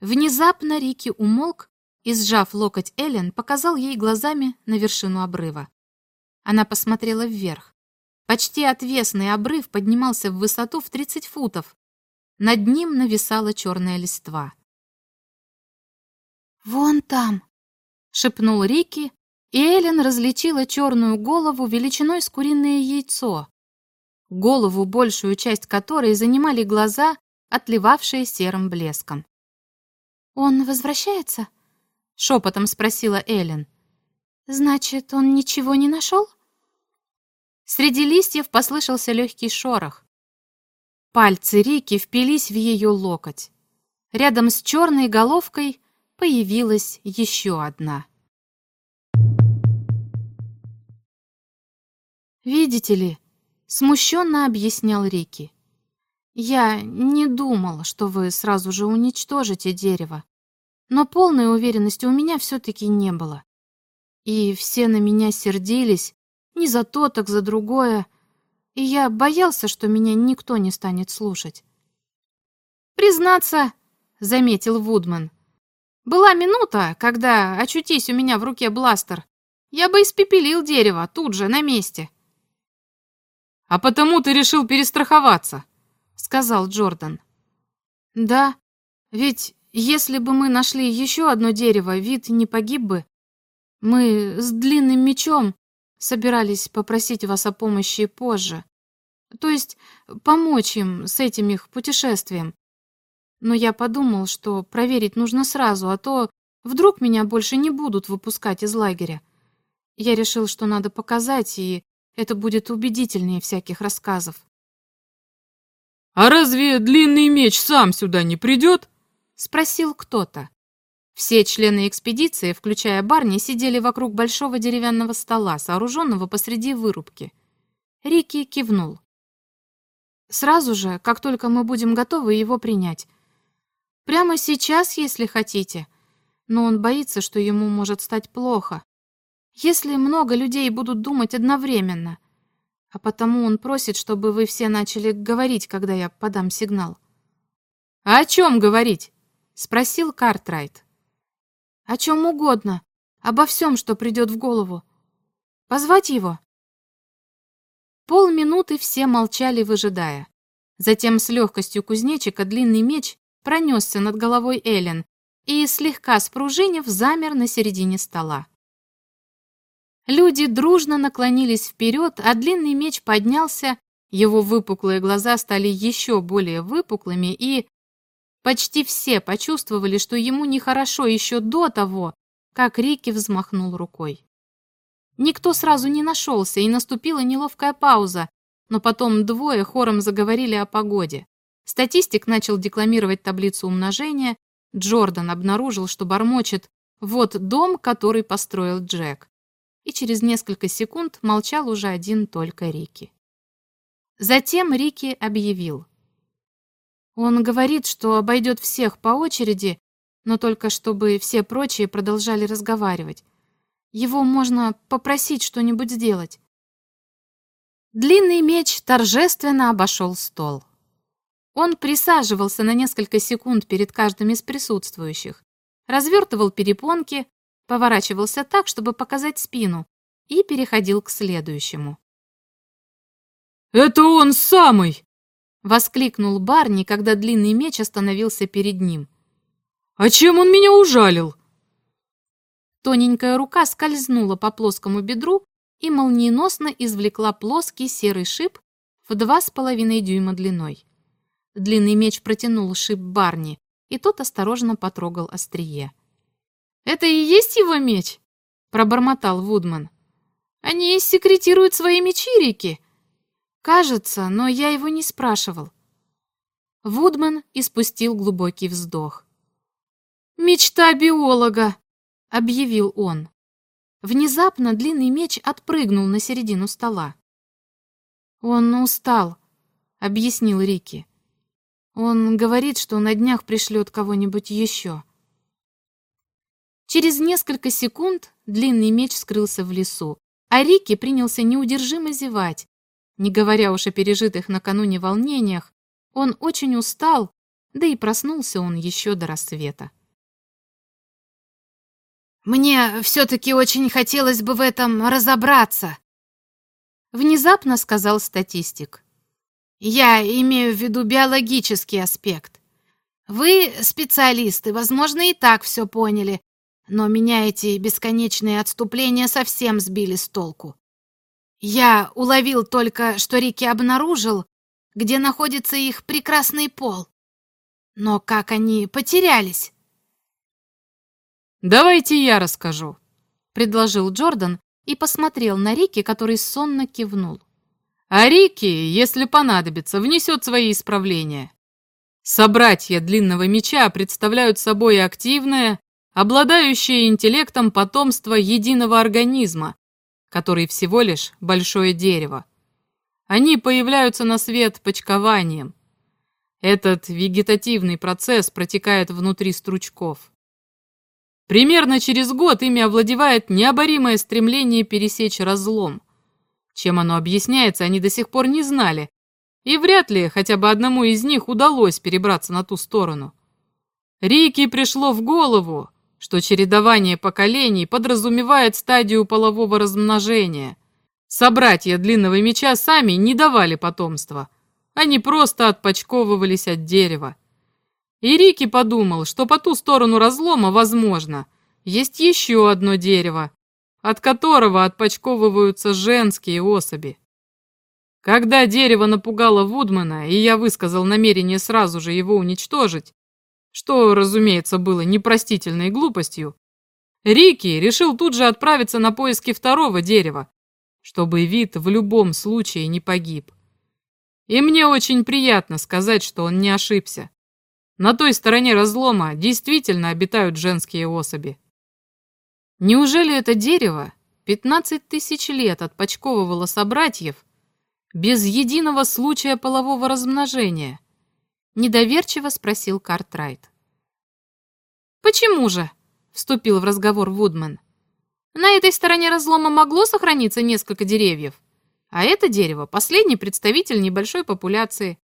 Speaker 5: Внезапно Рики умолк и, сжав локоть Эллен, показал ей глазами на вершину обрыва. Она посмотрела вверх. Почти отвесный обрыв поднимался в высоту в 30 футов. Над ним нависала черная листва. «Вон там!» — шепнул Рики, и Эллен различила черную голову величиной с куриное яйцо, голову, большую часть которой занимали глаза, отливавшие серым блеском.
Speaker 6: «Он возвращается?»
Speaker 5: — шепотом спросила Эллен.
Speaker 6: «Значит, он ничего не нашел?»
Speaker 1: Среди листьев послышался легкий шорох. Пальцы Рики впились в ее локоть. Рядом с черной головкой появилась еще одна.
Speaker 5: «Видите ли», — смущенно объяснял Рики, — «я не думал, что вы сразу же уничтожите дерево. Но полной уверенности у меня все-таки не было. И все на меня сердились, не за то, так за другое, и я боялся, что меня никто не станет слушать.
Speaker 1: «Признаться», — заметил Вудман, — «была минута, когда, очутись у меня в руке бластер, я бы испепелил дерево тут же, на месте».
Speaker 2: «А потому ты решил перестраховаться», — сказал Джордан.
Speaker 5: «Да, ведь если бы мы нашли еще одно дерево, вид не погиб бы. Мы с длинным мечом собирались попросить вас о помощи позже. То есть помочь им с этим их путешествием. Но я подумал, что проверить нужно сразу, а то вдруг меня больше не будут выпускать из лагеря. Я решил, что надо показать, и это будет убедительнее всяких рассказов.
Speaker 2: «А разве длинный меч сам сюда не придет?»
Speaker 1: — спросил кто-то. Все члены экспедиции, включая Барни, сидели вокруг большого деревянного стола, сооруженного посреди вырубки. Рики кивнул.
Speaker 5: «Сразу же, как только мы будем готовы его принять. Прямо сейчас, если хотите. Но он боится, что ему может стать плохо. Если много людей будут думать одновременно. А потому он просит, чтобы вы все начали говорить, когда я подам сигнал».
Speaker 1: «А «О чем говорить?» — спросил Картрайт.
Speaker 5: «О чем угодно, обо всем, что придет в голову. Позвать его?»
Speaker 1: Полминуты все молчали, выжидая. Затем с легкостью кузнечика длинный меч пронесся над головой Эллен и, слегка спружинив, замер на середине стола. Люди дружно наклонились вперед, а длинный меч поднялся, его выпуклые глаза стали еще более выпуклыми и, Почти все почувствовали, что ему нехорошо еще до того, как Рики взмахнул рукой. Никто сразу не нашелся, и наступила неловкая пауза, но потом двое хором заговорили о погоде. Статистик начал декламировать таблицу умножения, Джордан обнаружил, что бормочет «Вот дом, который построил Джек». И через несколько секунд молчал уже один только Рики. Затем Рики объявил – он говорит, что обойдет всех по очереди, но только чтобы все прочие продолжали разговаривать. Его можно попросить что-нибудь сделать. Длинный меч торжественно обошел стол. Он присаживался на несколько секунд перед каждым из присутствующих, развертывал перепонки, поворачивался так, чтобы показать спину, и переходил к следующему.
Speaker 2: «Это он самый!»
Speaker 1: Воскликнул Барни, когда длинный меч остановился перед ним.
Speaker 2: «А чем он меня ужалил?»
Speaker 1: Тоненькая рука скользнула по плоскому бедру и молниеносно извлекла плоский серый шип в два с половиной дюйма длиной. Длинный меч протянул шип Барни, и тот осторожно потрогал острие. «Это и есть его меч?» – пробормотал Вудман. «Они секретируют свои мечирики!» Кажется, но я его не спрашивал. Вудман испустил глубокий вздох. «Мечта биолога!» — объявил он. Внезапно длинный меч отпрыгнул на середину стола. «Он устал», — объяснил Рики. «Он говорит, что на днях пришлет кого-нибудь еще». Через несколько секунд длинный меч скрылся в лесу, а Рики принялся неудержимо зевать, не говоря уж о пережитых накануне волнениях, он очень устал, да и проснулся он еще до рассвета.
Speaker 5: «Мне все-таки очень хотелось бы в этом разобраться», — внезапно сказал статистик. «Я имею в виду биологический аспект. Вы специалисты, возможно, и так все поняли, но меня эти бесконечные отступления совсем сбили с толку. Я уловил только, что Рики обнаружил, где находится их прекрасный пол. Но как они потерялись?
Speaker 2: «Давайте я расскажу», —
Speaker 1: предложил Джордан и посмотрел на Рики, который сонно кивнул.
Speaker 2: «А Рики, если понадобится, внесет свои исправления. Собратья длинного меча представляют собой активное, обладающее интеллектом потомство единого организма, который всего лишь большое дерево. Они появляются на свет почкованием. Этот вегетативный процесс протекает внутри стручков. Примерно через год ими овладевает необоримое стремление пересечь разлом. Чем оно объясняется, они до сих пор не знали, и вряд ли хотя бы одному из них удалось перебраться на ту сторону. Рике пришло в голову, что чередование поколений подразумевает стадию полового размножения. Собратья длинного меча сами не давали потомства. Они просто отпочковывались от дерева. И Рики подумал, что по ту сторону разлома, возможно, есть еще одно дерево, от которого отпочковываются женские особи. Когда дерево напугало Вудмана, и я высказал намерение сразу же его уничтожить, что, разумеется, было непростительной глупостью, Рики решил тут же отправиться на поиски второго дерева, чтобы вид в любом случае не погиб. И мне очень приятно сказать, что он не ошибся. На той стороне разлома действительно обитают женские особи. Неужели это дерево 15 тысяч лет отпочковывало собратьев без единого случая полового размножения? Недоверчиво спросил Картрайт. «Почему же?» — вступил в разговор Вудман. «На этой стороне разлома могло сохраниться несколько деревьев, а это дерево — последний представитель небольшой популяции.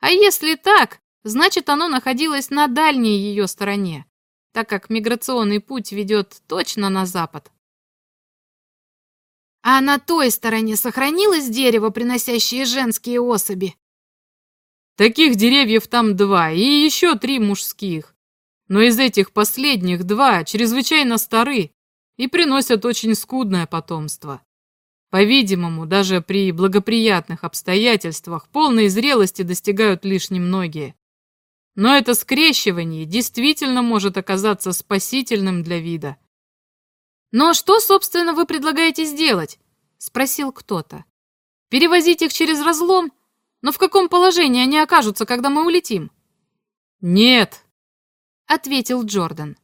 Speaker 2: А если так, значит, оно находилось на дальней ее стороне, так как миграционный путь ведет точно на запад.
Speaker 5: «А на той стороне сохранилось дерево, приносящее женские особи?»
Speaker 2: Таких деревьев там два и еще три мужских. Но из этих последних два чрезвычайно стары и приносят очень скудное потомство. По-видимому, даже при благоприятных обстоятельствах полной зрелости достигают лишь немногие. Но это скрещивание действительно может оказаться спасительным для вида.
Speaker 1: «Но что, собственно, вы предлагаете сделать?» – спросил кто-то. «Перевозить их через разлом?» Но в каком положении они окажутся, когда мы улетим?»
Speaker 2: «Нет», —
Speaker 1: ответил Джордан.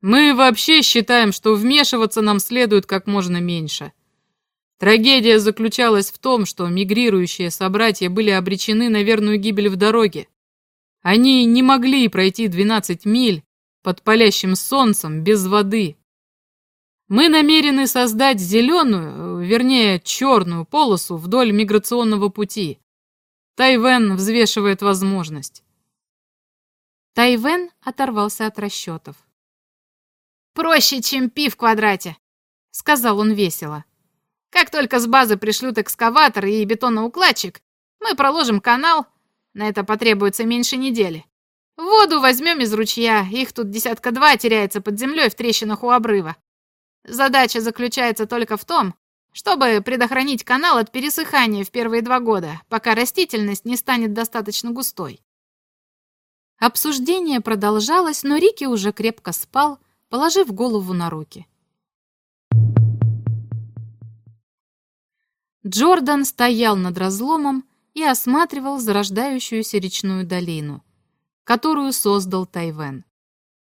Speaker 2: «Мы вообще считаем, что вмешиваться нам следует как можно меньше. Трагедия заключалась в том, что мигрирующие собратья были обречены на верную гибель в дороге. Они не могли пройти 12 миль под палящим солнцем без воды. Мы намерены создать зеленую, вернее, черную полосу вдоль миграционного пути, Тайвен взвешивает возможность.
Speaker 1: Тайвен оторвался от расчетов.
Speaker 5: «Проще, чем пи в квадрате», — сказал он весело. «Как только с базы пришлют экскаватор и бетоноукладчик, мы проложим канал, на это потребуется меньше недели. Воду возьмем из ручья, их тут десятка два теряется под землей в трещинах у обрыва. Задача заключается только в том, чтобы предохранить канал от пересыхания в первые два года, пока растительность не станет достаточно густой.
Speaker 1: Обсуждение продолжалось, но Рики уже крепко спал, положив голову на руки. Джордан стоял над разломом и осматривал зарождающуюся речную долину, которую создал Тайвен.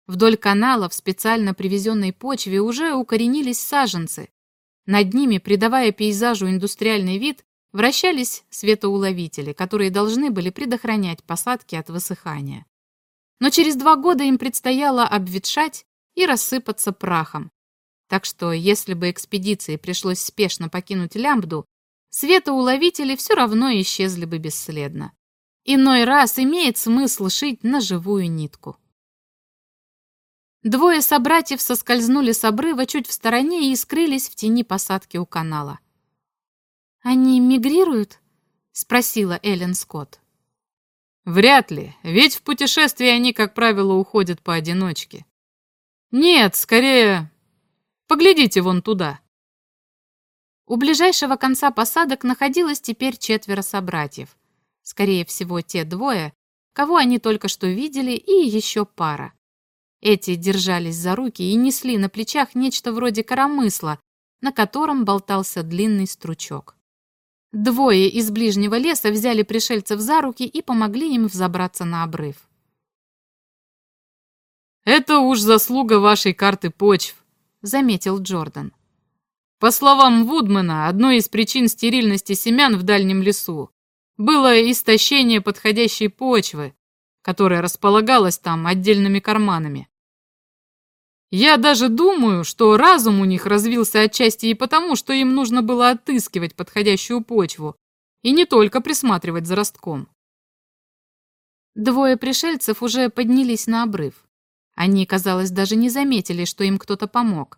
Speaker 1: Вдоль канала в специально привезенной почве уже укоренились саженцы, над ними, придавая пейзажу индустриальный вид, вращались светоуловители, которые должны были предохранять посадки от высыхания. Но через два года им предстояло обветшать и рассыпаться прахом. Так что, если бы экспедиции пришлось спешно покинуть Лямбду, светоуловители все равно исчезли бы бесследно. Иной раз имеет смысл шить на живую нитку. Двое собратьев соскользнули с обрыва чуть в стороне и скрылись в тени посадки у канала.
Speaker 6: «Они мигрируют?» — спросила Эллен Скотт.
Speaker 2: «Вряд ли, ведь в путешествии они, как правило, уходят поодиночке». «Нет, скорее... Поглядите вон туда».
Speaker 1: У ближайшего конца посадок находилось теперь четверо собратьев. Скорее всего, те двое, кого они только что видели, и еще пара. Эти держались за руки и несли на плечах нечто вроде коромысла, на котором болтался длинный стручок. Двое из ближнего леса взяли пришельцев за руки и помогли им взобраться на обрыв.
Speaker 2: «Это уж заслуга вашей карты почв», — заметил Джордан. По словам Вудмана, одной из причин стерильности семян в дальнем лесу было истощение подходящей почвы, которая располагалась там отдельными карманами. Я даже думаю, что разум у них развился отчасти и потому, что им нужно было отыскивать подходящую почву и не только присматривать за ростком.
Speaker 1: Двое пришельцев уже поднялись на обрыв. Они, казалось, даже не заметили, что им кто-то помог.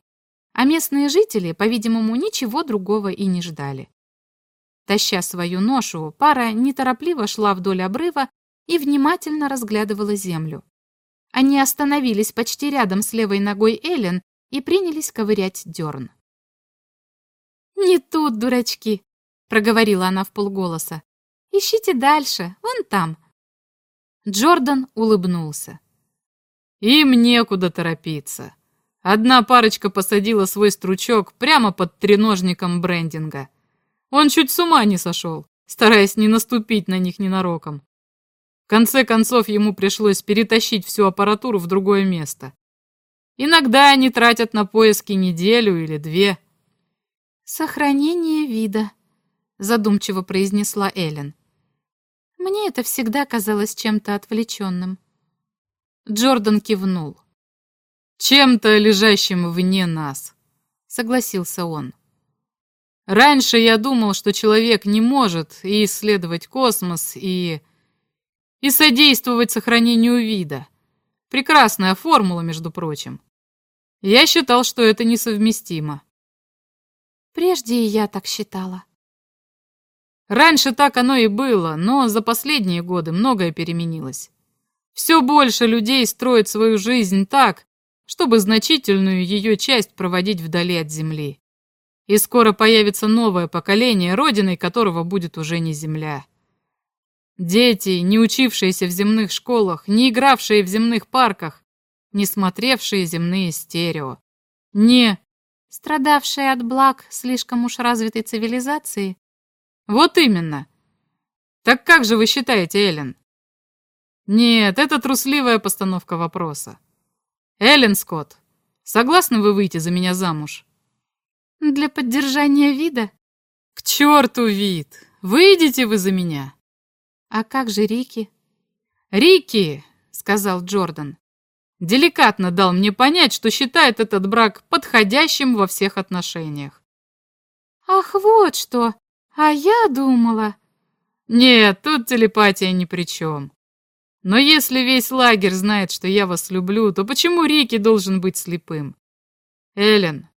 Speaker 1: А местные жители, по-видимому, ничего другого и не ждали. Таща свою ношу, пара неторопливо шла вдоль обрыва и внимательно разглядывала землю. Они остановились почти рядом с левой ногой Эллен и принялись ковырять дерн.
Speaker 6: «Не тут, дурачки!» — проговорила она в полголоса. «Ищите дальше, вон там».
Speaker 1: Джордан улыбнулся.
Speaker 2: «Им некуда торопиться. Одна парочка посадила свой стручок прямо под треножником брендинга. Он чуть с ума не сошел, стараясь не наступить на них ненароком. В конце концов, ему пришлось перетащить всю аппаратуру в другое место. Иногда они тратят на поиски неделю или две.
Speaker 6: «Сохранение вида», — задумчиво произнесла Эллен. «Мне это всегда казалось чем-то отвлеченным».
Speaker 1: Джордан кивнул.
Speaker 2: «Чем-то лежащим вне нас», — согласился он. «Раньше я думал, что человек не может и исследовать космос, и...» и содействовать сохранению вида. Прекрасная формула, между прочим. Я считал, что это несовместимо.
Speaker 6: Прежде я так считала.
Speaker 2: Раньше так оно и было, но за последние годы многое переменилось. Все больше людей строит свою жизнь так, чтобы значительную ее часть проводить вдали от Земли. И скоро появится новое поколение, родиной которого будет уже не Земля. Дети, не учившиеся в земных школах, не игравшие в земных парках, не смотревшие земные стерео, не
Speaker 5: страдавшие от благ слишком уж развитой цивилизации.
Speaker 2: Вот именно. Так как же вы считаете, Эллен? Нет, это трусливая постановка вопроса. Эллен Скотт, согласны вы выйти за меня замуж?
Speaker 5: Для поддержания вида?
Speaker 2: К черту вид! Выйдете вы за меня?
Speaker 5: «А как же Рики?»
Speaker 2: «Рики!» — сказал Джордан. Деликатно дал мне понять, что считает этот брак подходящим во всех отношениях.
Speaker 5: «Ах, вот что! А я думала...»
Speaker 2: «Нет, тут телепатия ни при чем. Но если весь лагерь знает, что я вас люблю, то почему Рики должен быть слепым? Эллен,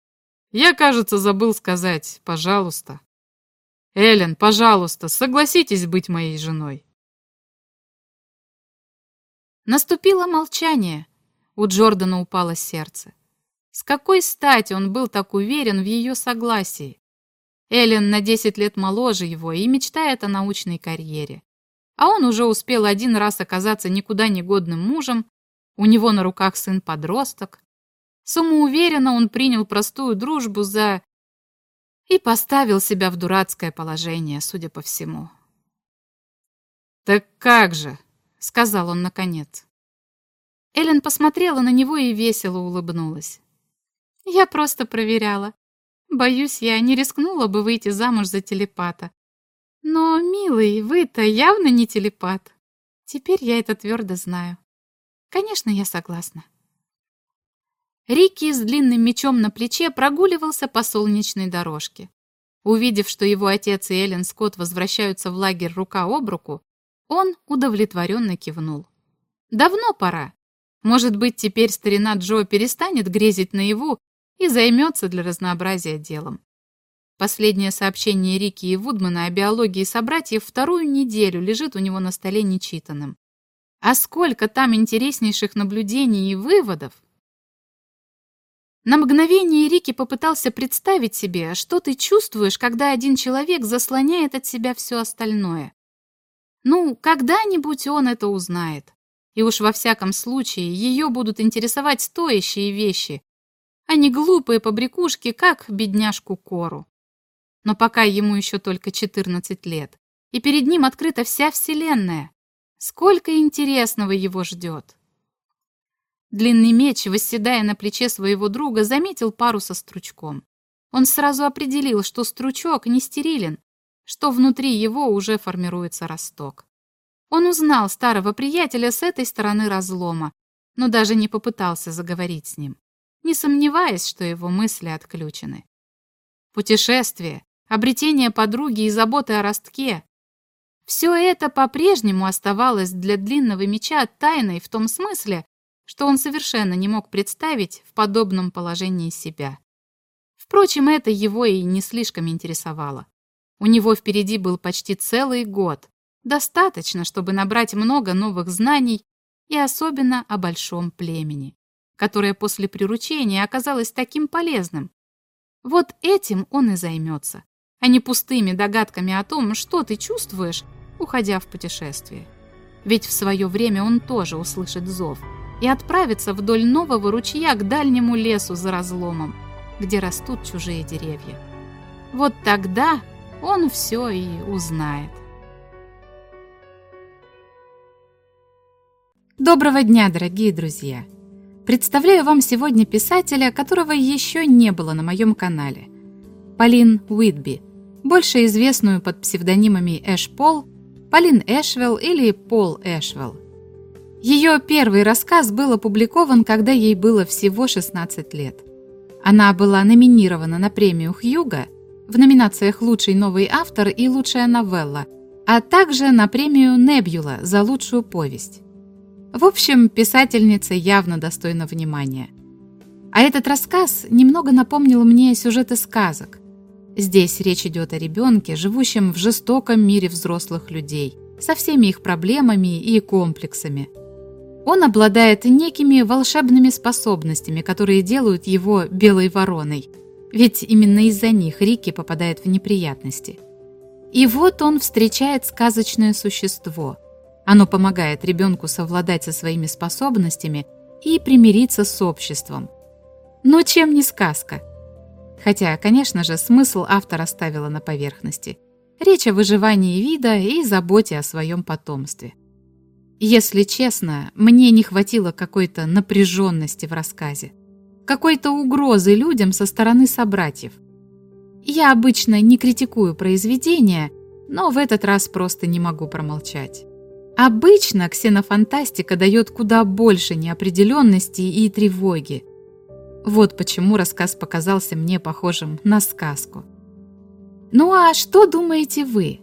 Speaker 2: я, кажется, забыл сказать, пожалуйста. Эллен, пожалуйста, согласитесь быть моей женой.
Speaker 5: Наступило молчание. У Джордана упало сердце. С какой стати он был так уверен в ее согласии? Эллен на 10 лет моложе его и мечтает о научной карьере. А он уже успел один раз оказаться никуда не годным мужем, у него на руках сын-подросток. Самоуверенно он принял простую дружбу за... и поставил себя в дурацкое положение, судя по всему.
Speaker 2: «Так как же?» сказал он наконец.
Speaker 5: Эллен посмотрела на него и весело улыбнулась. Я просто проверяла. Боюсь, я не рискнула бы выйти замуж за телепата. Но, милый, вы-то явно не телепат. Теперь я это твердо знаю. Конечно, я согласна. Рики с длинным мечом на плече прогуливался по солнечной дорожке. Увидев, что его отец и Эллен Скотт возвращаются в лагерь рука об руку, он удовлетворенно кивнул. «Давно пора. Может быть, теперь старина Джо перестанет грезить наяву и займется для разнообразия делом. Последнее сообщение Рики и Вудмана о биологии собратьев вторую неделю лежит у него на столе нечитанным. А сколько там интереснейших наблюдений и выводов! На мгновение Рики попытался представить себе, что ты чувствуешь, когда один человек заслоняет от себя все остальное. Ну, когда-нибудь он это узнает. И уж во всяком случае ее будут интересовать стоящие вещи, а не глупые побрякушки, как бедняжку Кору. Но пока ему еще только 14 лет, и перед ним открыта вся вселенная. Сколько интересного его ждет! Длинный меч, восседая на плече своего друга, заметил пару со стручком. Он сразу определил, что стручок не стерилен, что внутри его уже формируется росток. Он узнал старого приятеля с этой стороны разлома, но даже не попытался заговорить с ним, не сомневаясь, что его мысли отключены. Путешествие, обретение подруги и заботы о ростке — все это по-прежнему оставалось для длинного меча тайной в том смысле, что он совершенно не мог представить в подобном положении себя. Впрочем, это его и не слишком интересовало. У него впереди был почти целый год. Достаточно, чтобы набрать много новых знаний и особенно о большом племени, которое после приручения оказалось таким полезным. Вот этим он и займется, а не пустыми догадками о том, что ты чувствуешь, уходя в путешествие. Ведь в свое время он тоже услышит зов и отправится вдоль нового ручья к дальнему лесу за разломом, где растут чужие деревья. Вот тогда он все и узнает. Доброго дня, дорогие друзья! Представляю вам сегодня писателя, которого еще не было на моем канале. Полин Уитби, больше известную под псевдонимами Эш Пол, Полин Эшвелл или Пол Эшвелл. Ее первый рассказ был опубликован, когда ей было всего 16 лет. Она была номинирована на премию Хьюга в номинациях «Лучший новый автор» и «Лучшая новелла», а также на премию Небюла за лучшую повесть. В общем, писательница явно достойна внимания. А этот рассказ немного напомнил мне сюжеты сказок.
Speaker 1: Здесь речь идет о ребенке, живущем в жестоком мире взрослых людей, со всеми их проблемами и комплексами. Он обладает некими волшебными способностями, которые делают его белой вороной – ведь именно из-за них Рики попадает в неприятности. И вот он встречает сказочное существо. Оно помогает ребенку совладать со своими способностями и примириться с обществом. Но чем не сказка? Хотя, конечно же, смысл автор оставила на поверхности. Речь о выживании вида и заботе о своем потомстве. Если честно, мне не хватило какой-то напряженности в рассказе какой-то угрозы людям со стороны собратьев. Я обычно не критикую произведения, но в этот раз просто не могу промолчать. Обычно ксенофантастика дает куда больше неопределенности и тревоги. Вот почему рассказ показался мне похожим на сказку. Ну а что думаете вы?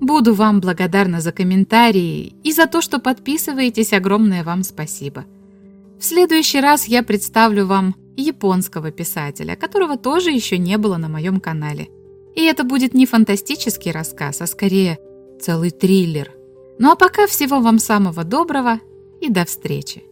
Speaker 1: Буду вам благодарна за комментарии и за то, что подписываетесь, огромное вам спасибо. В следующий раз я представлю вам японского писателя, которого тоже еще не было на моем канале. И это будет не фантастический рассказ, а скорее целый триллер. Ну а пока всего вам самого доброго и до встречи!